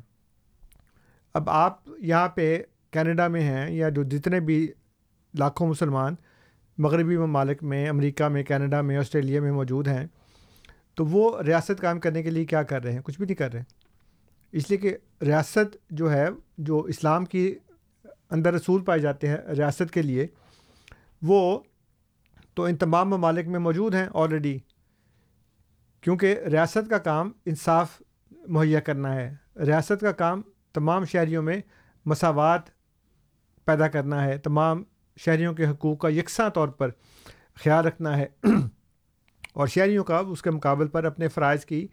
اب آپ یہاں پہ کینیڈا میں ہیں یا جو جتنے بھی لاکھوں مسلمان مغربی ممالک میں، امریکہ میں، کینیڈا میں، آسٹریلیا میں موجود ہیں، تو وہ ریاست قائم کرنے کے لیے کیا کر رہے ہیں؟ کچھ بھی نہیں کر رہے۔ اس لیے کہ ریاست جو ہے، جو اسلام کی اندر اصول پائے جاتے ہیں ریاست کے لیے، وہ تو ان تمام ممالک میں موجود ہیں آلریڈی کیونکہ ریاست کا کام انصاف مہیا کرنا ہے۔ ریاست کا کام تمام شہریوں میں مساوات پیدا کرنا ہے، تمام شہریوں کے حقوق کا یکساں طور پر خیال رکھنا ہے۔ [CLEARS THROAT] اور شہریوں کا اس کے مقابل پر اپنے فرائض کی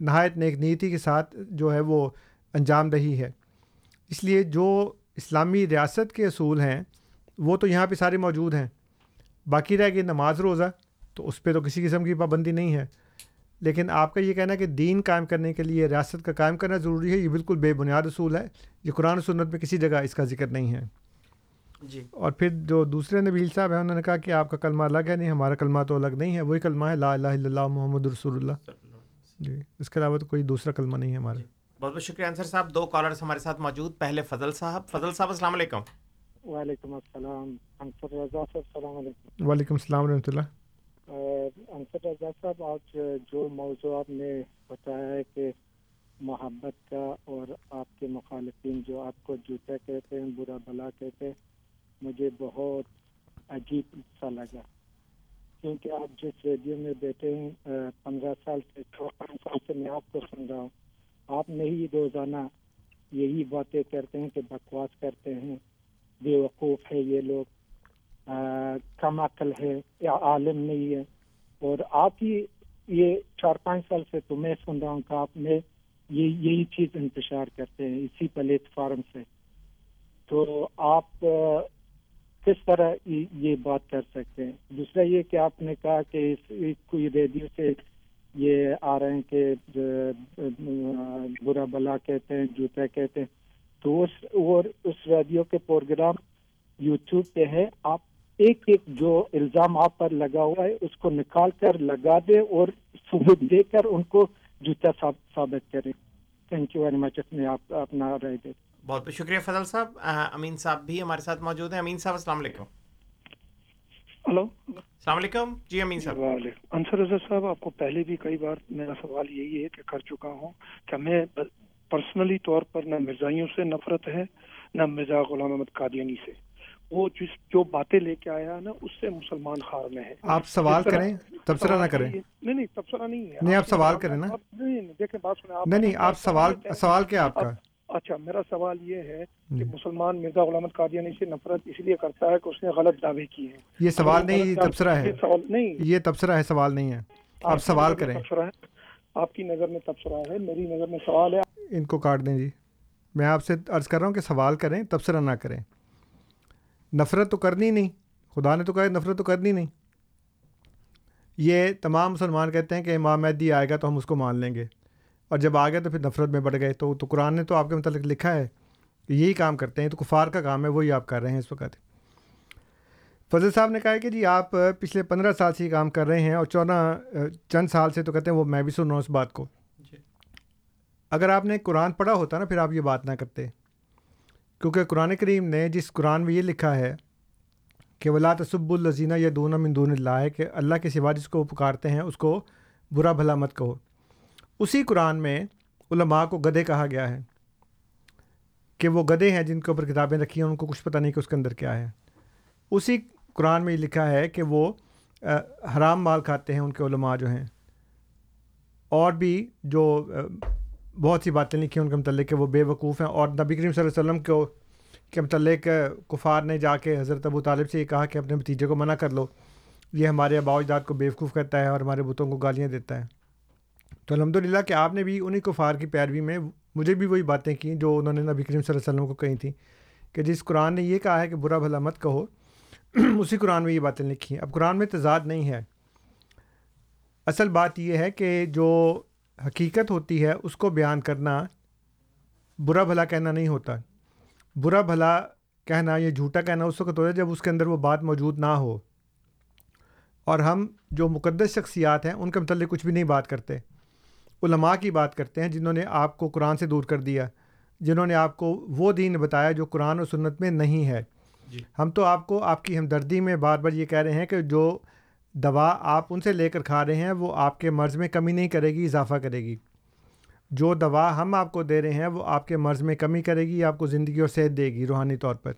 نہایت نیک نیتی کے ساتھ جو ہے وہ انجام دہی ہے۔ اس لیے جو اسلامی ریاست کے اصول ہیں، وہ تو یہاں پہ سارے موجود ہیں۔ باقی رہ گئی نماز روزہ، تو اس پہ تو کسی قسم کی پابندی نہیں ہے۔ لیکن آپ کا یہ کہنا ہے کہ دین قائم کرنے کے لیے ریاست کا قائم کرنا ضروری ہے یہ بالکل بے بنیاد اصول ہے۔ یہ قرآن و سنت میں کسی جگہ اس کا ذکر نہیں ہے۔ جی۔ اور پھر جو دوسرے نبیل صاحب ہیں انہوں نے کہا کہ آپ کا کلمہ الگ ہے نہیں ہمارا کلمہ تو الگ نہیں ہے وہی کلمہ ہے لا الہ الا اللہ محمد رسول اللہ۔ جی اس کے علاوہ تو کوئی دوسرا کلمہ نہیں ہے ہمارا۔ بہت بہت شکریہ انصر صاحب۔ دو کالرس ہمارے ساتھ موجود پہلے فضل صاحب۔ فضل صاحب السلام علیکم۔ وعلیکم السلام۔ انصر رضا صاحب السلام علیکم۔ وعلیکم السلام ورحمۃ اللہ۔ انصر رضا صاحب، آج جو موضوع آپ نے بتایا ہے کہ محبت کا اور آپ کے مخالفین جو آپ کو جوتا کہتے ہیں، برا بلا کہتے ہیں، مجھے بہت عجیب سا لگا۔ کیونکہ آپ جس ریڈیو میں بیٹھے ہیں پندرہ سال سے پانچ سال سے میں آپ کو سن رہا ہوں۔ آپ نے ہی روزانہ یہی باتیں کرتے ہیں کہ بکواس کرتے ہیں، بے وقوف ہے یہ لوگ۔ کم عقل ہے، یا عالم نہیں ہے۔ اور آپ ہی یہ چار پانچ سال سے تو میں سن رہا ہوں کہ آپ نے یہ، یہی چیز انتشار کرتے ہیں، اسی پلیٹ فارم سے۔ تو آپ کس طرح یہ بات کر سکتے ہیں؟ دوسرا یہ کہ آپ نے کہا کہ کوئی ریڈیو سے یہ آ رہے ہیں کہ برا بلا کہتے ہیں جوتا کہتے ہیں۔ تو اس، اور اس ریڈیو کے پروگرام یوٹیوب پہ ہے، آپ ایک ایک جو الزام آپ پر لگا ہوا ہے اس کو نکال کر لگا دے اور ثبوت دے کر ان کو جوتا ثابت کریں تھینک یو ویری مچ اپنے آپ اپنا رائے دے۔ بہت بہت شکریہ فضل صاحب۔ امین صاحب بھی ہمارے ساتھ موجود ہیں۔ امین صاحب السلام علیکم۔ ہلو۔ السلام علیکم۔ جی امین صاحب۔ وعلیکم۔ انصر رضا صاحب آپ کو پہلے بھی کئی بار میرا سوال یہی ہے کہ کر چکا ہوں کہ میں پرسنلی طور پر نہ مرزائیوں سے نفرت ہے نہ مرزا غلام احمد قادیانی سے۔ وہ جس جو باتیں لے کے آیا نا اس سے مسلمان خار میں ہے۔ آپ سوال کریں تبصرہ نہ کریں۔ نہیں نہیں تبصرہ نہیں ہے۔ نہیں آپ سوال کریں نا۔ نہیں دیکھیں بات سنیں نہیں نہیں آپ سوال سوال کیا آپ کا؟ اچھا میرا سوال یہ ہے کہ۔ مسلمان مرزا غلام احمد قادیانی سے نفرت اس لیے کرتا ہے کہ اس نے غلط دعوے کیے ہیں۔ یہ سوال نہیں یہ تبصرہ ہے۔ یہ سوال نہیں۔ یہ تبصرہ ہے سوال نہیں ہے۔ آپ کی سوال کریں۔ آپ کی نظر میں تبصرہ ہے میری نظر میں سوال ہے۔ ان کو کاٹ دیں جی۔ میں آپ سے عرض کر رہا ہوں کہ سوال کریں تبصرہ نہ کریں۔ نفرت تو کرنی نہیں۔ خدا نے تو کہا نفرت تو کرنی نہیں۔ یہ تمام مسلمان کہتے ہیں کہ امام مہدی آئے گا تو ہم اس کو مان لیں گے۔ اور جب آ گیا تو پھر نفرت میں بڑھ گئے۔ تو تو قرآن نے تو آپ کے متعلق لکھا ہے کہ یہی کام کرتے ہیں۔ تو کفار کا کام ہے وہی آپ کر رہے ہیں اس وقت۔ فضل صاحب نے کہا ہے کہ جی آپ پچھلے پندرہ سال سے یہ کام کر رہے ہیں اور چودہ چند سال سے تو کہتے ہیں وہ میں بھی سن رہا ہوں اس بات کو۔ اگر آپ نے قرآن پڑھا ہوتا نا پھر آپ یہ بات نہ کرتے۔ کیونکہ قرآن کریم نے جس قرآن میں یہ لکھا ہے کہ ولا تصب الزینہ یا دون من دون اللہ ہے کہ اللہ کے سوا جس کو پکارتے ہیں اس کو برا بھلا مت کہو۔ اسی قرآن میں علماء کو گدے کہا گیا ہے کہ وہ گدے ہیں جن کے اوپر کتابیں رکھی ہیں، ان کو کچھ پتہ نہیں کہ اس کے اندر کیا ہے۔ اسی قرآن میں یہ لکھا ہے کہ وہ حرام مال کھاتے ہیں، ان کے علماء جو ہیں۔ اور بھی جو بہت سی باتیں لکھی ہیں ان کے متعلق کہ وہ بے وقوف ہیں اور نبی کریم صلی اللہ علیہ وسلم کو کے متعلق کفار نے جا کے حضرت ابو طالب سے یہ کہا کہ اپنے بھتیجے کو منع کر لو۔ یہ ہمارے آبا و اجداد کو بیوقوف کرتا ہے اور ہمارے بتوں کو گالیاں دیتا ہے۔ تو الحمد للہ کہ آپ نے بھی انہیں کفار کی پیروی میں مجھے بھی وہی باتیں کیں جو انہوں نے نبی کریم صلی اللہ علیہ وسلم کو کہی تھیں۔ کہ جس قرآن نے یہ کہا ہے کہ برا بھلا مت کہو، [CLEARS THROAT] اسی قرآن میں یہ باتیں لکھی ہیں۔ اب قرآن میں تضاد نہیں ہے۔ اصل بات یہ ہے کہ جو حقیقت ہوتی ہے اس کو بیان کرنا برا بھلا کہنا نہیں ہوتا۔ برا بھلا کہنا یا جھوٹا کہنا اس وقت ہوتا ہے جب اس کے اندر وہ بات موجود نہ ہو۔ اور ہم جو مقدس شخصیات ہیں ان کے متعلق کچھ بھی نہیں بات کرتے۔ علماء کی بات کرتے ہیں جنہوں نے آپ کو قرآن سے دور کر دیا جنہوں نے آپ کو وہ دین بتایا جو قرآن اور سنت میں نہیں ہے۔ جی۔ ہم تو آپ کو آپ کی ہمدردی میں بار بار یہ کہہ رہے ہیں کہ جو دوا آپ ان سے لے کر کھا رہے ہیں، وہ آپ کے مرض میں کمی نہیں کرے گی، اضافہ کرے گی۔ جو دوا ہم آپ کو دے رہے ہیں، وہ آپ کے مرض میں کمی کرے گی آپ کو زندگی اور صحت دے گی، روحانی طور پر۔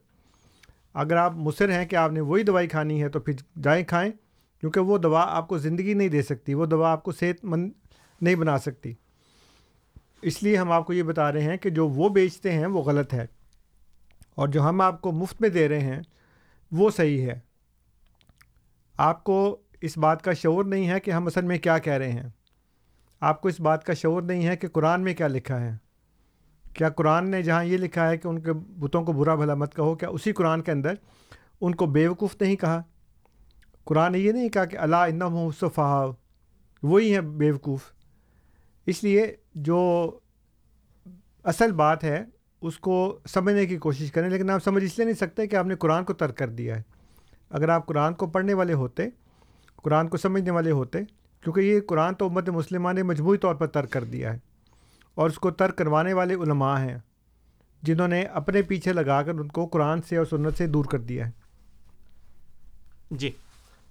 اگر آپ مصر ہیں کہ آپ نے وہی دوائی کھانی ہے، تو پھر جائیں کھائیں، کیونکہ وہ دوا آپ کو زندگی نہیں دے سکتی، وہ دوا آپ کو صحت مند نہیں بنا سکتی۔ اس لیے ہم آپ کو یہ بتا رہے ہیں کہ جو وہ بیچتے ہیں، وہ غلط ہے۔ اور جو ہم آپ کو مفت میں دے رہے ہیں، وہ صحیح ہے۔ آپ کو اس بات کا شعور نہیں ہے کہ ہم اصل میں کیا کہہ رہے ہیں۔ آپ کو اس بات کا شعور نہیں ہے کہ قرآن میں کیا لکھا ہے۔ کیا قرآن نے جہاں یہ لکھا ہے کہ ان کے بتوں کو برا بھلا مت کہو، کیا اسی قرآن کے اندر ان کو بیوقوف نہیں کہا؟ قرآن نے یہ نہیں کہا کہ اللہ انم مصطفیٰ وہی ہیں بیوقوف۔ اس لیے جو اصل بات ہے، اس کو سمجھنے کی کوشش کریں، لیکن آپ سمجھ اس لیے نہیں سکتے کہ آپ نے قرآن کو ترک کر دیا ہے۔ اگر آپ قرآن کو پڑھنے والے ہوتے قرآن کو سمجھنے والے ہوتے کیونکہ یہ قرآن تو امت مسلمہ نے مجموعی طور پر ترک کر دیا ہے اور اس کو ترک کروانے والے علماء ہیں جنہوں نے اپنے پیچھے لگا کر ان کو قرآن سے اور سنت سے دور کر دیا ہے۔ جی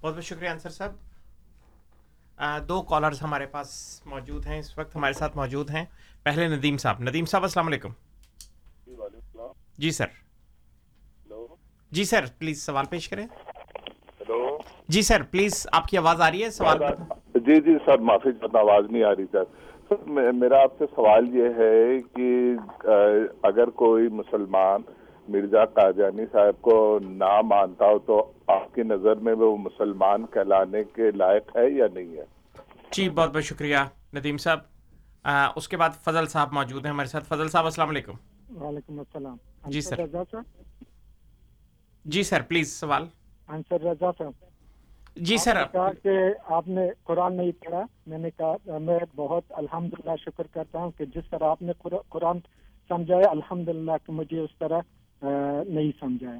بہت بہت شکریہ انصر صاحب۔ آ, دو کالرز ہمارے پاس موجود ہیں اس وقت ہمارے ساتھ موجود ہیں۔ پہلے ندیم صاحب۔ ندیم صاحب السلام علیکم۔ جی سر۔ جی سر پلیز سوال پیش کریں۔ جی سر پلیز آپ کی آواز آ رہی ہے؟ سوال جی جی سر معافی چاہتا آواز نہیں آ رہی سر۔ میرا آپ سے سوال یہ ہے کہ اگر کوئی مسلمان مرزا قادیانی صاحب کو نہ مانتا ہو تو آپ کی نظر میں وہ مسلمان کہلانے کے لائق ہے یا نہیں ہے؟ جی بہت بہت شکریہ ندیم صاحب۔ آ, اس کے بعد فضل صاحب موجود ہیں ہمارے ساتھ۔ فضل صاحب السلام علیکم۔ وعلیکم السلام۔ جی سر۔ رضا صاحب؟ جی سر پلیز سوال۔ انصر رضا صاحب۔ جی آپ سر کہ آپ نے قرآن نہیں پڑھا میں نے کہا میں بہت الحمدللہ شکر کرتا ہوں کہ جس طرح آپ نے قر- قرآن سمجھایا الحمدللہ کہ مجھے اس طرح نہیں سمجھایا۔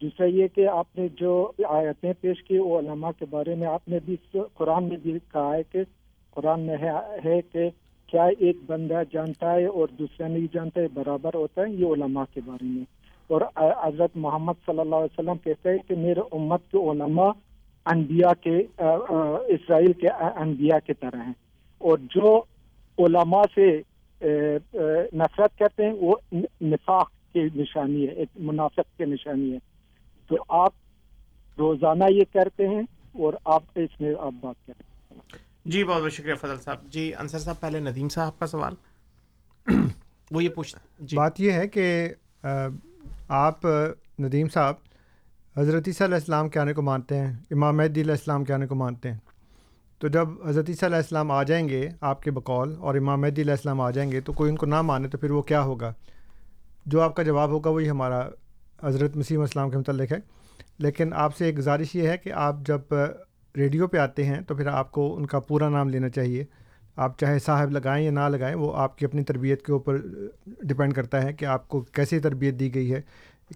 دوسرا یہ کہ آپ نے جو آیتیں پیش کی وہ علماء کے بارے میں آپ نے بھی قرآن میں بھی کہا ہے کہ قرآن میں ہے کہ کیا ایک بندہ جانتا ہے اور دوسرا نہیں جانتا ہے برابر ہوتا ہے یہ علماء کے بارے میں۔ اور حضرت محمد صلی اللہ علیہ وسلم کہتے ہیں کہ میرے امت کے علماء انبیاء کے اسرائیل کے انبیاء کی طرح ہیں۔ اور جو علماء سے نفرت کرتے ہیں وہ نفاق کی نشانی ہے ایک منافق کی نشانی ہے۔ تو آپ روزانہ یہ کرتے ہیں اور آپ اس میں آپ بات کریں جی بہت بہت شکریہ فضل صاحب۔ جی انصر صاحب پہلے ندیم صاحب کا سوال۔ وہ یہ پوچھ جی۔ بات یہ ہے کہ آپ ندیم صاحب حضرت عیسیٰ علیہ السلام کے آنے کو مانتے ہیں؟ امام مہدی علیہ السلام کے آنے کو مانتے ہیں؟ تو جب حضرت عیسیٰ علیہ السلام آ جائیں گے آپ کے بقول اور امام مہدی علیہ السلام آ جائیں گے تو کوئی ان کو نہ مانے تو پھر وہ کیا ہوگا؟ جو آپ کا جواب ہوگا وہی ہمارا حضرت مسیم السلام کے متعلق ہے۔ لیکن آپ سے ایک گزارش یہ ہے کہ آپ جب ریڈیو پہ آتے ہیں تو پھر آپ کو ان کا پورا نام لینا چاہیے۔ آپ چاہے صاحب لگائیں یا نہ لگائیں، وہ آپ کی اپنی تربیت کے اوپر ڈپینڈ کرتا ہے کہ آپ کو کیسی تربیت دی گئی ہے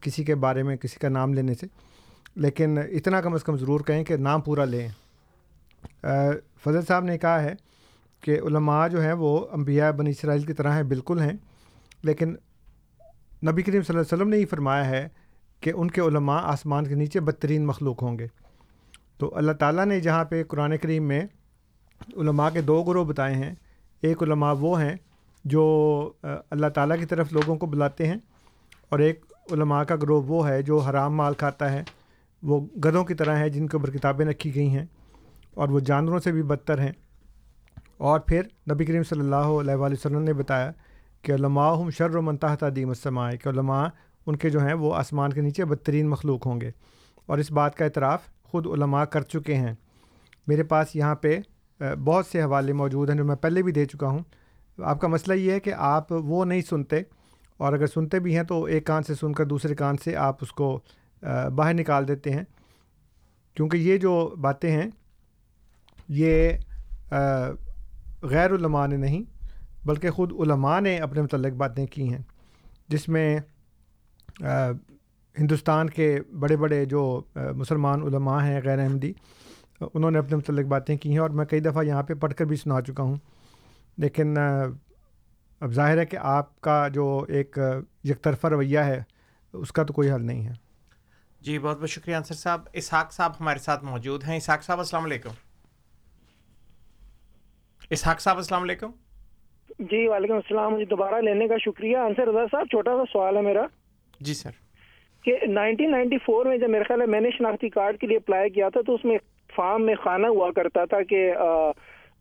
کسی کے بارے میں کسی کا نام لینے سے۔ لیکن اتنا کم از کم ضرور کہیں کہ نام پورا لیں۔ فضل صاحب نے کہا ہے کہ علماء جو ہیں وہ انبیاء بنی اسرائیل کی طرح ہیں، بالکل ہیں۔ لیکن نبی کریم صلی اللہ علیہ وسلم نے یہ فرمایا ہے کہ ان کے علماء آسمان کے نیچے بدترین مخلوق ہوں گے۔ تو اللہ تعالیٰ نے جہاں پہ قرآن کریم میں علماء کے دو گروہ بتائے ہیں، ایک علماء وہ ہیں جو اللہ تعالیٰ کی طرف لوگوں کو بلاتے ہیں اور ایک علماء کا گروہ وہ ہے جو حرام مال کھاتا ہے۔ وہ گدھوں کی طرح ہے جن کے اوپر کتابیں رکھی گئی ہیں اور وہ جانوروں سے بھی بدتر ہیں۔ اور پھر نبی کریم صلی اللہ علیہ وآلہ وسلم نے بتایا کہ علماء ہم شر و منتحت دیم السماء، کہ علماء ان کے جو ہیں وہ آسمان کے نیچے بدترین مخلوق ہوں گے۔ اور اس بات کا اعتراف خود علماء کر چکے ہیں۔ میرے پاس یہاں پہ بہت سے حوالے موجود ہیں جو میں پہلے بھی دے چکا ہوں۔ آپ کا مسئلہ یہ ہے کہ آپ وہ نہیں سنتے اور اگر سنتے بھی ہیں تو ایک کان سے سن کر دوسرے کان سے آپ اس کو باہر نکال دیتے ہیں۔ کیونکہ یہ جو باتیں ہیں، یہ غیر علماء نے نہیں، بلکہ خود علماء نے اپنے متعلق باتیں کی ہیں۔ جس میں ہندوستان کے بڑے بڑے جو مسلمان علماء ہیں، غیر احمدی، انہوں نے اپنے متعلق باتیں کی ہیں۔ اور میں کئی دفعہ یہاں پہ پڑھ کر بھی سنا چکا ہوں۔ لیکن اب ظاہر ہے کہ آپ کا جو ایک یک طرفہ رویہ ہے، اس کا تو کوئی حل نہیں ہے۔ جی بہت بہت شکریہ انصر صاحب۔ اسحاق صاحب ہمارے ساتھ موجود ہیں۔ اسحاق صاحب السلام علیکم۔ اسحاق صاحب السلام علیکم۔ جی وعلیکم السلام۔ مجھے دوبارہ لینے کا شکریہ۔ انصر رضا صاحب چھوٹا سا سوال ہے میرا۔ جی سر۔ کہ 1994 میں جب میرے خیال ہے میں نے شناختی کارڈ کے لیے اپلائی کیا تھا تو اس میں فارم میں خانہ ہوا کرتا تھا کہ آ،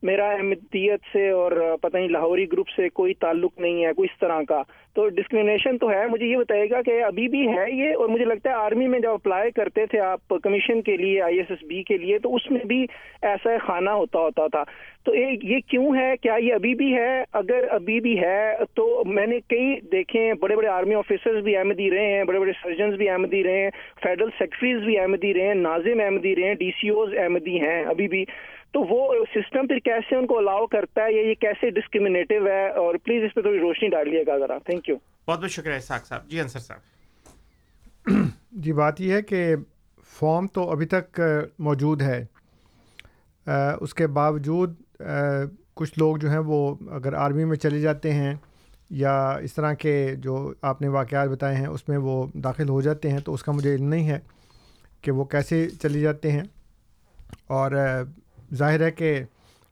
میرا احمدیت سے اور پتہ نہیں لاہوری گروپ سے کوئی تعلق نہیں ہے، کوئی اس طرح کا۔ تو ڈسکریمنیشن تو ہے، مجھے یہ بتائے گا کہ ابھی بھی ہے یہ اور مجھے لگتا ہے آرمی میں جب اپلائی کرتے تھے آپ کمیشن کے لیے آئی ایس ایس بی کے لیے، تو اس میں بھی ایسا خانہ ہوتا ہوتا تھا۔ تو یہ یہ کیوں ہے؟ کیا یہ ابھی بھی ہے؟ اگر ابھی بھی ہے تو میں نے کئی دیکھے ہیں، بڑے بڑے آرمی آفیسرز بھی احمدی رہے ہیں، بڑے بڑے سرجنز بھی احمدی رہے ہیں فیڈرل سیکٹریز بھی احمدی رہے ہیں، ناظم احمدی رہے ہیں ڈی سی اوز احمدی ہیں ابھی بھی۔ تو وہ سسٹم پھر کیسے ان کو الاؤ کرتا ہے یا یہ کیسے ڈسکریمنیٹو ہے؟ اور پلیز اس پہ تھوڑی روشنی ڈالیے گا ذرا. تھینک یو بہت بہت شکریہ اسحاق صاحب. جی انصر صاحب. [CLEARS THROAT] جی بات یہ ہے کہ فارم تو ابھی تک موجود ہے. اس کے باوجود کچھ لوگ جو ہیں وہ اگر آرمی میں چلے جاتے ہیں یا اس طرح کے جو آپ نے واقعات بتائے ہیں اس میں وہ داخل ہو جاتے ہیں تو اس کا مجھے علم نہیں ہے کہ وہ کیسے چلے جاتے ہیں. اور ظاہر ہے کہ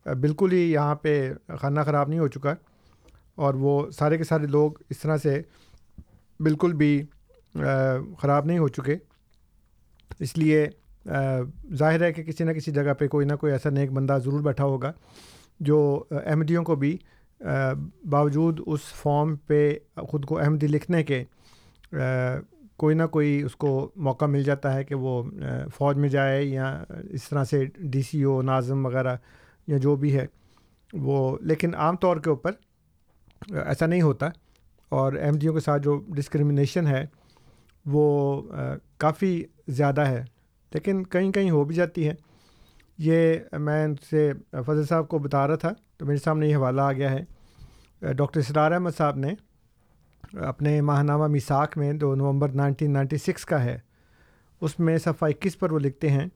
بالکل ہی یہاں پہ خانہ خراب نہیں ہو چکا اور وہ سارے کے سارے لوگ اس طرح سے بالکل بھی خراب نہیں ہو چکے۔ اس لیے ظاہر ہے کہ کسی نہ کسی جگہ پہ کوئی نہ کوئی ایسا نیک بندہ ضرور بیٹھا ہوگا جو احمدیوں کو بھی باوجود اس فارم پہ خود کو احمدی لکھنے کے کوئی نہ کوئی اس کو موقع مل جاتا ہے کہ وہ فوج میں جائے یا اس طرح سے ڈی سی او، ناظم وغیرہ یا جو بھی ہے، وہ، لیکن عام طور کے اوپر ایسا نہیں ہوتا۔ اور احمدیوں جی کے ساتھ جو ڈسکرمنیشن ہے، وہ کافی زیادہ ہے۔ لیکن کہیں کہیں ہو بھی جاتی ہے۔ یہ میں ان سے فضل صاحب کو بتا رہا تھا، تو میرے سامنے یہ حوالہ آ گیا ہے۔ ڈاکٹر اسرار احمد صاحب نے اپنے ماہ نامہ میساک میں جو نومبر نائنٹین نائنٹی سکس کا ہے۔ اس میں صفحہ اکیس پر وہ لکھتے ہیں،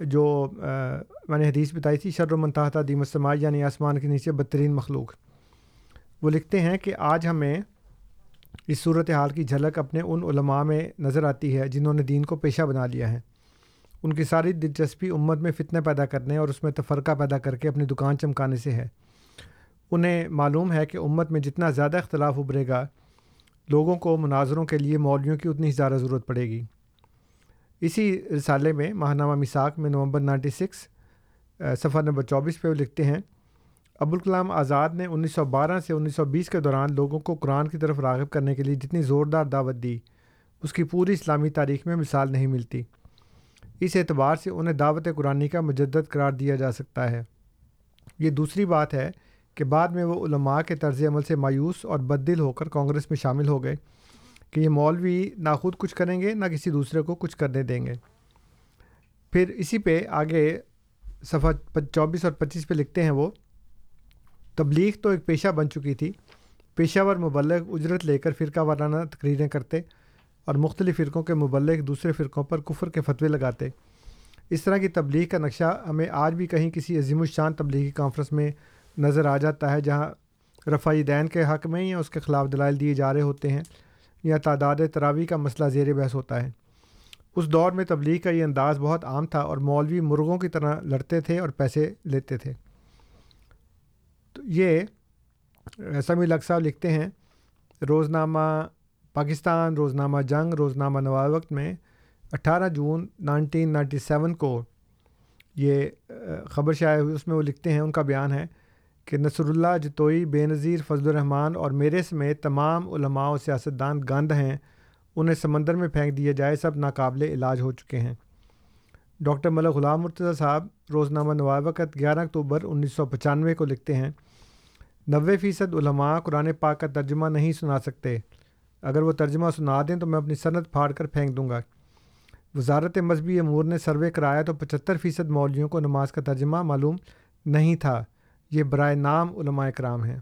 جو میں نے حدیث بتائی تھی، شر و منتحتہ دیم السماء یعنی آسمان کے نیچے بدترین مخلوق۔ وہ لکھتے ہیں کہ آج ہمیں اس صورت حال کی جھلک اپنے ان علماء میں نظر آتی ہے جنہوں نے دین کو پیشہ بنا لیا ہے۔ ان کی ساری دلچسپی امت میں فتنے پیدا کرنے اور اس میں تفرقہ پیدا کر کے اپنی دکان چمکانے سے ہے۔ انہیں معلوم ہے کہ امت میں جتنا زیادہ اختلاف ابھرے گا، لوگوں کو مناظروں کے لیے مولویوں کی اتنی ہی زیادہ ضرورت پڑے گی۔ اسی رسالے میں ماہنامہ مساق میں نومبر نائنٹی سکس صفحہ نمبر چوبیس پہ وہ لکھتے ہیں، ابوالکلام آزاد نے انیس سو بارہ سے انیس سو بیس کے دوران لوگوں کو قرآن کی طرف راغب کرنے کے لیے جتنی زوردار دعوت دی، اس کی پوری اسلامی تاریخ میں مثال نہیں ملتی۔ اس اعتبار سے انہیں دعوت قرآنی کا مجدد قرار دیا جا سکتا ہے۔ یہ دوسری بات ہے کہ بعد میں وہ علماء کے طرز عمل سے مایوس اور بدل ہو کر کانگریس میں شامل ہو گئے کہ یہ مولوی نہ خود کچھ کریں گے، نہ کسی دوسرے کو کچھ کرنے دیں گے۔ پھر اسی پہ آگے صفحہ چوبیس اور پچیس پہ لکھتے ہیں وہ، تبلیغ تو ایک پیشہ بن چکی تھی، پیشہ ور مبلغ اجرت لے کر فرقہ وارانہ تقریریں کرتے اور مختلف فرقوں کے مبلغ دوسرے فرقوں پر کفر کے فتوے لگاتے۔ اس طرح کی تبلیغ کا نقشہ ہمیں آج بھی کہیں کسی عظیم الشان تبلیغی کانفرنس میں نظر آ جاتا ہے جہاں رفائی دین کے حق میں یا اس کے خلاف دلائل دیے جا رہے ہوتے ہیں یا تعداد تراوی کا مسئلہ زیر بحث ہوتا ہے۔ اس دور میں تبلیغ کا یہ انداز بہت عام تھا اور مولوی مرغوں کی طرح لڑتے تھے اور پیسے لیتے تھے۔ تو یہ سمی لگ صاحب لکھتے ہیں، روزنامہ پاکستان، روزنامہ جنگ، روزنامہ نواز وقت میں اٹھارہ جون نائنٹین نائنٹی سیون کو یہ خبر شائع ہوئی، اس میں وہ لکھتے ہیں، ان کا بیان ہے۔ کہ نصر اللہ جتوئی، بے نظیر، فضل الرحمٰن اور میرے سمیت تمام علماء و سیاستدان گند ہیں، انہیں سمندر میں پھینک دیا جائے، سب ناقابل علاج ہو چکے ہیں۔ ڈاکٹر ملک غلام مرتضیٰ صاحب روزنامہ نواب وقت گیارہ اکتوبر انیس سو پچانوے کو لکھتے ہیں، نوے فیصد علماء قرآن پاک کا ترجمہ نہیں سنا سکتے، اگر وہ ترجمہ سنا دیں تو میں اپنی صنعت پھاڑ کر پھینک دوں گا۔ وزارت مذہبی امور نے سروے کرایا تو پچہتر فیصد مولویوں کو نماز کا ترجمہ معلوم نہیں تھا۔ یہ برائے نام علماء کرام ہیں۔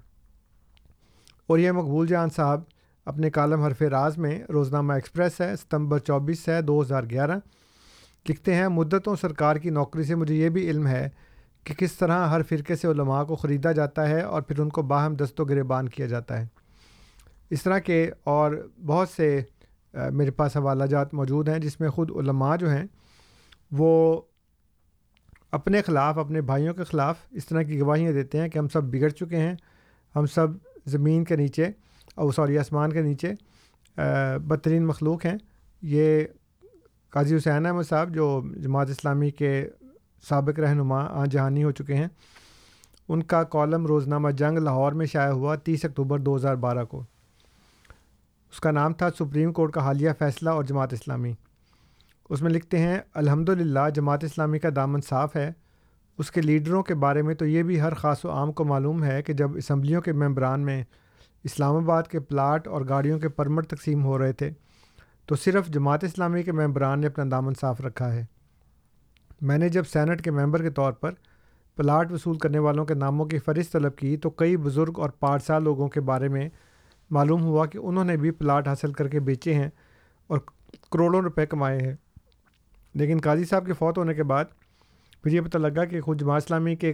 اور یہ مقبول جان صاحب اپنے کالم حرف راز میں روزنامہ ایکسپریس ہے، ستمبر چوبیس ہے دو ہزار گیارہ۔ لکھتے ہیں، مدتوں سرکار کی نوکری سے مجھے یہ بھی علم ہے کہ کس طرح ہر فرقے سے علماء کو خریدا جاتا ہے اور پھر ان کو باہم دست و گریبان کیا جاتا ہے۔ اس طرح کے اور بہت سے میرے پاس حوالہ جات موجود ہیں جس میں خود علماء جو ہیں وہ اپنے خلاف، اپنے بھائیوں کے خلاف اس طرح کی گواہیاں دیتے ہیں کہ ہم سب بگڑ چکے ہیں، ہم سب زمین کے نیچے اور سوری، آسمان کے نیچے بدترین مخلوق ہیں۔ یہ قاضی حسین احمد صاحب جو جماعت اسلامی کے سابق رہنما آ جہانی ہو چکے ہیں، ان کا کالم روزنامہ جنگ لاہور میں شائع ہوا تیس اکتوبر دو ہزار بارہ کو۔ اس کا نام تھا سپریم کورٹ کا حالیہ فیصلہ اور جماعت اسلامی۔ اس میں لکھتے ہیں الحمد للہ جماعت اسلامی کا دامن صاف ہے۔ اس کے لیڈروں کے بارے میں تو یہ بھی ہر خاص و عام کو معلوم ہے کہ جب اسمبلیوں کے ممبران میں اسلام آباد کے پلاٹ اور گاڑیوں کے پرمٹ تقسیم ہو رہے تھے، تو صرف جماعت اسلامی کے ممبران نے اپنا دامن صاف رکھا ہے۔ میں نے جب سینٹ کے ممبر کے طور پر پلاٹ وصول کرنے والوں کے ناموں کی فہرست طلب کی تو کئی بزرگ اور پارسال لوگوں کے بارے میں معلوم ہوا کہ انہوں نے بھی پلاٹ حاصل کر کے بیچے ہیں اور کروڑوں روپے کمائے ہیں۔ لیکن قاضی صاحب کے فوت ہونے کے بعد پھر یہ پتہ لگا کہ خود جماعت اسلامی کے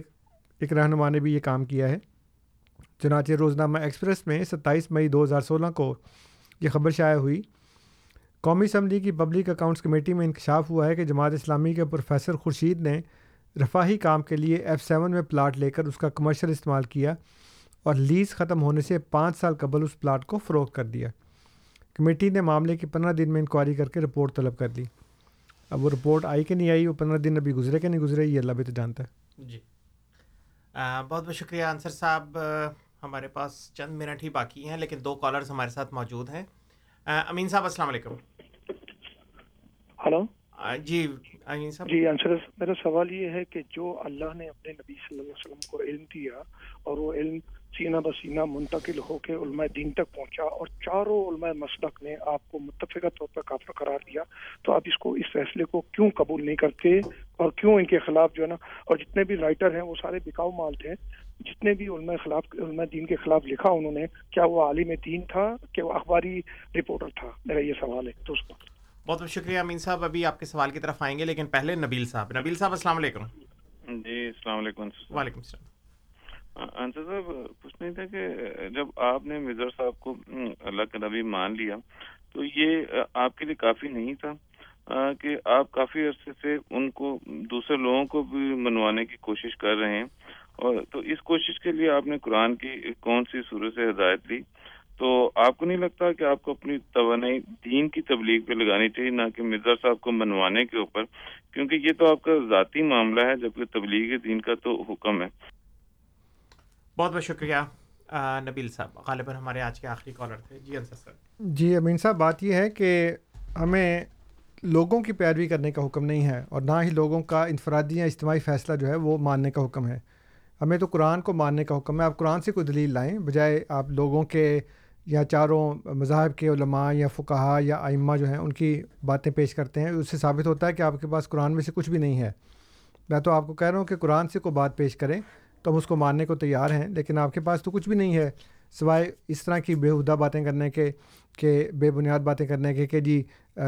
ایک رہنما نے بھی یہ کام کیا ہے۔ چنانچہ روزنامہ ایکسپریس میں ستائیس مئی دو ہزار سولہ کو یہ خبر شائع ہوئی۔ قومی اسمبلی کی پبلک اکاؤنٹس کمیٹی میں انکشاف ہوا ہے کہ جماعت اسلامی کے پروفیسر خورشید نے رفاہی کام کے لیے ایف سیون میں پلاٹ لے کر اس کا کمرشل استعمال کیا اور لیز ختم ہونے سے پانچ سال قبل اس پلاٹ کو فروخت کر دیا۔ کمیٹی نے معاملے کی پندرہ دن میں انکوائری کر کے رپورٹ طلب کر لی اب وہ رپورٹ آئی کہ نہیں آئی وہ پندرہ دن ابھی گزرے کہ نہیں گزرے یہ اللہ بھی تو جانتا ہے۔ جی۔ بہت بہت شکریہ انصر صاحب۔ ہمارے پاس چند منٹ ہی باقی ہیں لیکن دو کالرز ہمارے ساتھ موجود ہیں۔ امین صاحب السلام علیکم۔ ہلو۔ جی امین صاحب۔ جی انصر میرا سوال یہ ہے کہ جو اللہ نے اپنے نبی صلی اللہ علیہ وسلم کو علم دیا اور وہ علم سینہ بسینہ منتقل ہو کے علماء دین تک پہنچا اور چاروں علماء مسلک نے آپ کو متفقہ طور پر کافر قرار دیا۔ تو آپ اس کو اس فیصلے کو کیوں قبول نہیں کرتے اور کیوں ان کے خلاف جو ہے نا اور جتنے بھی رائٹر ہیں وہ سارے بکاؤ مال تھے۔ جتنے بھی علماء خلاف علماء دین کے خلاف لکھا انہوں نے کیا وہ عالم دین تھا کہ وہ اخباری رپورٹر تھا؟ میرا یہ سوال ہے دوستوں بہت بہت شکریہ امین صاحب۔ ابھی آپ کے سوال کی طرف آئیں گے لیکن پہلے نبیل صاحب۔ نبیل صاحب السلام علیکم۔ جی السلام علیکم۔ وعلیکم السلام۔ انصر صاحب پوچھنا تھا کہ جب آپ نے مزر صاحب کو اللہ کا نبی مان لیا، تو یہ آپ کے لیے کافی نہیں تھا کہ آپ کافی عرصے سے ان کو، دوسرے لوگوں کو بھی منوانے کی کوشش کر رہے ہیں۔ اور تو اس کوشش کے لیے آپ نے قرآن کی کون سی صورت سے ہدایت لی؟ تو آپ کو نہیں لگتا کہ آپ کو اپنی توانائی دین کی تبلیغ پہ لگانی چاہیے، نہ کہ مرزا صاحب کو منوانے کے اوپر؟ کیونکہ یہ تو آپ کا ذاتی معاملہ ہے، جبکہ تبلیغ دین کا تو حکم ہے۔ بہت بہت شکریہ نبیل صاحب۔ غالباً ہمارے آج کے آخری کالر تھے۔ جی انصر صاحب۔ جی امین صاحب، بات یہ ہے کہ ہمیں لوگوں کی پیروی کرنے کا حکم نہیں ہے اور نہ ہی لوگوں کا انفرادی یا اجتماعی فیصلہ جو ہے وہ ماننے کا حکم ہے۔ ہمیں تو قرآن کو ماننے کا حکم ہے۔ آپ قرآن سے کوئی دلیل لائیں، بجائے آپ لوگوں کے یا چاروں مذاہب کے علماء یا فقہا یا آئمہ جو ہیں، ان کی باتیں پیش کرتے ہیں۔ اس سے ثابت ہوتا ہے کہ آپ کے پاس قرآن میں سے کچھ بھی نہیں ہے۔ میں تو آپ کو کہہ رہا ہوں کہ قرآن سے کوئی بات پیش کریں۔ تو ہم اس کو ماننے کو تیار ہیں، لیکن آپ کے پاس تو کچھ بھی نہیں ہے۔ سوائے اس طرح کی بےحدہ باتیں کرنے کے، کہ بے بنیاد باتیں کرنے کے، کہ جی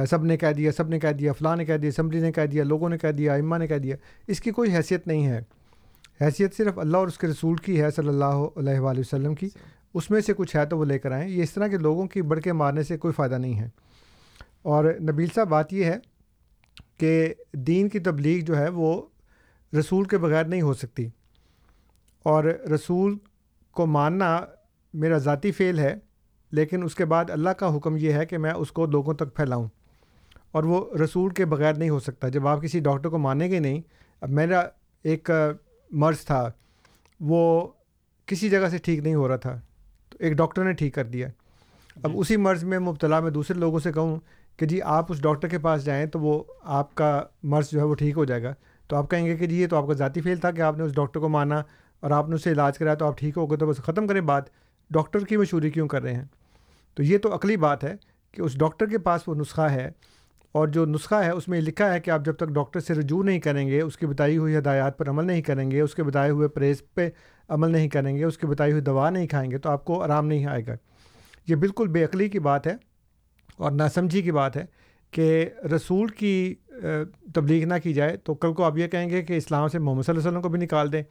سب نے کہہ دیا، سب نے کہہ دیا، فلاں نے کہہ دیا، اسمبلی نے کہہ دیا، لوگوں نے کہہ دیا، ائمہ نے کہہ دیا۔ اس کی کوئی حیثیت نہیں ہے۔ حیثیت صرف اللہ اور اس کے رسول کی ہے صلی اللہ علیہ وآلہ وسلم کی۔ اس میں سے کچھ ہے تو وہ لے کر آئیں۔ یہ اس طرح کے لوگوں کی بڑھ کے مارنے سے کوئی فائدہ نہیں ہے۔ اور نبیل صاحب، بات یہ ہے کہ دین کی تبلیغ جو ہے وہ رسول کے بغیر نہیں ہو سکتی۔ اور رسول کو ماننا میرا ذاتی فعل ہے لیکن اس کے بعد اللہ کا حکم یہ ہے کہ میں اس کو لوگوں تک پھیلاؤں۔ اور وہ رسول کے بغیر نہیں ہو سکتا۔ جب آپ کسی ڈاکٹر کو مانیں گے نہیں اب میرا ایک مرض تھا وہ کسی جگہ سے ٹھیک نہیں ہو رہا تھا۔ تو ایک ڈاکٹر نے ٹھیک کر دیا۔ اب اسی مرض میں مبتلا میں دوسرے لوگوں سے کہوں کہ جی آپ اس ڈاکٹر کے پاس جائیں تو وہ آپ کا مرض جو ہے وہ ٹھیک ہو جائے گا۔ تو آپ کہیں گے کہ جی یہ تو آپ کا ذاتی فیل تھا کہ آپ نے اس ڈاکٹر کو مانا۔ اور آپ نے اسے علاج کرایا تو آپ ٹھیک ہو گئے تو بس ختم کریں بات۔ ڈاکٹر کی مشہوری کیوں کر رہے ہیں؟ تو یہ تو عقلی بات ہے کہ اس ڈاکٹر کے پاس وہ نسخہ ہے اور جو نسخہ ہے اس میں یہ لکھا ہے کہ آپ جب تک ڈاکٹر سے رجوع نہیں کریں گے، اس کی بتائی ہوئی ہدایات پر عمل نہیں کریں گے، اس کے بتائے ہوئے پریز پہ عمل نہیں کریں گے، اس کی بتائی ہوئی دوا نہیں کھائیں گے تو آپ کو آرام نہیں آئے گا۔ یہ بالکل بے عقلی کی بات ہے اور ناسمجھی کی بات ہے کہ رسول کی تبلیغ نہ کی جائے تو کل کو آپ یہ کہیں گے کہ اسلام سے محمد صلی اللہ علیہ وسلم کو بھی نکال دیں۔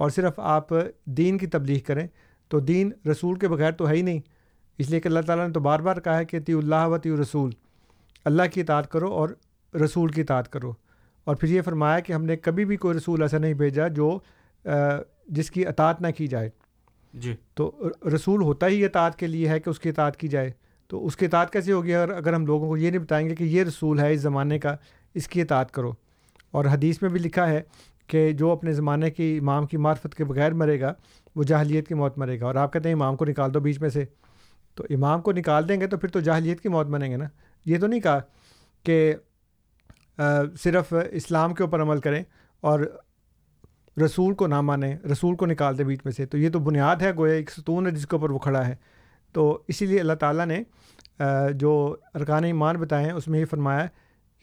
اور صرف آپ دین کی تبلیغ کریں تو دین رسول کے بغیر تو ہے ہی نہیں۔ اس لیے کہ اللہ تعالیٰ نے تو بار بار کہا ہے کہ تی اللہ و تی رسول اللہ کی اطاعت کرو اور رسول کی اطاعت کرو۔ اور پھر یہ فرمایا کہ ہم نے کبھی بھی کوئی رسول ایسا نہیں بھیجا جو جس کی اطاعت نہ کی جائے۔ جی۔ تو رسول ہوتا ہی اطاعت کے لیے ہے کہ اس کی اطاعت کی جائے۔ تو اس کی اطاعت کیسے ہوگی؟ اگر اگر ہم لوگوں کو یہ نہیں بتائیں گے کہ یہ رسول ہے اس زمانے کا اس کی اطاعت کرو۔ اور حدیث میں بھی لکھا ہے کہ جو اپنے زمانے کی امام کی معرفت کے بغیر مرے گا، وہ جاہلیت کی موت مرے گا۔ اور آپ کہتے ہیں امام کو نکال دو بیچ میں سے۔ تو امام کو نکال دیں گے تو پھر تو جاہلیت کی موت بنیں گے نا؟ یہ تو نہیں کہا کہ صرف اسلام کے اوپر عمل کریں اور رسول کو نہ مانیں، رسول کو نکال دیں بیچ میں سے۔ تو یہ تو بنیاد ہے گویا، ایک ستون ہے جس کے اوپر وہ کھڑا ہے۔ تو اسی لیے اللہ تعالیٰ نے جو ارکان ایمان بتائے ہیں، اس میں یہ فرمایا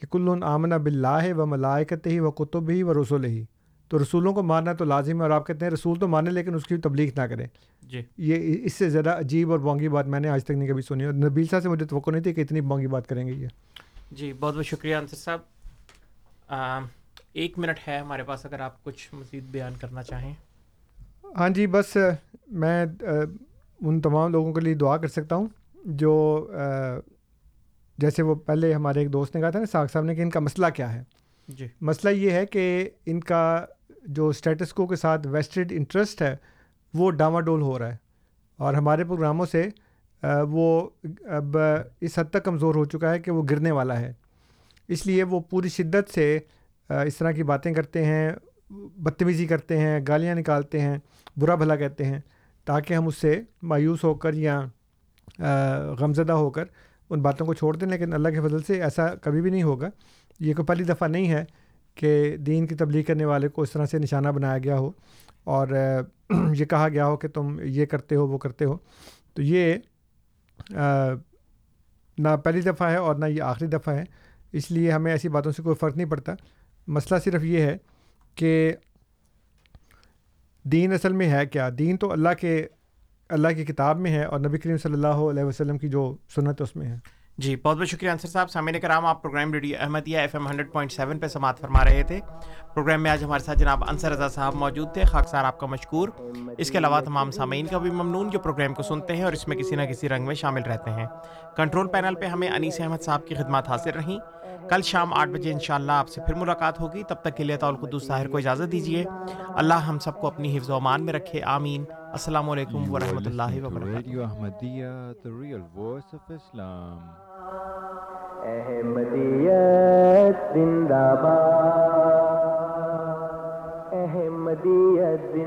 کہ کل آمنہ بلّہ و ملائکت ہی و کتب ہی و رسول ہی تو رسولوں کو ماننا تو لازم ہے اور آپ کہتے ہیں رسول تو مانیں لیکن اس کی تبلیغ نہ کریں۔ جی۔ یہ اس سے زیادہ عجیب اور بونگی بات میں نے آج تک نہیں کبھی سنی۔ اور نبیل صاحب سے مجھے توقع نہیں تھی کہ اتنی بونگی بات کریں گے یہ۔ جی بہت بہت شکریہ انصر صاحب۔ ایک منٹ ہے ہمارے پاس اگر آپ کچھ مزید بیان کرنا چاہیں۔ ہاں جی بس میں ان تمام لوگوں کے لیے دعا کر سکتا ہوں جو جیسے وہ پہلے ہمارے ایک دوست نے کہا تھا نا ساگ صاحب نے کہ ان کا مسئلہ کیا ہے۔ جی۔ مسئلہ یہ ہے کہ ان کا جو اسٹیٹس کو کے ساتھ ویسٹڈ انٹرسٹ ہے، وہ ڈاما ڈول ہو رہا ہے۔ اور ہمارے پروگراموں سے وہ اب اس حد تک کمزور ہو چکا ہے کہ وہ گرنے والا ہے۔ اس لیے وہ پوری شدت سے اس طرح کی باتیں کرتے ہیں، بدتمیزی کرتے ہیں، گالیاں نکالتے ہیں، برا بھلا کہتے ہیں، تاکہ ہم اس سے مایوس ہو کر یا غمزدہ ہو کر ان باتوں کو چھوڑ دیں۔ لیکن اللہ کے فضل سے ایسا کبھی بھی نہیں ہوگا۔ یہ کوئی پہلی دفعہ نہیں ہے۔ کہ دین کی تبلیغ کرنے والے کو اس طرح سے نشانہ بنایا گیا ہو اور یہ کہا گیا ہو کہ تم یہ کرتے ہو، وہ کرتے ہو۔ تو یہ نہ پہلی دفعہ ہے اور نہ یہ آخری دفعہ ہے۔ اس لیے ہمیں ایسی باتوں سے کوئی فرق نہیں پڑتا۔ مسئلہ صرف یہ ہے کہ دین اصل میں ہے کیا؟ دین تو اللہ کے، اللہ کی کتاب میں ہے اور نبی کریم صلی اللہ علیہ وسلم کی جو سنت اس میں ہے۔ جی بہت بہت شکریہ انصر صاحب۔ سامعین کرام، آپ programme radio Ahmadiyya F M hundred point seven پہ سماعت فرما رہے تھے۔ پروگرام میں آج ہمارے ساتھ جناب انصر رضا صاحب موجود تھے۔ خاکسار آپ کا مشکور۔ اس کے علاوہ تمام سامعین کا بھی ممنون جو پروگرام کو سنتے ہیں اور اس میں کسی نہ کسی رنگ میں شامل رہتے ہیں۔ کنٹرول پینل پہ ہمیں انیس احمد صاحب کی خدمات حاصل رہیں۔ کل شام آٹھ بجے انشاءاللہ آپ سے پھر ملاقات ہوگی۔ تب تک کے لیے طول ظاہر کو اجازت دیجیے۔ اللہ ہم سب کو اپنی حفظ و امان میں رکھے۔ آمین۔ السلام علیکم ورحمۃ اللہ وبرکاتہ۔ احمدیت زندہ باد احمدیت